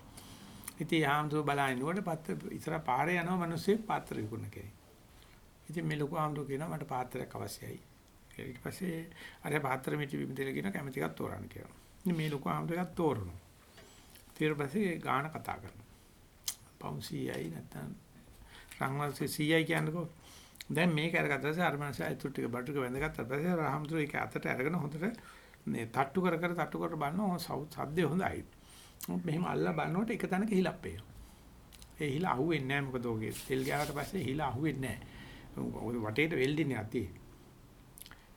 ඉතින් ආමතු බලනකොට පත්‍ර ඉතර පාරේ යනවා මිනිස්සෙක් පාත්‍ර විකුණන කෙනෙක්. ඉතින් මේ ලොකු ආමතු කියනවා මට පාත්‍රයක් අවශ්‍යයි. ඊට පස්සේ අර පාත්‍ර මිටි බින්දෙල කියන කැමැති එකක් තෝරන්න කියනවා. ඉතින් මේ ලොකු ආමතු එකක් තෝරනවා. ඊට පස්සේ ගාන කතා කරනවා. පවුන් 100යි නැත්නම් රංවල් 100යි කියන්නකෝ දැන් මේක අරගත්තා පස්සේ අර මනස අයිතුරු ටික බටු ටික වැඳගත්තා පස්සේ රාහම්තුරු ඒක අතට අරගෙන හොඳට මේ තට්ටු කර කර තට්ටු කර බලනවා සද්දේ හොඳයි. මෙහෙම අල්ලා බලනකොට එක තැනක හිලක් පේනවා. ඒ හිල අහුවෙන්නේ නැහැ මොකද ඔගේ තෙල් ගෑවට පස්සේ හිල අහුවෙන්නේ නැහැ. වටේට වෙල්ඩින්නේ නැති.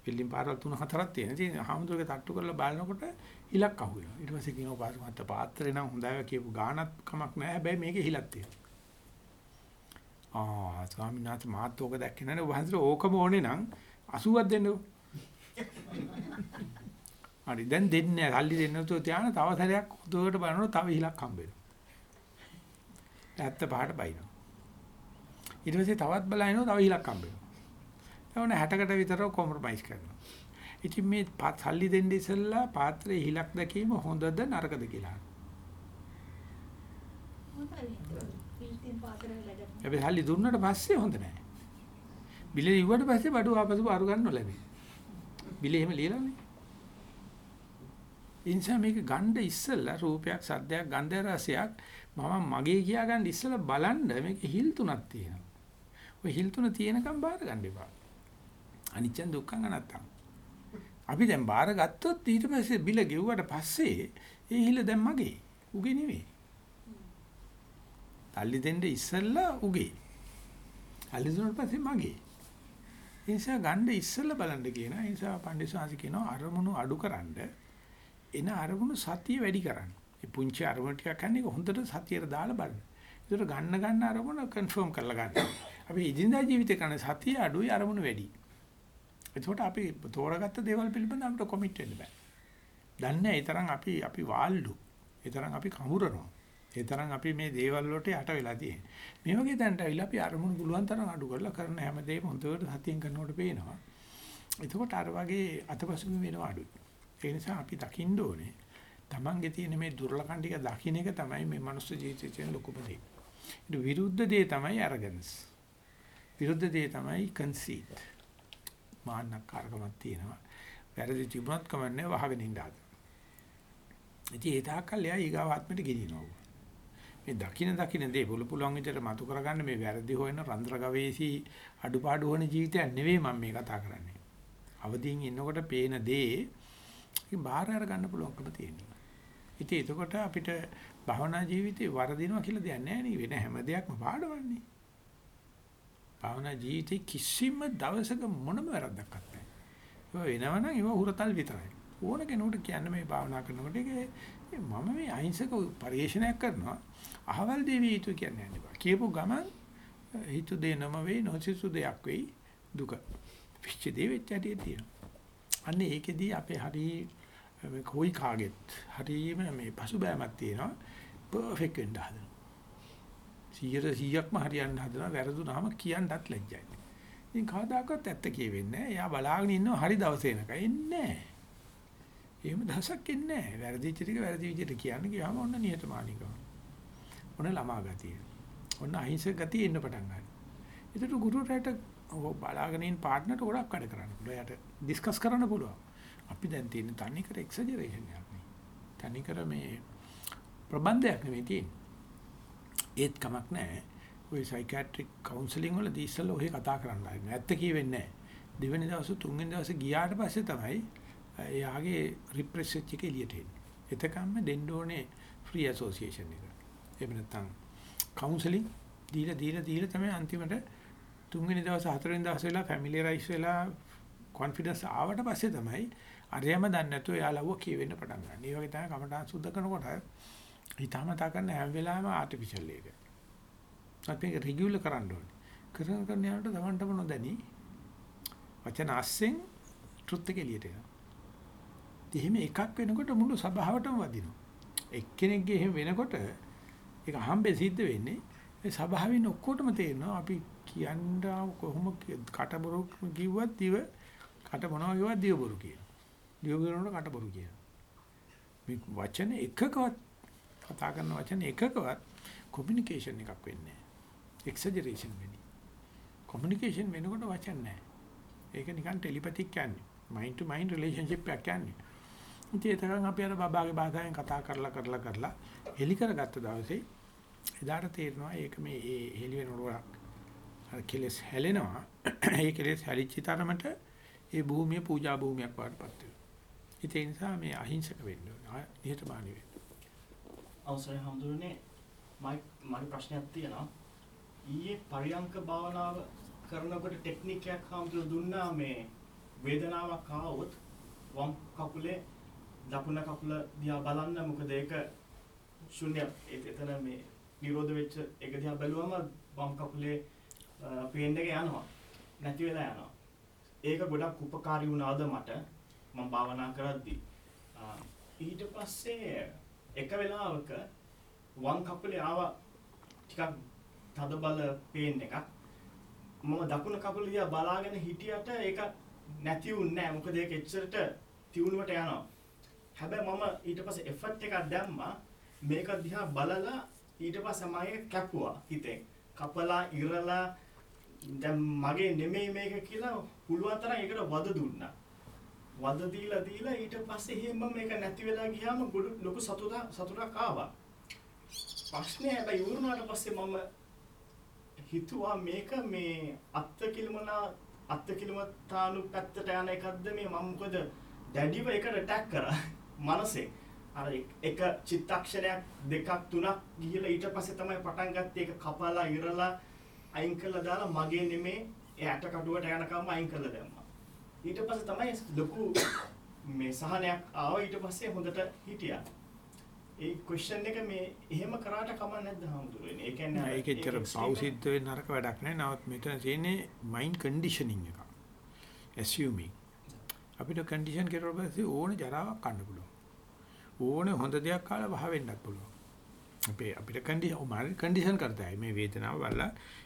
වෙල්ඩින් පාරවල් තුන හතරක් තියෙන. ඉතින් හාමුදුරුවෝ තට්ටු කරලා බලනකොට හිලක් අහුවෙනවා. ඊට පස්සේ කියනවා පාස් මත පාත්‍රේ නම් හොඳයි කියපු ගානක් කමක් නැහැ. හැබැයි මේකේ හිලක් තියෙනවා. ආ ස්වාමීන් වහන්සේ මාත් ඕක දැක්කේ නැහැ වහන්සේ ඕකම ඕනේ නම් 80ක් දෙන්නකෝ. හරි දැන් දෙන්නේ නැහැ. සල්ලි දෙන්න නැතුව තියාන තව සැරයක් උදේට බලනකොට තව හිලක් හම්බ වෙනවා. 75ට බයිනවා. ඊට පස්සේ තවත් බලනකොට තව හිලක් හම්බ වෙනවා. එතකොට 60කට විතර කොම්ප්‍රොමයිස් කරනවා. ඉතින් මේ සල්ලි දෙන්න ඉස්සෙල්ලා පාත්‍රයේ හිලක් දැකීම හොඳද නරකද කියලා. හැබැයි සල්ලි දුන්නට පස්සේ හොඳ නැහැ. බිල ඉව්වට පස්සේ බඩු ආපසු බාරු ගන්න ලැබේ. බිල එහෙම ලියලානේ. ඉන්සා මේක ගන්න ඉස්සෙල්ලා රූපයක් සද්දයක් ගන්ධ රසයක් මම මගේ කියා ගන්න ඉස්සෙල්ලා බලන්න මේක හිල් තුනක් තියෙනවා. ඔය හිල් තුන තියෙනකම් බාර ගන්න එපා. අනිච්ච දුක්ඛං අනත්තං. අපි දැන් බාර ගත්තොත් ඊට පස්සේ බිල ගෙව්වට පස්සේ ඒ හිල දැන් මගේ. උගේ නෙවෙයි. තල්ලි දෙන්න ඉස්සෙල්ලා උගේ. තල්ලි දුන්නාට පස්සේ මගේ. ඒ නිසා ගන්න ඉස්සෙල්ලා බලන්න කියන. ඒ නිසා පඬිස්සාසි කියනවා අරමුණු අඩුකරනද එන අරමුණු සතිය වැඩි කරන්න. මේ පුංචි අරමුණු ටිකක් ගන්න එක හොඳට සතියට දාලා බලන්න. ඒකට ගන්න ගන්න අරමුණ කන්ෆර්ම් කරලා ගන්න. අපි ඉදින්දා ජීවිතේ කරන සතිය අඩුයි අරමුණු වැඩි. එතකොට අපි තෝරාගත්ත දේවල් පිළිබඳව අපිට කොමිට් වෙන්න බෑ. දන්නේ ඒ තරම් අපි අපි වාල්ලු. ඒ තරම් අපි කමුරනවා. ඒ තරම් අපි මේ දේවල් වලට යට වෙලා තියෙන්නේ. මේ වගේ තැනට ඇවිල්ලා අපි අරමුණු පුළුවන් තරම් අඩු කරලා කරන හැමදේම හොඳට සතියෙන් කරනකොට පේනවා. එතකොට අර වගේ අතපසුබිම වෙනවා අඩුයි. ඒ නිසා අපි දකින්න ඕනේ. Tamange තියෙන මේ දුර්ලකම් ටික දකින්න එක තමයි මේ මනුස්ස ජීවිතයේ තියෙන ලොකුම දේ. ඊට විරුද්ධ දේ තමයි arrogance. විරුද්ධ දේ තමයි conceit. මාන්නකාරකමක් තියෙනවා. වැරදි තිබුණත් කමන්නේ වහගෙන ඉන්න ආද. ඉතින් ඒ තාක්කල් එයා ඊගාවාත්මයට ගෙනියනවා. මේ දකින දකින දේ පුළු පුළුවන් විදිහට මතු කරගන්න මේ වැරදි හොයන රන්ද්‍ර ගවේෂී අඩුපාඩු වන ජීවිතයක් නෙවෙයි මම මේ කතා කරන්නේ. අවදීන් ඉන්නකොට පේන දේ ඒක බාහිර අර ගන්න පුළුවන්කම තියෙනවා. ඉතින් එතකොට අපිට භවනා ජීවිතේ වරදිනවා කියලා දෙයක් නැහැ නේ වෙන හැම දෙයක්ම පාඩවන්නේ. භවනා ජීවිතේ කිසිම දවසක මොනම වැරද්දක් නැහැ. ඒක වෙනවනම් ඒක හුරතල් විතරයි. ඕන කෙනෙකුට කියන්න මේ භාවනා කරනකොට ඒක මම මේ අහිංසක පරිශ්‍රණයක් කරනවා. අහවල් දේවී යුතු කියන්නේ නැහැ. කියපු ගමන් හිතු දේ නම වෙයි නොසිසු දෙයක් වෙයි දුක. පිච්ච දේ වෙච්ච හැටි තියෙනවා. අන්න ඒකෙදී අපේ හරි කොයි කාගෙත් හරිම මේ පසුබෑමක් තියෙනවා. පර්ෆෙක්ට් වෙන්න හදනවා. 100 100ක්ම හරියන්න හදනවා. වැරදුනහම කියන්නත් ලැජ්ජයි. ඉතින් කවදාකවත් ඇත්ත කියෙන්නේ නැහැ. එයා බලාගෙන ඉන්නවා හරි දවසේ එනකන්. එන්නේ නැහැ. එහෙම දහසක් එන්නේ නැහැ. වැරදිච්ච ටික වැරදි විදිහට කියන්න ගියාම ඔන්න නියතමානීකම. ඔන්න ළමා ගතිය. ඔන්න අහිංසක ගතිය එන්න පටන් ගන්නවා. ඒකට ගුරුවරයාට බලාගෙන ඉන්න පාර්ට්නර්ට ගොඩක් වැඩ කරන්න පුළුවන්. එයාට ඩිස්කස් කරන්න පුළුවන්. අපි දැන් තියෙන තනිකර එක්සජරේෂන් එකක් නේ. තනිකර මේ ප්‍රබන්ධයක් නෙවෙයි තියෙන්නේ. ඒත් කමක් නැහැ. ওই සයිකියාට්‍රික් කවුන්සලින් වලදී ඉස්සෙල්ලා ඔහේ කතා කරන්න ආන්නේ. ඇත්ත කියවෙන්නේ නැහැ. දෙවෙනි දවසේ තුන්වෙනි දවසේ ගියාට පස්සේ තමයි එයාගේ රිප්‍රෙස් වෙච්ච එක එළියට එන්නේ. එතකම්ම දෙන්න ඕනේ ෆ්‍රී ඇසෝසියේෂන් එක. එහෙම නැත්නම් කවුන්සලින් දීලා දීලා දීලා තමයි අන්තිමට තුන්වෙනි දවස් හතරවෙනි දවස් වෙලා ෆැමිලියරයිස් වෙලා කොන්ෆිඩන්ස් ආවට පස්සේ තමයි අරයම දන්නේ නැතුව එයාලව කියවෙන්න පටන් ගන්න. ඒ වගේ තමයි කමටහන් සුද්ධ කරනකොට හිතාමතා කරන හැම වෙලාවෙම ආටිෆිෂල් එක. අපි ඒක රෙගියුලර් කරන්න ඕනේ. කරන කරන යනකොට තමන්ටම නොදැනි වචන අස්සෙන් ට්‍රුත් එක එළියට එනවා. එහෙම එකක් වෙනකොට මුළු සභාවටම වදිනවා. එක්කෙනෙක්ගේ එහෙම වෙනකොට ඒක හම්බෙ සිද්ධ වෙන්නේ ඒ සභාවෙන් ඔක්කොටම තේරෙනවා අපි කියන්න කොහොම කටබොරු කිව්වත් දිව කට මොනවා කිව්වත් දිව බොරු කියනවා. දිව බොරුනට කට බොරු කියනවා. මේ වචන එකකවත් කතා කරන වචන එකකවත් කොමියුනිකේෂන් එකක් වෙන්නේ නැහැ. එක්සජරේෂන් වෙන්නේ. කොමියුනිකේෂන් වෙනකොට වචන නැහැ. ඒක නිකන් ටෙලිපැතික් කියන්නේ. මයින්ඩ් ටු මයින්ඩ් රිලේෂන්ෂිප් එකක් කියන්නේ. ඉතින් ඒතරම් අපි අර බබාගේ භාෂාවෙන් කතා කරලා කරලා කරලා එලි කරගත්ත දවසේ එදාට තේරෙනවා ඒක මේ ඒ හෙලි වෙනකොට අර කෙලස් හැලෙනවා. ඒ කෙලස් හැලිච්ච තරමට ඒ භූමිය පූජා භූමියක් වඩපත් වෙනවා. ඒ නිසා මේ අහිංසක වෙන්න ඕන. නිහතමානී වෙන්න. අවසරයි හඳුරන්නේ මගේ ප්‍රශ්නයක් තියෙනවා. ඊයේ පරියංක භාවනාව කරනකොට ටෙක්නික් එකක් හඳුර දුන්නා මේ වේදනාවක් ආවොත් වම් කකුලේ දකුණ කකුල දිහා බලන්න මොකද ඒක ශුන්‍ය එතන මේ නිරෝධ වෙච්ච එක දිහා බැලුවම වම් කකුලේ පේන් එක යනවා. නැති වෙලා යනවා. ඒක ගොඩක් උපකාරී වුණාද මට? මම භාවනා කරද්දී. ඊට පස්සේ එක වෙලාවක වම් කකුලේ ආව ටිකක් තද බල පේන් එකක්. මම දකුණ කකුල දිහා බලාගෙන හිටියට ඒක නැති වුන්නේ නැහැ. මොකද ඒක එච්චරට තියුණුවට යනවා. හැබැයි මම ඊට පස්සේ එෆර්ට් එකක් දැම්මා. මේක දිහා බලලා ඊට පස්සේ මම කැපුවා හිතෙන්. කපලා ඉරලා දැන් මගේ නෙමෙයි මේක කියලා පුළුවන් තරම් ඒකට වද දුන්නා. වද දීලා දීලා ඊට පස්සේ එහෙම මේක නැති වෙලා ගියාම ලොකු සතුටක් සතුටක් ආවා. ප්‍රශ්නේ හැබැයි ඉවරුනාට පස්සේ මම හිතුවා මේක මේ අත්කිලමනා අත්කිලමතානු පැත්තට යන එකක්ද මේ මම මොකද දැඩිව එකට ඇටැක් කරා. මනසේ අර එක චිත්තක්ෂණයක් දෙකක් තුනක් ගිහිලා ඊට පස්සේ තමයි පටන් ගත්තේ ඒක කපලා ඉරලා අයින් කරලා දාලා මගේ නෙමේ ඒ ඇට කටුවට යනකම් අයින් කරලා දැම්මා. ඊට පස්සේ තමයි ලොකු මේ සහනයක් ආවා ඊට පස්සේ හොඳට හිටියා. ඒ ක්වෙස්චන් එක මේ එහෙම කරාට කමක් නැද්ද හාමුදුරනේ? ඒ කියන්නේ ඒක ඇත්තට පෞසිද්ධ වෙන්න නරක වැඩක් නෑ. නමුත් මෙතන තියෙන්නේ මයින්ඩ් කන්ඩිෂනින් එක. assuming අපිට කන්ඩිෂන් කරුවා පස්සේ ඕන ජරාවක් ගන්න පුළුවන්. ඕනේ හොඳ දෙයක් කාලා වහ වෙන්නත් පුළුවන්. අපේ අපිට කන්ඩිෂන් මාරි කන්ඩිෂන් කරતા है මේ වේදනාව වල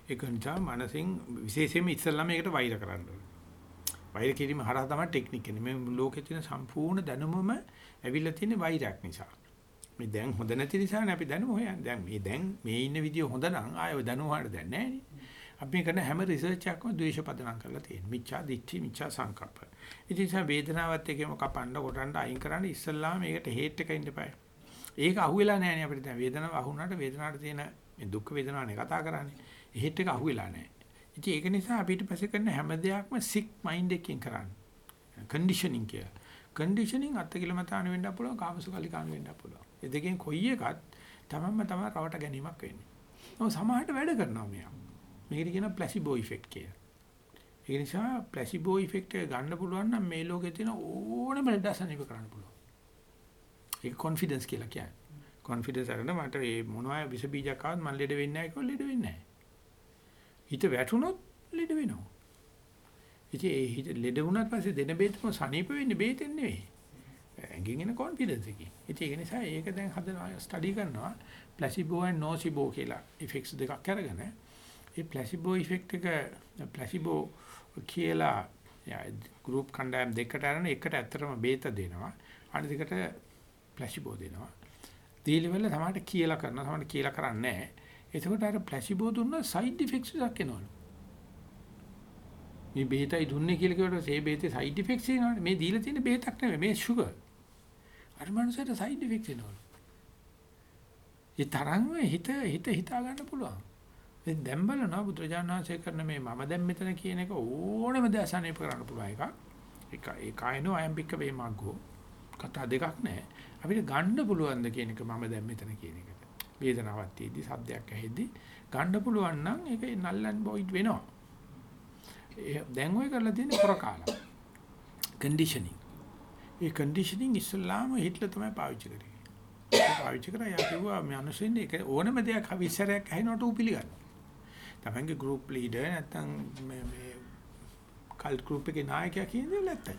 ඒක නිසා මනසින් විශේෂයෙන්ම ඉස්සල්ලාම ඒකට වෛර කරන්න ඕනේ. වෛර කිරීම හරහා තමයි ටෙක්නික් එන්නේ. මේ ලෝකේ තියෙන සම්පූර්ණ දැනුමම ඇවිල්ලා තියෙන වෛරයක් නිසා. මේ දැන් හොඳ නැති නිසානේ අපි දැනුම හොයන්නේ. දැන් මේ දැන් මේ ඉන්න විදිය හොඳ නම් ආයෙ දැනුම හොයන්න දැන් නැහැ අපි කරන හැම රිසර්ච් එකක්ම ද්වේෂ පදනම් කරලා තියෙනවා. මිච්ඡා දිට්ඨි මිච්ඡා සංකප්ප. ඉතින් ඒ නිසා වේදනාවත් එක්කම කපන්න කොටන්න අයින් කරන්න ඉස්සල්ලාම මේකට හේට් එක ඉන්න එපායි. ඒක අහුවෙලා නැහැ නේ අපිට දැන් වේදනාව අහුණාට වේදනාවට තියෙන මේ දුක් වේදනාවනේ කතා කරන්නේ. හේට් එක අහුවෙලා නැහැ. ඉතින් ඒක නිසා අපි ඊට පස්සේ කරන හැම දෙයක්ම සික් මයින්ඩ් එකකින් කරන්නේ. කන්ඩිෂනින් කියලා. කන්ඩිෂනින් අත්කිලමතාන වෙන්න පුළුවන් කාමසුකල්ලිකාන වෙන්න පුළුවන්. ඒ දෙකෙන් කොයි එකත් තමන්ම තමයි රවට ගැනීමක් වෙන්නේ. ඔව් සමහරට වැඩ කරනවා මෙයා. මේකට කියනවා ප්ලාසිබෝ ඉෆෙක්ට් කියලා. ඒ නිසා ප්ලාසිබෝ ඉෆෙක්ට් එක ගන්න පුළුවන් නම් මේ ලෝකේ තියෙන ඕනම ලෙඩසනීප කරන්න පුළුවන්. ඒක කොන්ෆිඩන්ස් කියලා කියන්නේ. කොන්ෆිඩන්ස් අරගෙන මට මේ මොනවා විස බීජයක් ආවත් මම ලෙඩ වෙන්නේ නැහැ කියලා ලෙඩ වෙන්නේ නැහැ. හිත වැටුනොත් ලෙඩ වෙනවා. ඉතින් ඒ හිත ලෙඩ වුණාට පස්සේ දෙන බේතම සනීප වෙන්නේ බේතෙන් නෙවෙයි. ඇඟෙන් එන කොන්ෆිඩන්ස් එකකින්. ඉතින් ඒක නිසා ඒක දැන් හදනවා ස්ටඩි කරනවා ප්ලාසිබෝ and නොසිබෝ කියලා ඉෆෙක්ට්ස් දෙකක් අරගෙන ඒ ප්ලාසිබෝ ඉෆෙක්ට් එක ප්ලාසිබෝ කියලා ගෲප් කණ්ඩායම් දෙකට අරගෙන එකට ඇත්තටම බේත දෙනවා. අනිත් දෙකට ප්ලාසිබෝ දෙනවා. දීලිවල තමයි කියලා කරනවා තමයි කියලා කරන්නේ නැහැ. එතකොට අර ප්ලාසිබෝ දුන්න සයිඩ් ඉෆෙක්ට්ස් එකක් එනවලු. මේ බේතයි දුන්නේ කියලා කියවට ඒ බේතේ සයිඩ් ඉෆෙක්ට්ස් එනවනේ. මේ දීලා තියෙන බේතක් නෙමෙයි මේ ෂුගර්. අර මනුස්සයට සයිඩ් ඉෆෙක්ට්ස් එනවලු. ඒ තරම්ම හිත හිත හිතා ගන්න පුළුවන්. දැන් දැන් බලනවා බුදුරජාණන් වහන්සේ කරන මේ මම දැන් මෙතන කියන එක ඕනෙම දසනේප කරන්න පුළුවන් එකක්. ඒක ඒ කායනෝ අයම්බික වේ මග්ගෝ. කතා දෙකක් නැහැ. අපිට ගන්න පුළුවන් ද කියන එක මම දැන් මෙතන කියන එකට. වේදනාවක් තියෙද්දි සද්දයක් ඇහෙද්දි ගන්න පුළුවන් නම් ඒක නල්ලන් බොයිඩ් වෙනවා. දැන් ඔය කරලා තියෙන්නේ ප්‍රකාලා. කන්ඩිෂනින්. ඒ කන්ඩිෂනින් ඉස්ලාම හිට්ලර් තමයි පාවිච්චි කරේ. පාවිච්චි කරා යා කිව්වා මිනිස්සුන් ඒක ඕනම දෙයක් විශ්සරයක් ඇහෙනකොට ඌ පිළිගන්නවා. තමන්ගේ ගෲප් ලීඩර් නැත්නම් මේ මේ කල්ට් ගෲප් එකේ නායකයා කියන දේ නැත්තයි.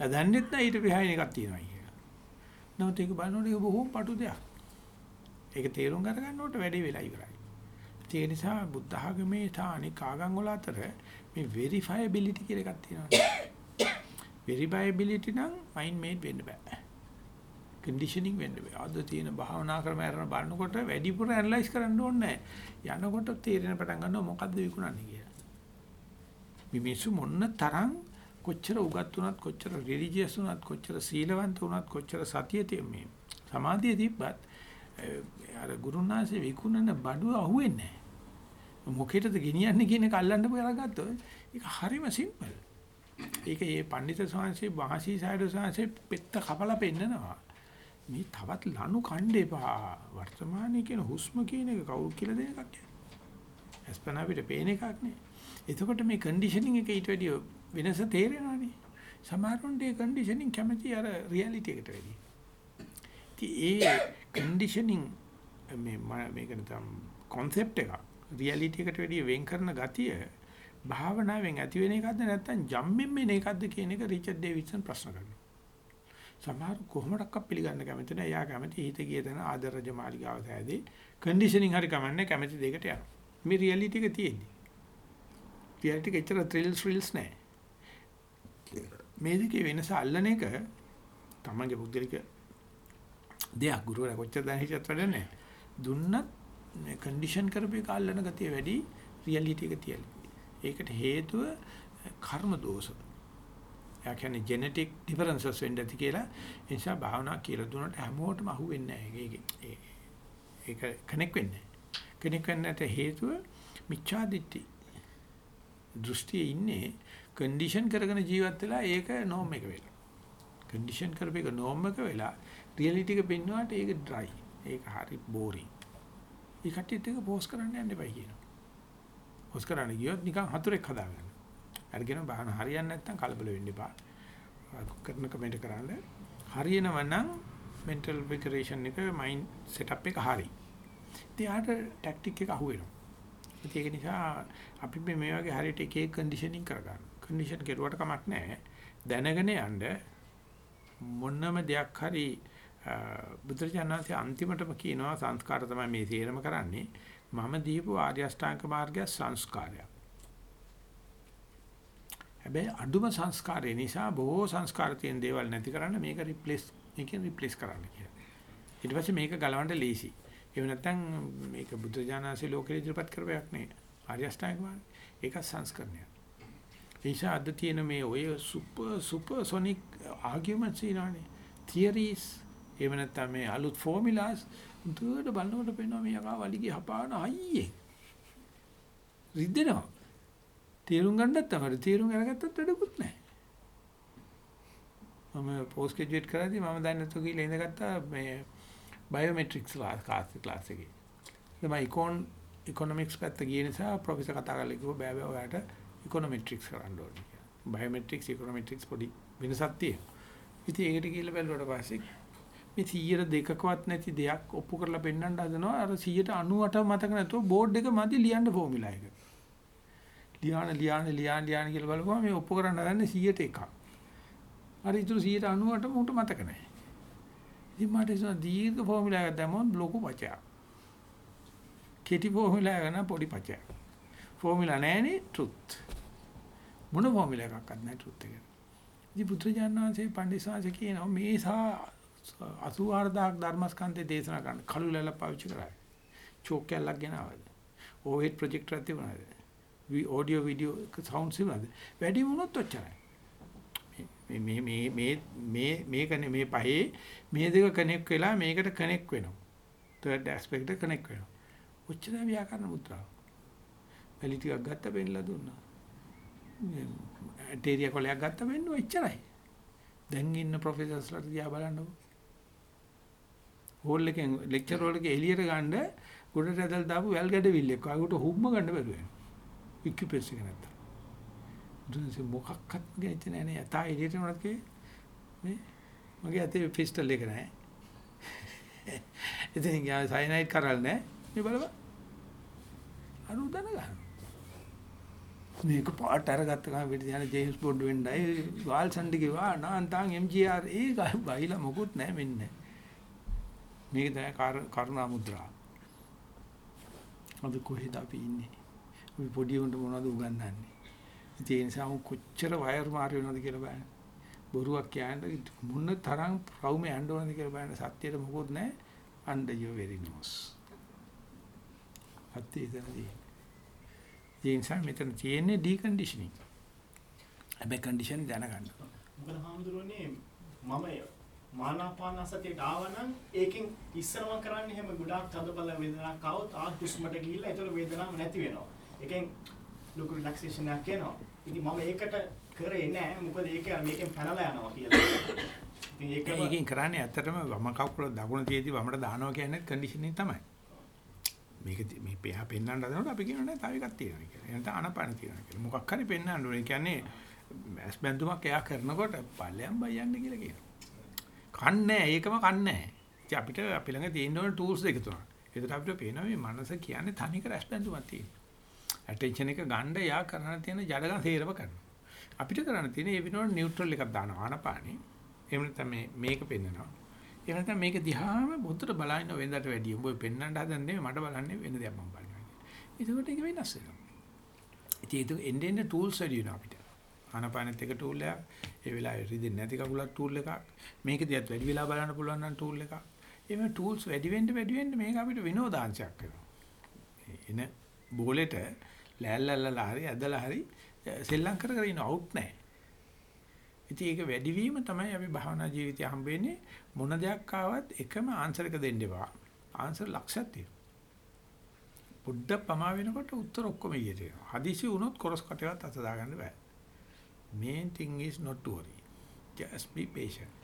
දන්නෙත් නැහැ ඊට behind එකක් තියෙනවා කියලා. නමුත් ඒක බලනකොට ඒක බොහොම පටු දෙයක්. ඒක තේරුම් ගන්නකොට වැඩේ වෙලා ඉවරයි. ඒ නිසා බුද්ධ ආගමේ තානික ආගම් වල අතර මේ verifiability කියලා එකක් තියෙනවා. verifiability නම් mind made වෙන්න බෑ. conditioning වෙන්න බෑ. අද තියෙන භාවනා ක්‍රම අරන බලනකොට වැඩිපුර ඇනලයිස් කරන්න ඕනේ නැහැ. යනකොට තේරෙන පටන් ගන්නවා මොකද්ද විකුණන්නේ කියලා. මිනිස්සු මොන්න තරම් කොච්චර උගත් වුණත් කොච්චර රිලිජියස් වුණත් කොච්චර සීලවන්ත වුණත් කොච්චර සතිය තියෙන්නේ සමාධිය තිබ්බත් අර ගුරුනාසේ විකුණන බඩුව අහුවෙන්නේ නැහැ. මොකේටද ගෙනියන්නේ කියන එක අල්ලන්න කරගත්තොත් ඒක හරිම සිම්පල්. ඒක මේ පඬිත ස්වාමීන් වහන්සේ සායද ස්වාමීන් පෙත්ත කපලා පෙන්නනවා. මේ තවත් ලනු කණ්ඩ එපා. වර්තමානයේ කියන හුස්ම කියන එක කවුරු කියලා දෙන එකක්. අස්පනා පිට පේන එකක් නේ. එතකොට මේ කන්ඩිෂනින් එක ඊට වැඩිය වෙනස තේරෙනවානේ. සමහරුන්ට ඒ කන්ඩිෂනින් කැමති අර රියැලිටි එකට වැඩිය. ඉතින් ඒ කන්ඩිෂනින් මේ මේක නිකම් concept එක රියැලිටි එකට වැඩිය වෙන් කරන ගතිය භාවනාවෙන් ඇති වෙන එකක්ද නැත්නම් ජම්මෙන් එන එකක්ද කියන එක රිචඩ් ඩේවිඩ්සන් ප්‍රශ්න කරනවා. සමහර කොහොමඩක්වත් පිළිගන්න කැමති නැහැ. එයා කැමති හිත ගිය තැන ආදරජ මාලිගාව තෑදී කන්ඩිෂනින් හරි කමන්නේ කැමති දෙයකට යනවා. මේ රියැලිටි එක තියෙන්නේ. රියැලිටි එක ඇත්තට ත්‍රිල්ස් ත්‍රිල්ස් නැහැ. මේ දෙකේ වෙනස අල්ලන එක තමන්ගේ බුද්ධලික දෙයක් ගුරුවරයා කොච්චර දැන හිටියත් වැඩන්නේ දුන්නත් මේ කන්ඩිෂන් කරපු එක අල්ලන ගතිය වැඩි රියැලිටි එක තියලා. ඒකට හේතුව කර්ම දෝෂ. එයා කියන්නේ ජෙනටික් ඩිෆරන්සස් වෙන්න ඇති කියලා. ඒ නිසා භාවනා කියලා දුන්නට හැමෝටම අහු වෙන්නේ නැහැ. ඒක කනෙක් වෙන්නේ නැහැ. කනෙක් වෙන්නට හේතුව මිච්ඡා දිට්ඨි. දෘෂ්ටියේ ඉන්නේ කන්ඩිෂන් කරගෙන ජීවත් වෙලා ඒක නෝම් එක වෙලා. කන්ඩිෂන් කරපේක නෝම් එක වෙලා රියැලිටි එක පෙන්වුවාට ඒක ඩ්‍රයි. ඒක හරි බෝරින්. ඒ කට්ටියත් එක පෝස් කරන්න යන්න එපා කියනවා. පෝස් කරන්න ගියොත් නිකන් හතුරෙක් හදාගන්න. අරගෙන බහන හරියන්නේ නැත්නම් කලබල වෙන්න එපා. කරන කමෙන්ට් කරන්න. හරියනව නම් mental preparation එක mind setup එක හරි. ඉතින් ආට ටැක්ටික් එක අහු වෙනවා. ඒක නිසා අපි මේ වගේ හරියට එක එක කන්ඩිෂනින් කරගන්න. කන්ඩිෂන් කෙරුවට කමක් නැහැ. දැනගෙන යන්න මොනම දෙයක් හරි බුදුරජාණන්සේ අන්තිමටම කියනවා සංස්කාර තමයි මේ තේරම කරන්නේ. මම දීපු ආර්ය අෂ්ටාංග මාර්ගය සංස්කාරයක්. හැබැයි අඩුම සංස්කාරය නිසා බොහෝ සංස්කාර තියෙන දේවල් නැති කරන්න මේක රිප්ලේස් මේකෙන් රිප්ලේස් කරන්න කියලා. ඊට පස්සේ මේක ගලවන්න ලේසි. එහෙම නැත්නම් මේක බුදුජානනාංශී ලෝකෙ ඉදිරිපත් කරපයක් නේ. ආර්ය අෂ්ටාංග මාර්ගය. ඒක සංස්කරණයක්. ඒසා අද තියෙන මේ ඔය සුපර් සුපර් සොනික් ආගියුමන්ට්ස් ඉනානේ. තියරිස් එහෙම නැත්නම් මේ අලුත් ෆෝමියුලාස් දුරට බලනකොට පේනවා මේ යකා වලිගේ හපාන අයියේ. රිද්දෙනවා. තේරුම් ගන්නත් තමයි තේරුම් අරගත්තත් වැඩකුත් නැහැ. මම පෝස්ට් ග්‍රැජුවේට් කරද්දී මම දන්නේ නැතුව ගිහලා ඉඳගත්තා මේ බයෝමෙට්‍රික්ස් ක්ලාස් ක්ලාස් එකේ. මම ඉකෝන් ඉකොනොමික්ස් පැත්ත ගිය නිසා ප්‍රොෆෙසර් කතා කරලා කිව්වා බෑ බෑ ඔයාලට ඉකොනොමෙට්‍රික්ස් කරන්න ඕනේ කියලා. බයෝමෙට්‍රික්ස් ඉකොනොමෙට්‍රික්ස් පොඩි වෙනසක් තියෙනවා. ඉතින් ඒකට ගිහලා බැලුවට පස්සේ මේ 100 දෙකකවත් නැති දෙයක් ඔප්පු කරලා පෙන්වන්න හදනවා අර 198 මතක නැතුව බෝඩ් එක මදි ලියන්න ෆෝමියුලා එක. ලියාන ලියාන ලියාන ලියාන කියලා බලපුවම මේ ඔප්පු කරන්න හදන්නේ 100ට එකක්. අර ඉතුරු 198 මුට මතක නැහැ. ඉතින් මට ඒක දීර්ඝ ෆෝමියුලා එකක් දැම්මොත් ලොකු පචයක්. කෙටි ෆෝමියුලා එක නම් පොඩි පචයක්. ෆෝමියුලා නැහැනේ ට්‍රුත්. මොන ෆෝමියුලා එකක්වත් නැහැ ට්‍රුත් එක. ඉතින් පුත්‍රජානනාංශේ පණ්ඩිතසාංශ කියනවා මේ සා 84000ක් ධර්මස්කන්ධේ දේශනා කරන්න කළු ලැල පාවිච්චි කරා. චෝක් කැල්ලක් ගෙනවද? ඕහෙඩ් ප්‍රොජෙක්ටර් එකක් තිබුණාද? වි ඔඩියෝ වීඩියෝ සවුන්ඩ්ස් තිබුණාද? වැඩි වුණොත් ඔච්චරයි. මේ මේ මේ මේ මේකනේ මේ පහේ මේ දෙක කනෙක්ට් වෙලා මේකට කනෙක්ට් වෙනවා. third aspect එක කනෙක්ට් වෙනවා. ඔච්චර ව්‍යාකරණ මුද්‍රාව. වැලි ටිකක් ගත්ත පෙන්නලා දුන්නා. ඇටේරියා කොලයක් ගත්ත වෙන්න එච්චරයි. දැන් ඉන්න ප්‍රොෆෙසර්ස්ලාට දිහා බලන්නකො. හෝල් එකෙන් ලෙක්චර් හෝල් එකේ එළියට ගන්න ගොඩට ඇදලා දාපු වැල් ගැඩවිල්ලක් වගේට හුම්ම ගන්න බැරුව වෙනවා. ඉක්විප්ස් එක නැත්තම්. දුන්සේ මොකක්වත් ගියත් නෑ නේ. තා එළියට මොනවද කියේ? මේ මගේ අතේ පිස්ටල් එක නෑ. ඉතින් යා සයනයිඩ් කරල් නෑ. මේ බලපන්. අරු දන ගන්න. මේක පාට අරගත්ත ගමන් පිට යන ජේම්ස් බොන්ඩ් වෙන්නයි. වාල් සන්ඩි කිව්වා නාන්තාන් එම්ජීආර් ඒක බයිලා මොකුත් නැහැ මෙන්න. මේක තමයි කරුණා මුද්‍රා. අද කොහෙද අපි ඉන්නේ? අපි පොඩි උන්ට මොනවද උගන්වන්නේ? ඉතින් ඒ නිසා කොච්චර වයර් මාරු වෙනවද කියලා බලන්න. බොරුවක් කියන්නේ මොන තරම් ප්‍රවුම යන්න ඕනද කියලා බලන්න. සත්‍යයට මොකුත් නැහැ under your very nose සත්‍යය එතනදී ඒ නිසා මෙතන තියෙන්නේ ඩිකන්ඩිෂනින්. හැබැයි කන්ඩිෂන් දැනගන්න. මොකද හාමුදුරනේ මම මානාපාන සතියට ආවනම් ඒකෙන් ඉස්සර මම කරන්නේ එහෙම ගොඩාක් තද බල වේදනාවක් ආවොත් ආ හුස්මට ගිහිල්ලා ඒතර වේදනාවක් නැති වෙනවා. ඒකෙන් ලොකු රිලැක්සේෂන් එකක් එනවා. ඉතින් මම ඒකට කරේ නැහැ. මොකද ඒක මේකෙන් පැනලා යනවා කියලා. ඉතින් ඒකම ඒකෙන් කරන්නේ ඇත්තටම වම කකුල දකුණ තියදී වමට දානවා කියන්නේ කන්ඩිෂනින් තමයි. මේක මේ පෙහා පෙන්වන්න හදනකොට අපි කියනවා නෑ තව එකක් තියෙනවා කියලා. එහෙනම් ආනපාන තියෙනවා කියලා. මොකක් හරි පෙන්වන්න ඕනේ. කියන්නේ ඇස් බැඳුමක් එයා කරනකොට පල්ලෙන් බයන්න කියලා කියනවා. කන්නේ ඒකම කන්නේ ඉතින් අපිට අපි ළඟ තියෙන ඕන ටූල්ස් දෙක තුනක්. ඒකට අපිට පේනවා මේ මනස කියන්නේ තනිකර ඇස් බැඳුමක් තියෙනවා. ඇටෙන්ෂන් එක ගන්න යා කරන්න තියෙන ජඩගම් තේරව කරනවා. අපිට කරන්න තියෙන ඒ විනෝඩ නියුට්‍රල් එකක් දානවා ආනපානේ. එහෙම නැත්නම් මේ මේක පෙන්නනවා. එහෙම නැත්නම් මේක දිහාම බුද්ධට බලන්න වෙනදට වැඩිය. උඹ පෙන්වන්න හදන්නේ මට බලන්නේ වෙන දෙයක් මම බලනවා. ඒකට ඒක වෙනස් වෙනවා. ඉතින් ඒක එන්නේ එන්නේ ටූල්ස් වැඩි වෙනවා අපිට. ආනපානෙත් එක ටූල් එකක්. ඒ වෙලාවේ රිදෙන්නේ නැති කකුලක් ටූල් එකක්. මේක දිහත් වැඩි වෙලා බලන්න පුළුවන් නම් ටූල් එකක්. එහෙම ටූල්ස් වැඩි වෙන්න වැඩි වෙන්න මේක අපිට විනෝදාංශයක් වෙනවා. එන බෝලෙට ලෑල්ලල්ලා හරි ඇදලා හරි සෙල්ලම් කර කර ඉන්න අවුට් නැහැ. ඉතින් ඒක වැඩිවීම තමයි අපි භාවනා ජීවිතය හම්බෙන්නේ මොන දෙයක් ආවත් එකම ආන්සර් එක දෙන්න එපා. ආන්සර් ලක්ෂයක් තියෙනවා. පොඩ්ඩක් පමා වෙනකොට උත්තර ඔක්කොම ඊට එනවා. හදිසි වුණොත් කොරස් කටේවත් අත දාගන්න බෑ. main thing is not to worry. Just be patient.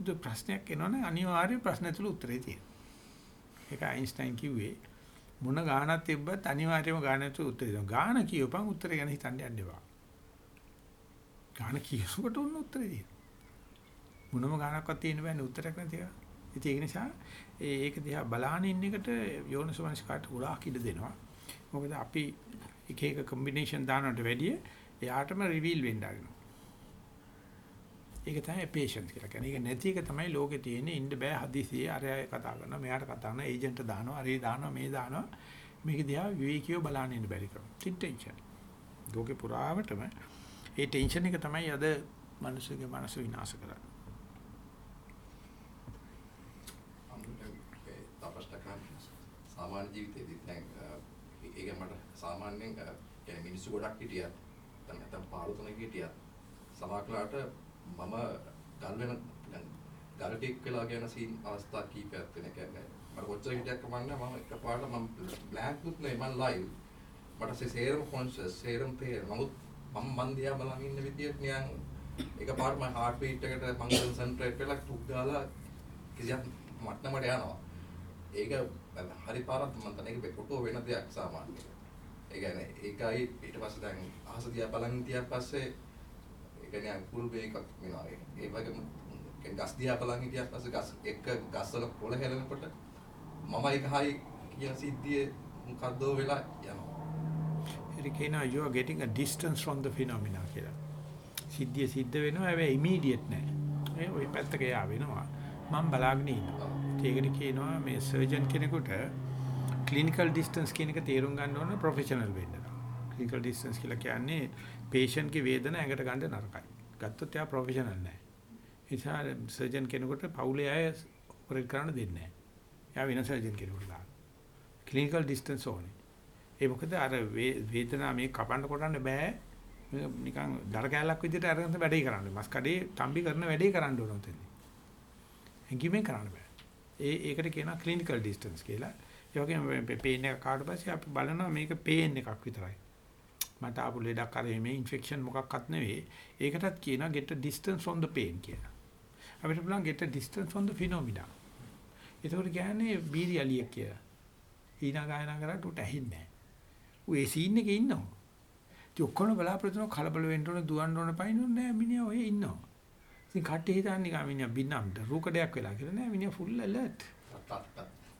උද ප්‍රශ්නයක් එනවනේ අනිවාර්ය ප්‍රශ්න ඇතුළේ උත්තරේ තියෙනවා. ඒක අයින්ස්ටයින් කිව්වේ මොන ගානක් තිබ්බත් අනිවාර්යයෙන්ම ගාන ඇතුළේ උත්තරේ දෙනවා. ගාන කියපන් උත්තරේ ගැන හිතන්න යන්න එපා. ගාන කියනකොට උන්න උත්තරේ දෙනවා. මොනම ගානක්වත් තියෙන්න බෑනේ උත්තරයක් නැති එක. ඉතින් ඒක නිසා ඒක දිහා බලාන ඉන්න එකට යෝනිසමනස්කාට උරාක් ඉඩ දෙනවා. මොකද අපි එක එක කම්බිනේෂන් දානකට වැඩිය එයාටම රිවීල් වෙන්න ආරිනවා. ඒක තමයි patience කියලා කියන්නේ. ඒක නැති එක තමයි ලෝකේ තියෙන්නේ ඉන්න බෑ හදිසියේ අර අය කතා කරනවා මෙයාට කතා කරනවා ඒජන්ට් දානවා අරේ දානවා මේ දානවා මේක දිහා විවේකීව බලන්න ඉන්න බැරි කරනවා. තින් ටෙන්ෂන්. ලෝකේ පුරාවටම ඒ ටෙන්ෂන් එක තමයි අද මිනිස්සුගේ මනස විනාශ කරන්නේ. සාමාන්‍ය ජීවිතේදී දැන් ඒක මට සාමාන්‍යයෙන් يعني මිනිස්සු ගොඩක් හිටියත් දැන් නැත්තම් පාළුතනක හිටියත් සමහරట్లాට මම ගල් වෙන ගල් ටික් වෙලා යන සීන් අවස්ථා කීපයක් වෙන කියන්නේ මට කොච්චර හිටියක් කමන්නේ මම එකපාරට මම බ්ලැන්ක්ුත් නේ මම ලයිව් මට සේරම කොන්ෂස් සේරම තේර නමුත් මම මන් දිහා බලන් ඉන්න විදියට නියන් එකපාරට මම හાર્ට් බීට් එකට මම කන්සන්ට්‍රේට් වෙලා ටුක් ගාලා කිසියක් මට්ටමට යනවා. ඒක හරි පාරක් මම තන ඒක පොටෝ වෙන දෙයක් සාමාන්‍යයෙන් ඒ කියන්නේ ඒකයි ඊට පස්සේ දැන් අහස දිහා බලන් තියාන් පස්සේ ඒ කියන්නේ අකුල් මේකක් වෙනවා ඒ වගේම කියන්නේ ගස් දිහා බලන් හිටියන් පස්සේ ගස් එක ගස්වල පොළ හැලෙනකොට මම ඒක හයි කියන සිද්ධිය මොකද්ද වෙලා යනවා ඒක කියනවා you are getting a distance from the phenomena කියලා. සිද්ධිය සිද්ධ වෙනවා හැබැයි immediate නෑ. ඒ ওই පැත්තක යා වෙනවා. මම බලාගෙන ඉන්නවා. ඒකට කියනවා මේ සර්ජන් කෙනෙකුට ක්ලිනිකල් ඩිස්ටන්ස් කියන එක තේරුම් ගන්න ඕන ප්‍රොෆෙෂනල් වෙන්න. ක්ලිනිකල් ඩිස්ටන්ස් කියලා කියන්නේ patient ගේ වේදන ඇඟට ගන්න නරකයි. ගත්තොත් එයා ප්‍රොෆෙෂනල් නෑ. ඒ නිසා සර්ජන් කෙනෙකුට පවුලේ අය ඔපරේට් කරන්න දෙන්නේ නෑ. එයා වෙන සර්ජන් කෙනෙකුට දාන්න. ක්ලිනිකල් ඩිස්ටන්ස් ඕනේ. ඒ මොකද අර වේදනාව මේ කපන්න කොටන්න බෑ. නිකන් දර කැලක් විදිහට අරගෙන වැඩේ කරන්න. මස් කඩේ තම්බි කරන වැඩේ කරන්න ඕන උතෙන්. හැංගීමෙන් කරන්න බෑ. ඒ ඒකට කියනවා ක්ලිනිකල් ඩිස්ටන්ස් කියලා. ඒ වගේම පේන් එක කාට පස්සේ අපි බලනවා මේක පේන් එකක් විතරයි. මට ආපු ලෙඩක් අර මේ ඉන්ෆෙක්ෂන් මොකක්වත් නෙවෙයි. ඒකටත් කියනවා get a distance from the pain කියලා. අපිට පුළුවන් get a distance from the phenomena. ඒකට කියන්නේ බීරියලිය කියලා. ඊනා ගායනා කරාට උට ඇහින්නේ නැහැ. ඌ ඒ සීන් එකේ ඉන්නවා. ඉතින් ඔක්කොම බලාපොරොත්තු වෙන කලබල වෙන්න ඕන දුවන්න ඕන පයින්න ඕන නෑ මිනිහා ඔය ඉන්නවා. ඉතින් කට්ටිය හිතන්නේ නිකන් මිනිහා බින්නම්ද රූකඩයක් වෙලා කියලා නෑ මිනිහා ෆුල් ඇලර්ට්.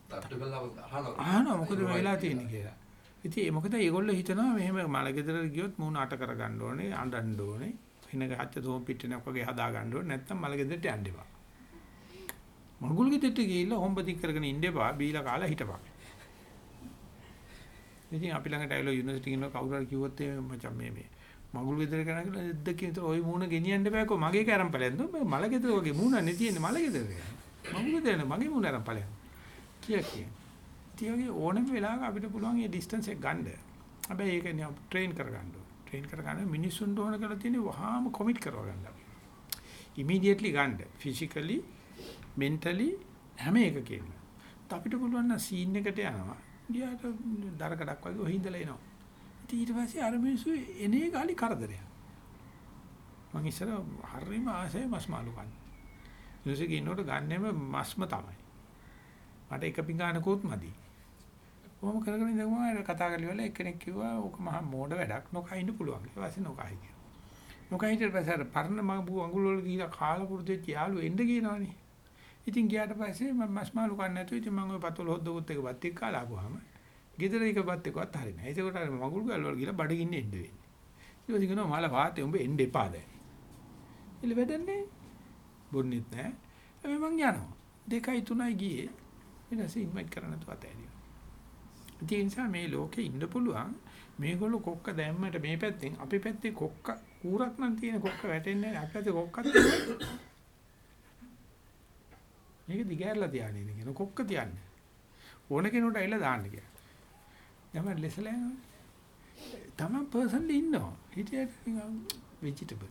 තට්ටු කරලා අහනවා අහනවා මොකද මේ වෙලා තියෙන්නේ කියලා. ඉතින් ඒ මොකද ඒගොල්ලෝ හිතනවා මෙහෙම මල ගෙදර ගියොත් මූණ අට කර ගන්න ඕනේ අඬන්න ඕනේ. හිනක හච්ච දෝම් පිටිනක් වගේ හදා ගන්න ඕනේ නැත්නම් මල ගෙදරට යන්න එපා. මඟුල් ගෙදරට ගිහිල්ලා හොම්බති කරගෙන ඉන්න එපා බීලා කාලා හිටපන්. ඉතින් අපි ළඟට ඇවිල්ලා යුනිවර්සිටි කෙනෙක් කවුරු හරි කිව්වොත් ඒ මචං මේ මේ මඟුල් ගෙදර කරා කියලා දෙද්දකින් විතර ওই මූණ ගෙනියන්න බෑකෝ මගේ කැරම් ඵලයන්ද මේ මල ගෙදර වගේ මූණ නේ තියෙන්නේ මල ගෙදර මඟුල් ගෙදර නේ මගේ මූණ අරන් ඵලයන් කිය කිය. ඉතින් ඕනම වෙලාවක අපිට පුළුවන් මේ ඩිස්ටන්ස් එක ගන්න. හැබැයි ඒක නේ ට්‍රේන් කරගන්න ඕනේ. ට්‍රේන් කරගන්න මිනිස්සුන්ට ඕන කරලා තියෙන්නේ වහාම කොමිට් කරව ගන්න අපි. ඉමීඩියට්ලි ගන්න. ෆිසිකලි මෙන්ටලි හැම එකකින්ම. අපිට පුළුවන් නම් සීන් එකට යනවා. ගියාට දරකඩක් වගේ ඔහි ඉඳලා එනවා. ඉතින් ඊට පස්සේ අර මිනිස්සු එනේ ගාලි කරදරයක්. මං ඉස්සර හරිම ආසයි මස් මාළු කන්න. මිනිස්සු කිනෝට ගන්නෙම මස්ම තමයි. මට එක පිඟානකුත් මදි. කොහොම කරගෙන ඉඳන් කතා කරලා එක්කෙනෙක් කිව්වා ඕක මහා මෝඩ වැඩක් නොකා ඉන්න පුළුවන්. ඊට පස්සේ නොකා හිටියා. නොකා හිටියට පස්සේ අර පරණ මඟු අඟුල් වල ගිහලා කාලා පුරුදු වෙච්ච යාළුවෝ එන්න කියනවනේ. ඉතින් ගියාට පස්සේ මම මස් මාළු කන්නේ නැතුව ඉතින් මම ওই පතොල හොද්දකුත් එක බත් එක්ක කාලා ආපුවාම ගෙදර එක බත් එකවත් හරිනේ. ඒකෝට අර මගුල් ගල් වල ගිහලා බඩගින්නේ එන්න වෙන්නේ. ඊට පස්සේ කියනවා මල වාතේ උඹ එන්න එපා දැන්. ඉල වැඩන්නේ. බොන්නෙත් නැහැ. හැබැයි මං යනවා. දෙකයි තුනයි ගියේ. ඊට පස්සේ ඉන්වයිට් කරන්න තු අතෑරියා. ඒ නිසා මේ ලෝකේ ඉන්න පුළුවන් මේගොල්ලෝ කොක්ක දැම්මට මේ පැත්තෙන් අපි පැත්තේ කොක්ක කූරක් නම් තියෙන කොක්ක වැටෙන්නේ නැහැ. අපේ පැත්තේ කොක්කක් තියෙනවා. මේක දිගහැරලා තියාගෙන ඉන්න කියන කොක්ක තියන්නේ. ඕන කෙනෙකුට ඇවිල්ලා දාන්න කියලා. යම ලෙසලා යනවා. තමන් පර්සන්ලි ඉන්නවා. හිටියට ভেජිටබල්.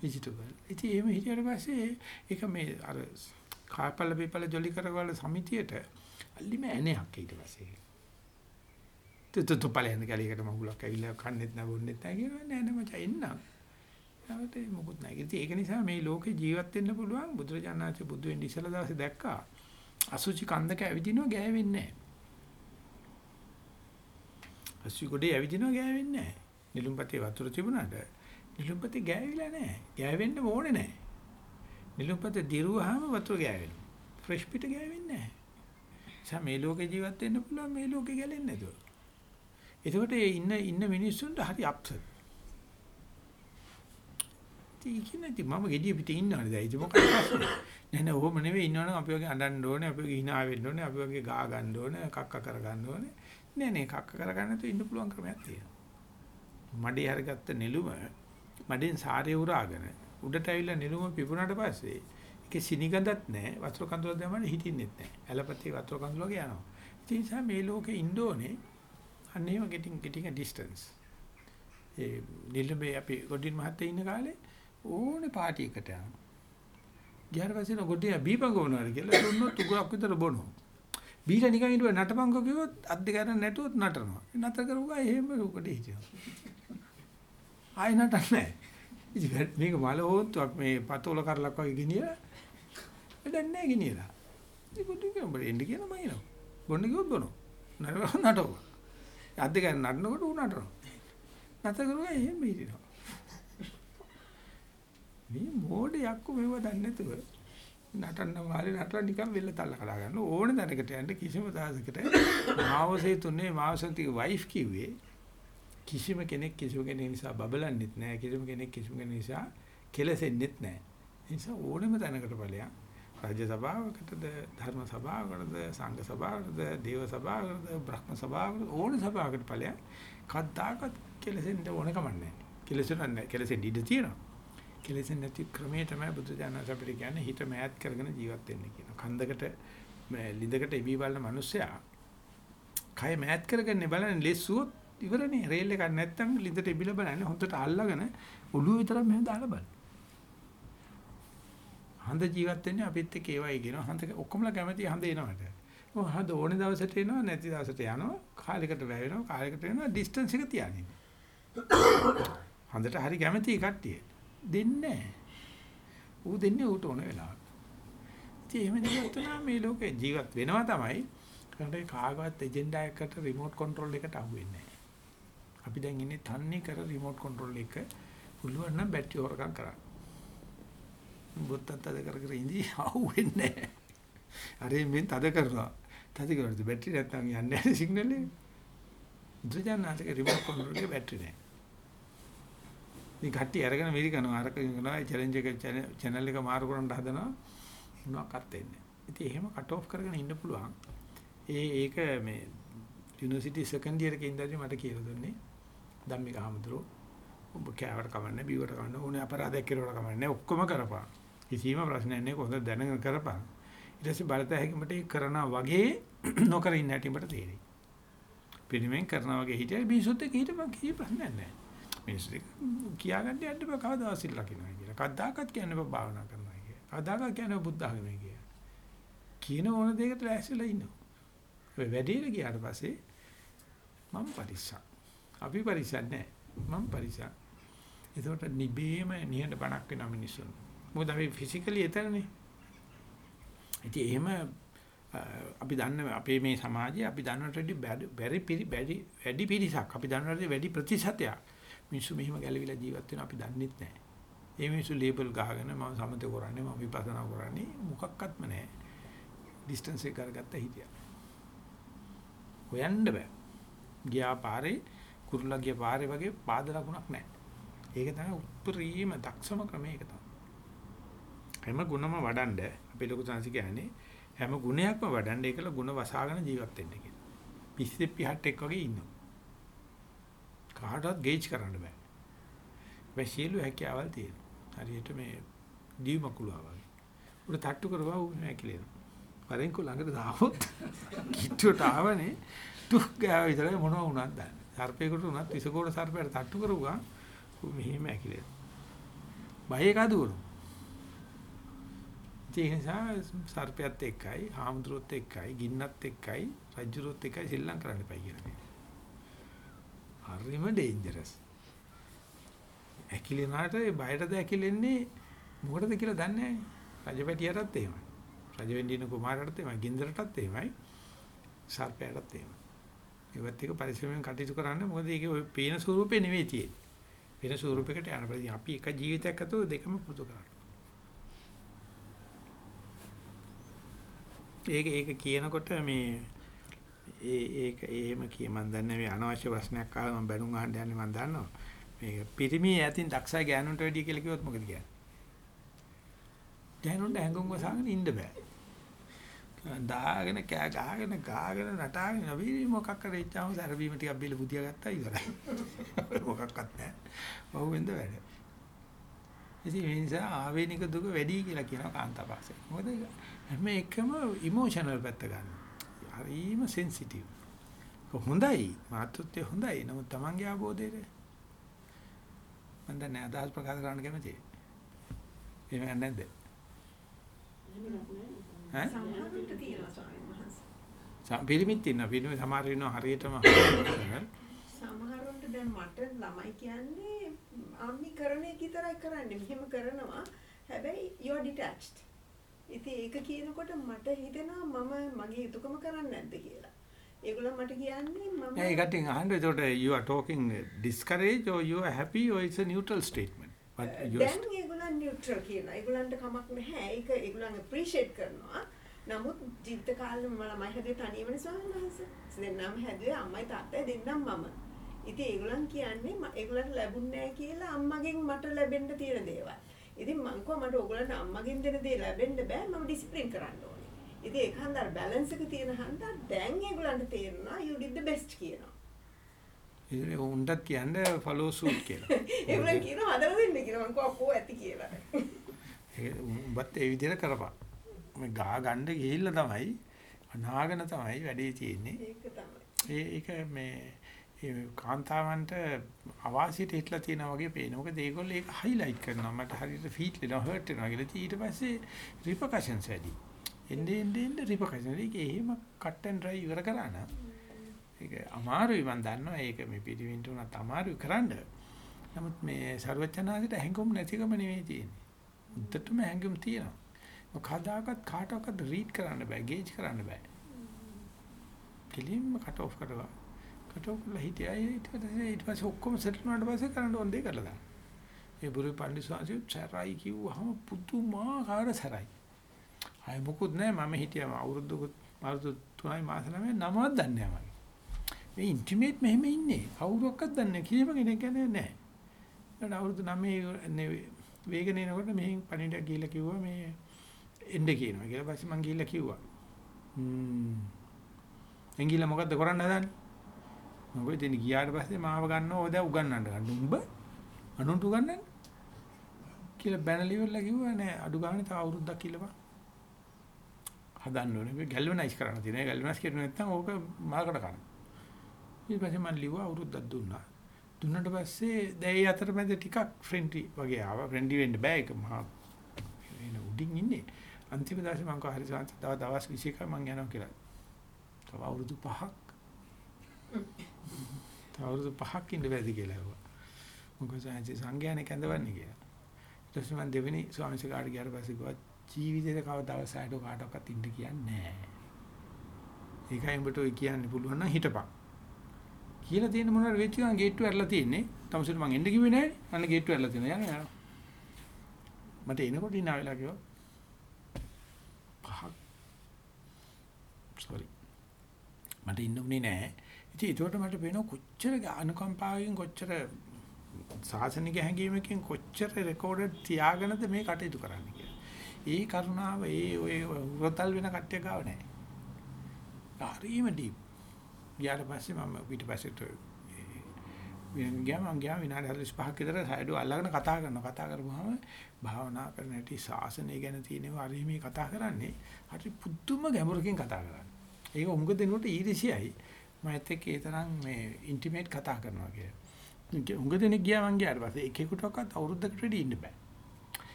ভেජිටබල්. ඉතින් එහෙම හිටියට පස්සේ ඒක මේ අර කාපල බීපල ජොලි කරවල සමිතියට අල්ලිම ඇණයක් ඊට පස්සේ. තුතු තුපලෙන් ගලියකට මගුලක් ඇවිල්ලා කන්නේත් නැ බොන්නෙත් නැ කියනවා නෑ නෑ මචං එන්නම්. ඒකට මොකුත් නැහැ. ඉතින් ඒක නිසා මේ ලෝකේ ජීවත් වෙන්න පුළුවන් බුදුරජාණන්සේ බුදු වෙන්න ඉස්සලා දවසේ දැක්කා. අසුචි කන්දක ඇවිදිනවා ගෑවෙන්නේ නැහැ. අසුචි ගොඩේ ඇවිදිනවා ගෑවෙන්නේ නැහැ. නිලුම්පතේ වතුර තිබුණාට නිලුම්පතේ ගෑවිලා නැහැ. ගෑවෙන්න ඕනේ නැහැ. නිලුම්පතේ දිරුවාම වතුර ගෑවෙනවා. ෆ්‍රෙෂ් පිට ගෑවෙන්නේ නැහැ. එසා මේ ලෝකේ ජීවත් වෙන්න පුළුවන් මේ ලෝකේ ගැලෙන්නේ නැතුව. එතකොට ඉන්න ඉන්න මිනිස්සුන්ට හරි අප්සෙට්. ඉතින් ඉතින් මම gediya පිටින් ඉන්නවනේ දැන් ඉතින් මොකක්ද ප්‍රශ්නේ නෑ නෑ ඕම නෙවෙයි ඉන්නවනම් අපි වගේ අඬන්න ඕනේ අපි වගේ hina වෙන්න ඕනේ අපි වගේ ගා ගන්න ඕනේ කක්ක කර ගන්න ඕනේ නෑ නෑ කක්ක කර ගන්න නැතුව ඉන්න පුළුවන් ක්‍රමයක් තියෙනවා මඩේ හරගත්ත නෙළුම මඩෙන් සාරේ උරාගෙන උඩට ඇවිල්ලා නෙළුම පිපුණාට පස්සේ ඒකේ සිනිගඳක් නෑ වතුර කඳුල දැමන්න හිටින්නෙත් නෑ ඇලපතේ වතුර කඳුල වගේ යනවා ඒ නිසා මේ ලෝකේ ඉන්න ඕනේ අන්නේම getting getting a distance ඒ නිලඹේ අපි ගොඩින් මහත්තයා ඉන්න කාලේ ඕනේ පාටි එකට යනවා. ගියාට පස්සේ නෝ ගොඩිය බීපංග වුණාද කියලා දුන්නොත් උගුරක් විතර බොනවා. බීලා නිකන් ඉඳුව නටපංග කිව්වොත් අත් දෙක අරන් නැටුවොත් නටනවා. නතර කරුවා එහෙම උකට හිටිනවා. ආයෙ නටන්නේ නැහැ. ඉතින් මේක මල හොත්තුවක් මේ පතෝල කරලක් වගේ ගෙනියලා වැඩක් නැහැ ගෙනියලා. ඉතින් ගොඩිය කියනවා එන්න කියන මම එනවා. බොන්න කිව්වොත් බොනවා. නටනවා නටනවා. අත් දෙක අරන් නටනකොට උ නටනවා. නතර කරුවා එහෙම හිටිනවා. මේ මොඩේ යක්කු මේව දන්නේ නැතුව නටන්න මාරේ නටලා නිකන් වෙල්ල තල්ල කලා ගන්න. ඕනේ දැනකට යන්න කිසිම දාසකට මාවසේ තුනේ මාවසන්තික වයිෆ් කිව්වේ කිසිම කෙනෙක් කිසිම කෙනෙක් නිසා බබලන්නෙත් නැහැ කිසිම කෙනෙක් කිසිම කෙනෙක් නිසා කෙලසෙන්නෙත් නැහැ ඒ නිසා ඕනෙම තැනකට ඵලයන් රාජ්‍ය සභාවකටද ධර්ම සභාවකටද සංඝ සභාවකටද දේව සභාවකටද බ්‍රහ්ම සභාවකට ඕන සභාවකට ඵලයන් කද්දාකත් කෙලසෙන්න ඕන කමක් නැහැ කෙලසෙන්න නැහැ කෙලසෙන්න ඉඩ තියෙනවා. කෙලෙසෙන් නැති ක්‍රමයේ තමයි බුදු දහම අපිට කියන්නේ හිත මෑත් කරගෙන ජීවත් වෙන්න කියන. කන්දකට ලිඳකට ඉබී බලන මිනිස්සයා කය මෑත් කරගන්නේ බලන්නේ ලෙස්සුවොත් ඉවරනේ. රේල් එකක් නැත්තම් ලිඳට ඉබිලා බලන්නේ හොඳට අල්ලගෙන ඔළුව විතරක් මෙහෙම දාලා බලන්න. හඳ ජීවත් වෙන්නේ අපිත් එක්ක ඒවයි කියනවා. හඳ ඔක්කොමලා කැමති හඳ එනවට. ඔය හඳ ඕනේ දවසට එනවා නැති දවසට යනවා. කාලයකට වැය වෙනවා කාලයකට එනවා ඩිස්ටන්ස් එක තියාගෙන. හඳට හරි කැමති කට්ටිය. දෙන්නේ නැහැ. ඌ දෙන්නේ ඌට ඕන වෙලාවට. ඉතින් එහෙම ජීවත් වුණා මේ ලෝකේ ජීවත් වෙනවා තමයි. ඒකට කාගවත් එජෙන්ඩා එකකට රිමෝට් කන්ට්‍රෝල් එකට අහු වෙන්නේ නැහැ. අපි දැන් ඉන්නේ තන්නේ කර රිමෝට් කන්ට්‍රෝල් එක පුළුවන් නම් බැටරි හොරකම් කරන්න. බොත්තත් තද කර කර ඉඳි අහු වෙන්නේ නැහැ. අර මේ තද කරනවා. තද කරද්දි බැටරි නැත්තම් යන්නේ නැහැ සිග්නල් එක. දුජානාතේ රිමෝට් කන්ට්‍රෝල් එකේ බැටරි නැහැ. ඉතින් කට්ටිය අරගෙන මිරි කරනවා අරක කරනවා චැලෙන්ජ් එක channel එක මාරු කරන්න හදනවා. මොනවාක්වත් වෙන්නේ ඉතින් එහෙම කට් ඔෆ් කරගෙන ඉන්න පුළුවන්. ඒ ඒක මේ යුනිවර්සිටි සෙකන්ඩ් ඉයර් එකේ ඉඳන්දි මට කියලා දුන්නේ. ධම්මික හමුදුරෝ ඔබ කෑවට කමන්නේ බීවට කමන්නේ ඕනේ අපරාධයක් කෙරුවට කමන්නේ ඔක්කොම කරපන්. කිසිම ප්‍රශ්නයක් නැහැ කොහොමද දැනගෙන කරපන්? ඊට පස්සේ බලත හැකිමට ඒක කරනවා වගේ නොකර ඉන්න හැටි මට තේරෙයි. පිළිමෙන් කරනවා වගේ හිටියයි බීසොත් එක හිටපන් කිසි ප්‍රශ්නයක් නැහැ. මිනිස්සු කියාගන්න යන්න බෑ කවදා සිල් ලකිනවා කියලා. කවදාකවත් කියන්න බෑ භාවනා කරනවා කියලා. කවදාකවත් කියන්න බෑ බුද්ධ ආගමයි කියලා. කියන ඕන දෙයකට ලෑස්තිලා ඉන්නවා. ඔය වැඩේට ගියාට පස්සේ මම පරිස්සම්. අපි පරිස්සම් නැහැ. මම පරිස්සම්. ඒකට නිබේම නිහඬ බණක් වෙනවා මිනිස්සුන්. මොකද අපි ෆිසිකලි එතනනේ. ඉතින් එහෙම අපි දන්න අපේ මේ සමාජයේ අපි දන්නට වැඩි බැරි වැඩි පිරිසක් අපි දන්නට වැඩි ප්‍රතිශතයක් මිනිස්සු මෙහිම ගැලවිලා ජීවත් වෙන අපි දන්නෙත් නැහැ. ඒ මිනිස්සු ලේබල් ගහගෙන මම සමත කරන්නේ මම විපස්සනා කරන්නේ මොකක්වත්ම නැහැ. ඩිස්ටන්ස් එක කරගත්ත හිටියා. හොයන්න බෑ. ගියා පාරේ කුරුල්ලා ගිය පාරේ වගේ පාද ලකුණක් නැහැ. ඒක තමයි උප්පරීම දක්ෂම ක්‍රමය ඒක තමයි. හැම ගුණම වඩන්ඩ අපේ ලොකු සංසි කියන්නේ හැම ගුණයක්ම වඩන්ඩ ඒකල ගුණ වසාගෙන ජීවත් වෙන්න කියලා. පිස්සෙ පිහට් එක් වගේ ඉන්නවා. කාටවත් ගේජ් කරන්න බෑ. මේ සියලු හැකියාවල් තියෙනවා. හරියට මේ දීමකුලවා වගේ. උඩ තට්ටු කරවා ඌ නැකිලෙනවා. වරෙන්කෝ ළඟට දාවොත් කිට්ටුවට ආවනේ තුක් ගාව විතරයි මොනවා වුණත් දන්නේ. සර්පේකට උනත් විසකෝට සර්පයට තට්ටු කරුවා ඌ මෙහෙම ඇකිලෙනවා. බය එකදුවරු. ඒ නිසා සර්පයත් එක්කයි, හාමුදුරුවොත් එක්කයි, ගින්නත් එක්කයි, රජුරුවොත් එක්කයි සෙල්ලම් කරන්න එපයි කියලා. හරිම ඩේන්ජරස්. ඇකිලෙනාට බයටද ඇකිලෙන්නේ මොකටද කියලා දන්නේ නැහැ. රජපැටියටත් එහෙමයි. රජ වෙන්න ඉන්න කුමාරයටත් එහෙමයි, ගින්දරටත් එහෙමයි, සර්පයටත් එහෙමයි. ඒවත් එක පරිස්සමෙන් කටයුතු කරන්න මොකද ඒකේ ඔය පේන ස්වරූපේ නෙවෙයි තියෙන්නේ. වෙන ස්වරූපයකට යන ප්‍රති අපි එක ජීවිතයක් අතෝ දෙකම පුදු කරන්න. ඒක ඒක කියනකොට මේ ඒ ඒක එහෙම කිය මම දන්නේ මේ අනවශ්‍ය ප්‍රශ්නයක් ආවා මම බැනුම් අහන්න යන්නේ මම දන්නවා මේක පිරිමි ඇතින් දක්ෂයි ගෑනුන්ට වැඩිය කියලා කිව්වොත් මොකද කියන්නේ? ගෑනුන්ට හැංගුම් වසාගෙන ඉන්න බෑ. දාගෙන කෑ ගහගෙන ගාගෙන නටාගෙන නවී මොකක් කරේ ඉච්චාම සරබීම ටිකක් බිල බුදියා ගත්තා ඉවරයි. මොකක්වත් නැහැ. බහුවෙන්ද වැඩ. ඉතින් ඒ නිසා ආවේනික දුක වැඩි කියලා කියනවා කාන්තාපාසය. මොකද හැම එකම ඉමෝෂනල් පැත්ත ගන්න. හරිම සෙන්සිටිව්. හොඳයි මාතෘත්වය හොඳයි. නමුත් Tamange ආબોධයේ මම දැන් අදහස් ප්‍රකාශ කරන්න කැමතියි. එහෙම නැද්ද? ඈ? පිරිමිත් ඉන්නවා. පිරිමි සමහර ඉන්නවා හරියටම සමහරුන්ට දැන් මට ළමයි කියන්නේ අම්මිකරණය විතරයි කරන්නේ. මෙහෙම කරනවා. හැබැයි you are detached. ඉතින් ඒක කියනකොට මට හිතෙනවා මම මගේ යුතුයකම කරන්නේ නැද්ද කියලා. ඒගොල්ලෝ මට කියන්නේ මම got to hand it you are talking discourage or you are happy or it's a neutral statement. දැන් ඒගොල්ලන් නියුට්‍රල් කියනවා. ඒගොල්ලන්ට කමක් නැහැ. ඒක ඒගොල්ලන් අප්‍රීෂিয়েට් කරනවා. නමුත් ජීවිත කාලෙම මම ළමයි හැදුවේ තනියමනේ ස්වාමීන් වහන්සේ. දෙන්නම හැදුවේ අම්මයි තාත්තයි දෙන්නම මම. ඉතින් ඒගොල්ලන් කියන්නේ ඒගොල්ලන්ට ලැබුන්නේ නැහැ කියලා අම්මගෙන් මට ලැබෙන්න තියෙන දේවල්. ඉතින් මං කිව්වා මට ඕගොල්ලන්ට අම්මගෙන් දෙන දේ ලැබෙන්න බෑ මම ඩිසිප්ලින් කරන්න ඕනේ. ඉතින් ඒක හන්දර බැලන්ස් එක තියෙන හන්දා දැන් ඒගොල්ලන්ට තේරෙනවා you did the best කියනවා. ඒ උන්ටත් කියන්නේ follow suit කියලා. ඒගොල්ලන් කියනවා හදලා දෙන්න කියලා මං කිව්වා කෝ ඇති කියලා. ඒ උඹත් ඒ විදිහට කරපන්. මේ ගා ගන්න ගිහිල්ලා තමයි අනාගන තමයි වැඩේ තියෙන්නේ. ඒක තමයි. ඒක මේ කාන්තාවන්ට අවාසියට හිටලා තියෙනවා වගේ පේන. මොකද ඒගොල්ලෝ ඒක highlight කරනවා. මට හරියට feel වෙනවා, hurt වෙනවා කියලා. ඉතින් ඊට පස්සේ repercussions වැඩි. එන්නේ එන්නේ එන්නේ repercussions. ඒක එහෙම cut and dry ඉවර කරා නම් ඒක අමාරුයි මම දන්නවා. ඒක මේ පිටිවින්ට උනත් අමාරුයි කරන්න. නමුත් මේ ਸਰවචනාසිට හැංගුම් නැතිකම නෙවෙයි තියෙන්නේ. උද්දටම හැංගුම් තියෙනවා. මොකදාකත් කාටවත් රීඩ් කරන්න බෑ, ගේජ් කරන්න බෑ. කෙලින්ම කට් ඔෆ් කරලා කට් ඔෆ් කරලා හිටියා ඊට පස්සේ ඊට පස්සේ ඔක්කොම සෙටල් වුණාට පස්සේ කරන්න ඕන දේ කරලා දාන්න. ඒ බුරු පන්දිස්වාංශය සරයි කිව්වහම පුදුමාකාර සරයි. අය මොකුත් නැහැ මම හිටියම අවුරුදු අවුරුදු 3යි මාස 9 නමවත් දන්නේ නැහැ මගේ. මේ ඉන්ටිමේට් මෙහෙම ඉන්නේ. කවුරක්වත් දන්නේ නැහැ. කිසිම කෙනෙක් කියන්නේ නැහැ. ඊට අවුරුදු 9 වේගන එනකොට මෙහෙන් පණිඩක් ගිහිල්ලා කිව්වා මේ එන්න කියනවා. ඊට පස්සේ මං ගිහිල්ලා කිව්වා. හ්ම්. එංගිලා මොකද්ද කරන්න හදන්නේ? මොකද ඉතින් ගියාට පස්සේ මාව ගන්නව ඔය දැන් උගන්නන්න ගන්න. උඹ අනුන්ට උගන්නන්නේ? කියලා බැනලි ඉවරලා කිව්වා නෑ අඩු ගානේ තව අවුරුද්දක් කියලා බා. හදන්න ඕනේ. මේ ගැල්වනයිස් කරන්න තියෙනවා. ගැල්වනයිස් කරුවේ නැත්නම් ඕක මාකට කරන්න. ඊට පස්සේ මම ලිව්වා අවුරුද්දක් දුන්නා. දුන්නට පස්සේ දැන් ඒ අතරමැද ටිකක් ෆ්‍රෙන්ඩ්ලි වගේ ආවා. ෆ්‍රෙන්ඩ්ලි වෙන්න බෑ ඒක මහා එන උඩින් ඉන්නේ. අන්තිම දවසේ මම කව හරි සාන්ත තව දවස් 21ක් මම යනවා කියලා. තව අවුරුදු 5ක්. තව අවුරුදු 5ක් ඉන්න බැරිද කියලා ඇහුවා. මොකද සාන්ති සංඥානේ කැඳවන්නේ කියලා. ඊට පස්සේ මම දෙවෙනි ස්වාමීන් වහන්සේ කාට ගියාට පස්සේ කිව්වා ජීවිතේට කවදාවත් සයිඩෝ කාටවත් ඉන්න කියන්නේ නැහැ. ඒකයි උඹට ඔය කියන්න පුළුවන් නම් හිටපන්. කියලා තියෙන මොනවාර වෙච්ච ගමන් ගේට්ටුව ඇරලා තියෙන්නේ. තමසෙට මං එන්න කිව්වේ නැහැ. අන්න ගේට්ටුව ඇරලා තියෙනවා. යන්න යනවා. මට එනකොට ඉන්න වෙලා කිව්වා. පහක්. sorry. මට ඉන්න උනේ නැහැ. ඉතින් ඒකට මට වෙන කොච්චර අනුකම්පාවෙන් කොච්චර සාසනික හැඟීමකින් කොච්චර රෙකෝඩඩ් තියාගෙනද මේ කටයුතු කරන්නේ කියලා. ඒ කරුණාව ඒ ඔය උරතල් වෙන කට්ටිය ගාව නැහැ. හරිම ඩීප්. ගියාට පස්සේ මම ඊට පස්සේට වෙන ගියාම මම ගියා විනාඩි 45ක් විතර සයිඩෝ අල්ලගෙන කතා කරනවා. කතා කරපුවාම භාවනා කරන හැටි ශාසනය ගැන තියෙනවා හරි මේ කතා කරන්නේ. හරි පුදුම ගැඹුරකින් කතා කරන්නේ. ඒක උඟ දෙනකොට ඊරිසියයි. මම එක්ක ඒ තරම් මේ ඉන්ටිමේට් කතා කරනවා කියලා. උඟ දෙනෙක් ගියා මං ගියාට පස්සේ එකෙකුටවත් අවුරුද්දකට වැඩි ඉන්න බෑ.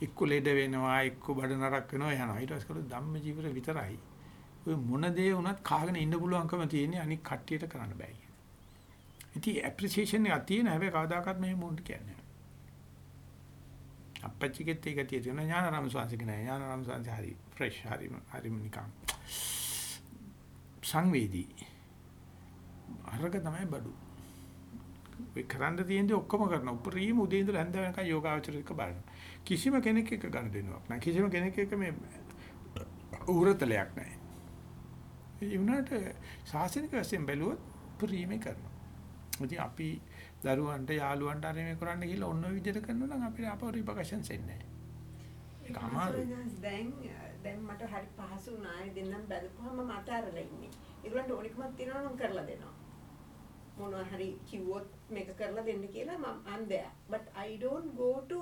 එක්ක ලෙඩ වෙනවා, එක්ක බඩ නරක් වෙනවා යනවා. ඊට පස්සේ කළොත් ධම්ම ජීවිත විතරයි. ඔය මොන දේ වුණත් කාගෙන ඉන්න පුළුවන්කම තියෙන්නේ අනික් කට්ටියට කරන්න බෑ කියන. ඉතින් ඇප්‍රීසියේෂන් එකක් තියෙන හැබැයි කවදාකවත් මෙහෙම මොන්ට කියන්නේ නැහැ. අපච්චිගෙත් ඒක තියෙන ඥානාරාම ස්වාමීන් නෑ ඥානාරාම ස්වාමීන් හරි ෆ්‍රෙෂ් හරි හරි නිකන් සංවේදී. අරක තමයි බඩු. ඔය කරන්න තියෙන්නේ ඔක්කොම කරන උපරිම උදේ ඉඳලා හැන්ද වෙනකන් යෝගාචරික බලන. කිසිම කෙනෙක් එක්ක ගන්න දෙන්නවක් නෑ. කිසිම කෙනෙක් එක්ක මේ උරතලයක් නෑ. ඒ වුණාට ශාසනික වශයෙන් බැලුවොත් උපරිමේ කරනවා. ඉතින් අපි දරුවන්ට යාළුවන්ට අර මේ කරන්න ගිහලා ඔන්න ඔය විදිහට කරනවා නම් අපිට අපව රිපකෂන්ස් එන්නේ නැහැ. ඒක අමාරුයි. දැන් දැන් මට හරි පහසු වුණා ඒ දෙන්නම් බැලුවාම මට අරලා ඉන්නේ. ඒගොල්ලන්ට ඕනිකමක් තියෙනවා නම් කරලා දෙනවා. මොනවා හරි කිව්වොත් මේක කරලා දෙන්න කියලා මම I'm there. But I don't go to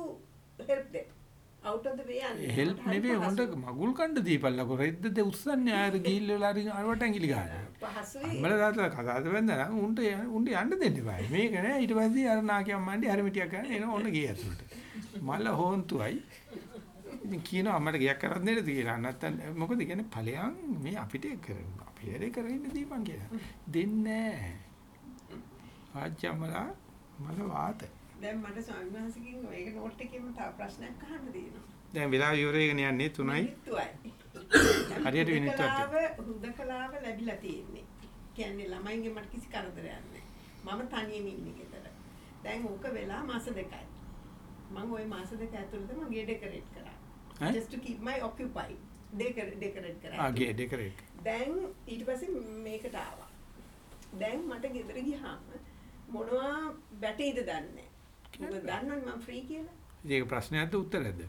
help them. out of the way යන්නේ. හරි නෙවෙයි. හොඳ මගුල් කණ්ඩ දීපල්ලකෝ රෙද්ද දෙ උස්සන්නේ ආයෙත් ගිහිල්ලා අරින් අරවට ඇඟිලි ගහනවා. පහසුයි. අම්මලා තාත්තලා කතාද වෙන්දා නම් උන්ට උන්ට යන්න දෙන්න බෑ. මේක නෑ ඊට පස්සේ අර නාකියම් මණ්ඩි හරිමිටියක් ගන්න එන ඕන ගේ ඇතුළට. මල හොන්තුයි. ඉතින් කියනවා අම්මට ගියක් කරන් දෙන්නද කියලා. නැත්තම් මොකද කියන්නේ ඵලයන් මේ අපිට කරන්න. අපි වැඩේ කරගෙන දීපන් කියලා. දෙන්නේ නෑ. ආච්චම්මලා මල වාත. දැන් මට ස්වාමීන් වහන්සේගෙන් මේක නෝට් එකේම තව ප්‍රශ්නයක් අහන්න තියෙනවා. දැන් වෙලාව ඉවරගෙන යන්නේ 3යි. මිනිත්තුවයි. හරියට මිනිත්තුවක් හුදකලාව ලැබිලා තියෙන්නේ. කියන්නේ ළමයින්ගේ මට කිසි කරදරයක් නැහැ. මම තනියම ඉන්නේ ගෙදර. දැන් ඕක වෙලා මාස දෙකයි. මම ওই මාස දෙක ඇතුළත මගේ ඩෙකරේට් කරා. just to keep my occupied. Decorate කරා. ආ ගේ ඩෙකරේට්. දැන් ඊට පස්සේ මේකට ආවා. දැන් මට ගෙදර ගියාම මොනවා වැටෙයිද දන්නේ නැහැ. මොකද දන්නවනේ මම ෆ්‍රී කියලා. ඒක ප්‍රශ්නයක්ද උත්තරයක්ද?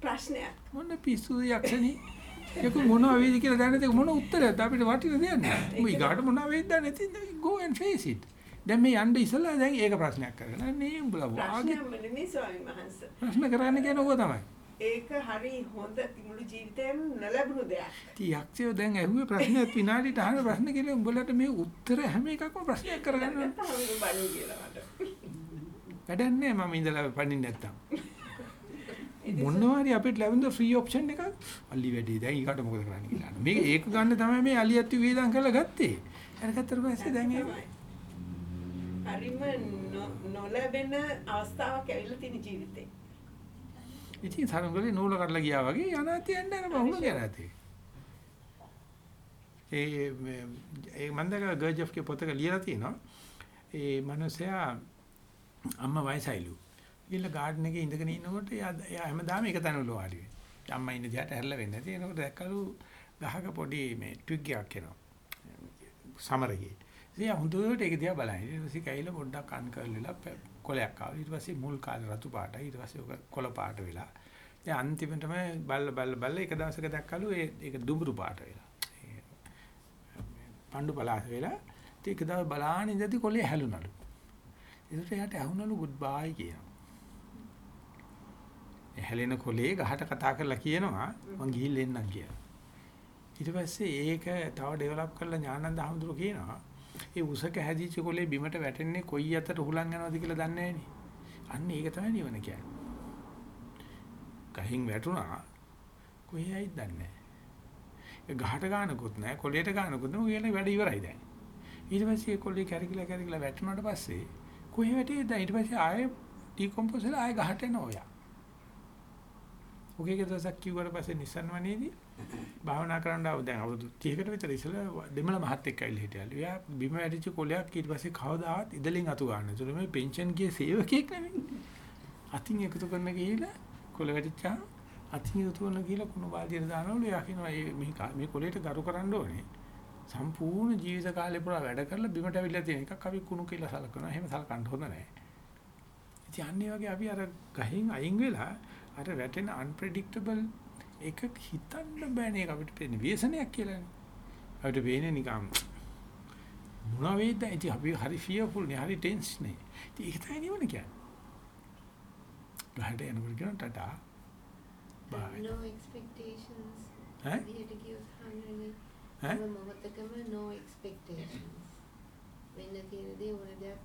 ප්‍රශ්නයක්. මොන පිස්සු යක්ෂණී ඒක මොනවා වේද කියලා දැනද ඒක මොන උත්තරයක්ද අපිට වටින දෙයක් නෑ. උඹ ඊගාට මොනවා වේද දන්නේ නැති go and face it. දැන් මේ යන්න ඉස්සලා දැන් ඒක ප්‍රශ්නයක් කරගෙන නේ උඹලා වාගේ ප්‍රශ්නයක් නෙමෙයි ස්වාමීන් වහන්සේ. ප්‍රශ්න කරන්න කියන ඕක තමයි. ඒක හරි හොඳ මුළු ජීවිතේම නොලැබුණු දෙයක්. ඉතින් යක්ෂයෝ දැන් ඇහුවේ ප්‍රශ්නයක් විනාඩියට අහන ප්‍රශ්න කියලා උඹලට මේ උත්තර හැම එකක්ම ප්‍රශ්නයක් කරගන්න මට. වැඩක් නෑ මම ඉඳලා පණින්න නැත්තම්. මොනවා හරි අපිට ලැබෙන ෆ්‍රී ඔප්ෂන් එකක් අලි වැඩි දැන් ඊකට මොකද කරන්න කියලා. මේක ඒක ගන්න තමයි මේ අලියත් වේදම් කරලා ගත්තේ. අරගත්තට පස්සේ දැන් ඒක හරිම නොලැබෙන අවස්ථාවක් ඇවිල්ලා තියෙන ජීවිතේ. ඉතින් සරංගලේ නූල කඩලා ගියා වගේ අනාතේ යන්න යන බහුල කරාතේ. ඒ මේ- ඒ මන්දක ගර්ජෆ්ගේ පොතක ලියලා තියෙනවා. ඒ මනුස්සයා අම්මා වයසයිලු. ගිහලා ගාඩන් එකේ ඉඳගෙන ඉන්නකොට එයා එයා හැමදාම එක තැනවල වාඩි වෙනවා. අම්මා ඉන්න දිහාට හැරලා වෙන්නේ නැති. එනකොට දැක්කලු ගහක පොඩි මේ ට්විග් එකක් එනවා. සමරගේ. ඉතින් හොඳට ඒක දිහා බලන. ඊට පස්සේ කැයිලා පොඩ්ඩක් අන් කරලා ප- කොලයක් ආවා. ඊට පස්සේ මුල් කාලේ රතු පාටයි. ඊට පස්සේ ඔක කොළ පාට වෙලා. දැන් අන්තිමටම බල්ල බල්ල බල්ල එක දවසක දැක්කලු ඒ ඒක දුඹුරු පාට වෙලා. ඒ පණ්ඩු පලාස වෙලා. ඉතින් එක දවස් බලාන ඉඳදී කොලේ හැලුනලු. ඒකට එයාට ඇහුනලු ගුඩ් බයි කියනවා. ඒ හැලෙන කොලේ ගහට කතා කරලා කියනවා මං ගිහින් එන්නම් කියලා. ඊට පස්සේ ඒක තව ඩෙවලොප් කරලා ඥානන්ද හඳුරු කියනවා ඒ උසක හැදිච්ච කොලේ බිමට වැටෙන්නේ කොයි අතට හුලං යනවද කියලා දන්නේ නැහෙනි. අන්න ඒක තමයි නිවන කියන්නේ. ගහින් වැටුණා කොහේයිද දන්නේ නැහැ. ඒ ගහට ගානකුත් නැහැ කොලේට ගානකුත් නැහැ කියලා වැඩ ඉවරයි දැන්. ඊට පස්සේ ඒ කොලේ කැරකිලා කැරකිලා වැටුණාට පස්සේ කොහේ වැටේද ඊට පස්සේ ආයේ ඩිකොම්පෝස් වෙලා ආයේ ගහට එනවා ඔයා. ඔකේක දවසක් කිව්වට පස්සේ Nissan වනේදී භාවනා කරන්න ආව දැන් අවුරුදු 30කට විතර ඉස්සෙල්ලා දෙමළ මහත් එක්ක ඇවිල්ලා හිටියලු. එයා බිම වැටිච්ච කොලයක් ඊට පස්සේ කවදාවත් ඉදලින් අතු ගන්න. ඒතර මේ පෙන්ෂන් ගියේ සේවකයෙක් නෙමෙයි. අතින් එකතු කරන ගිහිල්ලා කොල වැටිච්චා අතින් එකතු කරන ගිහිල්ලා කුණු බාල්දියට දානවලු. එයා කියනවා මේ මේ කා- මේ කොලේට ගරු කරන්න ඕනේ. සම්පූර්ණ ජීවිත කාලේ පුරා වැඩ කරලා බිමට ඇවිල්ලා තියෙන එකක් අපි කුණු කියලා සලකනවා. එහෙම සලකන්න හොඳ නැහැ. ඉතින් අන්නේ වගේ අපි අර ගහින් අයින් වෙලා අර වැටෙන unpredictable එක හිතන්න බෑනේ ඒක අපිට පේන්නේ ව්‍යසනයක් කියලානේ. අපිට පේන්නේ නිකන් මොනවා වේද ඉතින් අපි හරි fearful නේ හරි tense නේ. ඉතින් ඒක තමයි නිවන කියන්නේ. ගහට යනකොට කියන ටටා බයි. no expectations. ඈ? ඈ? මොහොතකම no expectations. වෙන්න තියෙන දේ ඕන දෙයක්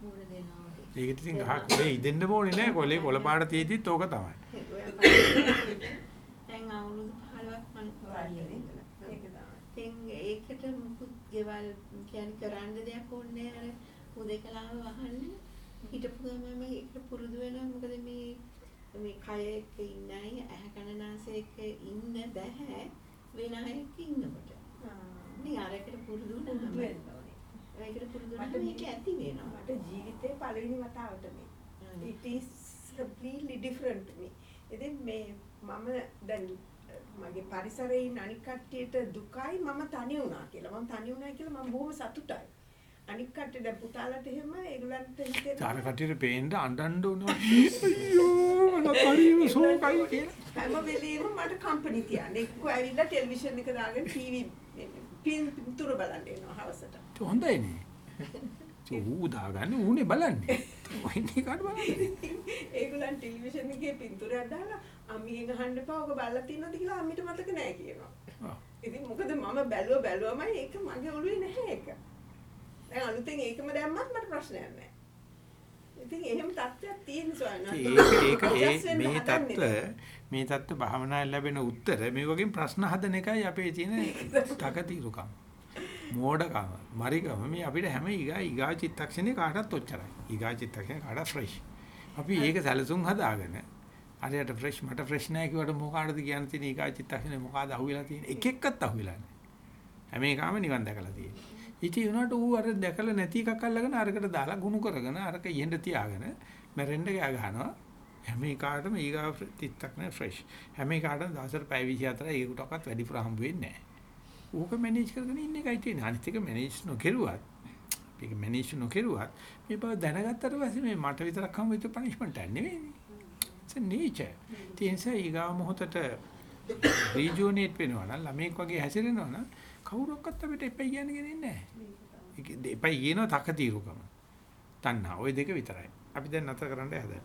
මූණ දෙනවා. ඒකට ඉතින් ගහ කොලේ ඉදෙන්න ඕනේ නෑ කොලේ කොළ පාට තියෙද්දිත් ඕක තමයි. දැන් අවුරුදු 15ක් මම. ඉතින් ඒකට මුකුත් ගෙවල් කියන්නේ කරන්න දෙයක් ඕනේ අර හුදේකලාව වහන්න හිටපු ගමන් ඒකට පුරුදු වෙනවා මොකද මේ මේ කය එක්ක ඉන්නයි ඇහ කන නාසය එක්ක ඉන්න බෑ වෙන අයෙක් ඉන්නකොට. ඉතින් අරකට පුරුදු වුණාම. ඒකට පුරුදු වුණාම ඒක ඇති වෙනවා. මට ජීවිතේ පළවෙනි වතාවට මේ. it is completely different to me. ඉතින් මේ මම දැන් මගේ පරිසරයේ ඉන්න අනික් කට්ටියට දුකයි මම තනි වුණා කියලා. මම තනි වුණා කියලා මම බොහොම සතුටයි. අනික් කට්ටිය දැන් පුතාලට එහෙම ඒගොල්ලන්ට හිතෙනවා. චාර කටියට පේන්න අඬන්න උනවා අයියෝ මට හරිම සෝකයි කියලා. හැම වෙලේම මට කම්පැනි තියන්න. එක්ක ඇවිල්ලා ටෙලිවිෂන් එක දාගෙන ටීවී පින්තූර බලන්න එනවා හවසට. හොඳයිනේ ඌ දාගන්නේ ඌනේ බලන්නේ වෙන්නේ කාට බලන්නේ ඒගොල්ලන් ටෙලිවිෂන් එකේ පින්තූරයක් දාලා අම්මිය ගහන්න එපා ඔක බලලා තියෙනවද කියලා අම්මිට මතක නැහැ කියනවා. ඉතින් මොකද මම බැලුව බැලුවමයි ඒක මගේ ඔළුවේ නැහැ ඒක. දැන් අලුතෙන් ඒකම දැම්මත් මට ප්‍රශ්නයක් නැහැ ඉතින් එහෙම තත්ත්වයක් තියෙන සවන මේ තත්ත්ව මේ තත්ත්ව භාවනාවේ ලැබෙන උත්තර මේ වගේ ප්‍රශ්න හදන එකයි අපේ තියෙන තකතිරුකම්. මෝඩකම මරිකම. මේ අපිට හැම ඊගා ඊගා චිත්තක්ෂණේ කාටත් ඔච්චරයි. ඊගා චිත්තක්ෂණේ කාටත් ෆ්‍රෙෂ් අපි ඒක සැලසුම් හදාගෙන අරයට ෆ්‍රෙෂ් මට ෆ්‍රෙෂ් නැහැ කිව්වට මොකාටද කියන්න තියෙන ඊගා චිත්තක්ෂණේ මොකಾದ අහුවෙලා තියෙන එක එක්කත් අහුවෙලා නැහැ හැම එකම නිවන් දැකලා තියෙන්නේ. ඉතින් උනාට ඌ අර දැකලා නැති එකක් අල්ලගෙන අරකට දාලා ගුණ කරගෙන අරක ඉහෙන්ද තියාගෙන මැරෙන්න ගෑ ගහනවා. හැම එකාටම ඊගා තිත්තක් නේ ෆ්‍රෙෂ් හැම එකාටම දවසට පැය 24 ඒකටවත් වැඩි ප්‍රහම් වෙන්නේ නැහැ ඌක මැනේජ් කරගෙන ඉන්න එකයි තියෙන්නේ අනිත් එක මැනේජ් නොකරුවත් මේක මැනේජ් නොකරුවත් මේ බව දැනගත්තට පස්සේ මේ මට විතරක් හම් වෙච්ච පනිෂ්මන්ට් එකක් නෙවෙයි it's a nature තියන්සේ ඊගා මොහොතට රීජුනේට් වෙනවා නම් ළමෙක් වගේ හැසිරෙනවා නම් කවුරක්වත් අපිට එපයි කියන්නේ ගෙන්නේ නැහැ. ඒක එපයි කියනවා තකතිරුකම. තණ්හා ওই දෙක විතරයි. අපි දැන් නැතර කරන්න හදන්නේ.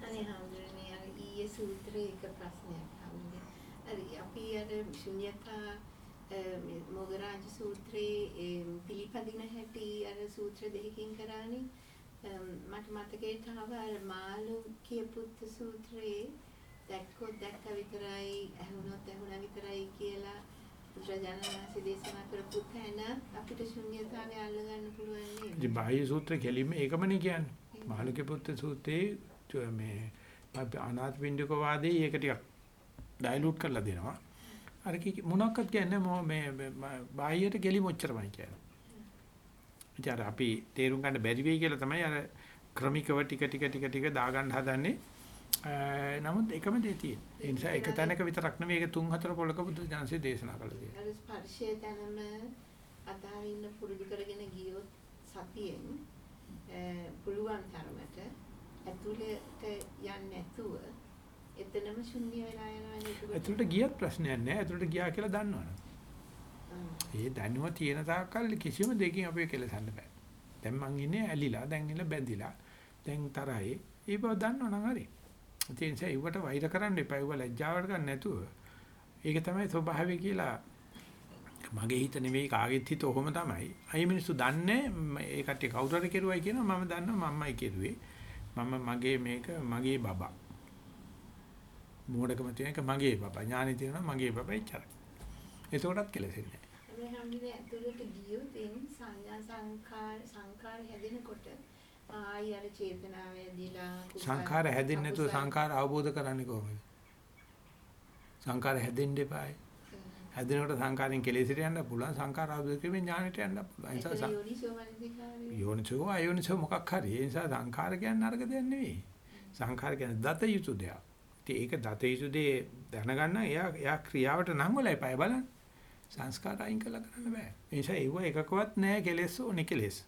අනේ හාමුදුරනේ අර ඊයේ සූත්‍රයේ එක ප්‍රශ්නයක් හම්බුනේ. හරි අපි අර ශුන්‍යතා මේ Eh, මොගරාජ සූත්‍රයේ eh, පිළිපදින හැටි අර සූත්‍ර දෙකකින් කරානේ. Eh, මට මතකයට ආව අර මාළු කියපුත් සූත්‍රයේ දැක්කොත් දැක්ක විතරයි ඇහුනොත් ඇහුණා විතරයි කියලා බුදුරජාණන් වහන්සේ දේශනා කරපු තැන අපිට ශුන්‍යතාවය අල්ලගන්න පුළුවන් නේද? ඉතින් බාහ්‍ය සූත්‍ර කෙලින්ම ඒකමනේ කියන්නේ. මාළුක්‍ය පුත්‍ර සූත්‍රයේ මේ අනාථ පින්ඩික වාදයේ ඒක ටිකක් ඩයිලූට් කරලා දෙනවා. අර කි මොනක්වත් කියන්නේ මො මේ බාහ්‍යයට කෙලිම ඔච්චරමයි කියන්නේ. ඉතින් අර අපි තේරුම් ගන්න බැරි වෙයි කියලා තමයි අර ක්‍රමිකව ටික ටික ටික ටික දාගන්න හදන්නේ. නමුත් එකම දේ තියෙන්නේ. ඒ නිසා එක තැනක විතරක් නෙවෙයි ඒක තුන් හතර පොලක බුදු දහමසේ දේශනා කළා තියෙනවා. අර ස්පර්ශය තැනම අදාවින්න පුරුදු කරගෙන ගියොත් සතියෙන් පුළුවන් තරමට ඇතුළට යන්නේ නැතුව එතනම ශුන්‍ය වෙලා යනවා නේද? ඇතුළට ගියත් ප්‍රශ්නයක් නැහැ. ඇතුළට ගියා කියලා දන්නවනේ. ඒ දැනුම තියෙන තාක්කල් කිසිම දෙකින් අපේ කෙලසන්න බෑ. දැන් මං ඉන්නේ ඇලිලා, දැන් ඉන්න බැඳිලා. දැන් තරහේ. ඒ බව දන්නවනම් හරි. ඒ නිසා ඒවට වෛර කරන්න එපා. ඒව ලැජ්ජාවට ගන්න නැතුව. ඒක තමයි ස්වභාවය කියලා. මගේ හිත නෙවෙයි කාගෙත් හිත ඔහොම තමයි. අයි මිනිස්සු දන්නේ ඒ කට්ටිය කවුරු හරි කෙරුවයි කියනවා මම දන්නවා මම්මයි කෙරුවේ. මම මගේ මේක මගේ බබා. මෝඩකම තියෙන එක මගේ බබා. ඥානෙ තියෙනවා මගේ බබා එච්චරයි. ඒකටත් කෙලෙසෙන්නේ නැහැ. මේ හැමිනේ ඇතුළට ගියොත් එන් සංඥා සංකාර සංකාර හැදෙනකොට ආයි අර චේතනාව ඇදිලා සංඛාර හැදෙන්නේ නැතුව සංඛාර අවබෝධ කරන්නේ කොහොමද? සංඛාර හැදෙන්න එපායි. හැදෙනකොට සංඛාරයෙන් කෙලෙසිට යන්න පුළුවන් සංඛාර අවබෝධ කිරීමෙන් ඥානෙට යන්න පුළුවන්. ඒ නිසා යෝනිසෝ අයෝනිසෝ මොකක් හරි. ඒ නිසා සංඛාර කියන්නේ අරක දෙයක් නෙවෙයි. සංඛාර කියන්නේ දත යුතු දෙයක්. ඉතින් ඒක දත යුතු දේ දැනගන්න එයා එයා ක්‍රියාවට නම් වලයි පය බලන්න. සංස්කාර අයින් කළා කරන්න බෑ. ඒ නිසා ඒව එකකවත් නැහැ කෙලෙස් ඕනේ කෙලෙස්.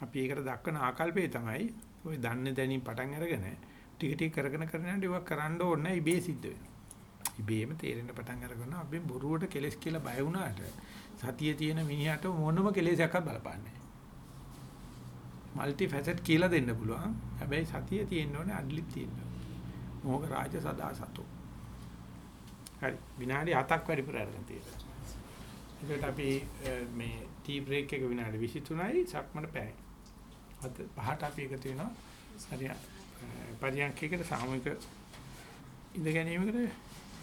අපි ඒකට දක්වන ආකල්පය තමයි ওই දන්නේ දැනීම පටන් අරගෙන ටික ටික කරගෙන කරගෙන යනකොට ඒක කරන්න ඕනේ ඉබේ සිද්ධ වෙනවා. ඉබේම තේරෙන්න පටන් අරගෙන අපි බොරුවට කෙලස් කියලා බය වුණාට සතියේ තියෙන මිනිහට මොනම කෙලෙසයක් බලපාන්නේ මල්ටි ෆැසට් කියලා දෙන්න පුළුවන්. හැබැයි සතියේ තියෙන්න ඕනේ අඩලිප් තියෙන්න ඕනේ. මොහොක රාජ සදා සතු. හරි විනාඩි 7ක් වැඩිපුර අරගෙන තියෙනවා. ඒකට අපි මේ ටී බ්‍රේක් එක විනාඩි 23යි සක්මන පැය. අද පහට අපි එකතු වෙනවා. හරි පරියන්කයකට සාමූහික ඉඳ ගැනීමකට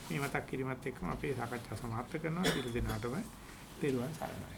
මේ මතක් කිරීමත් එක්කම අපේ සාකච්ඡා සමාප්ත කරනවා. සියලු දෙනාටම තෙරුවන් සරණයි.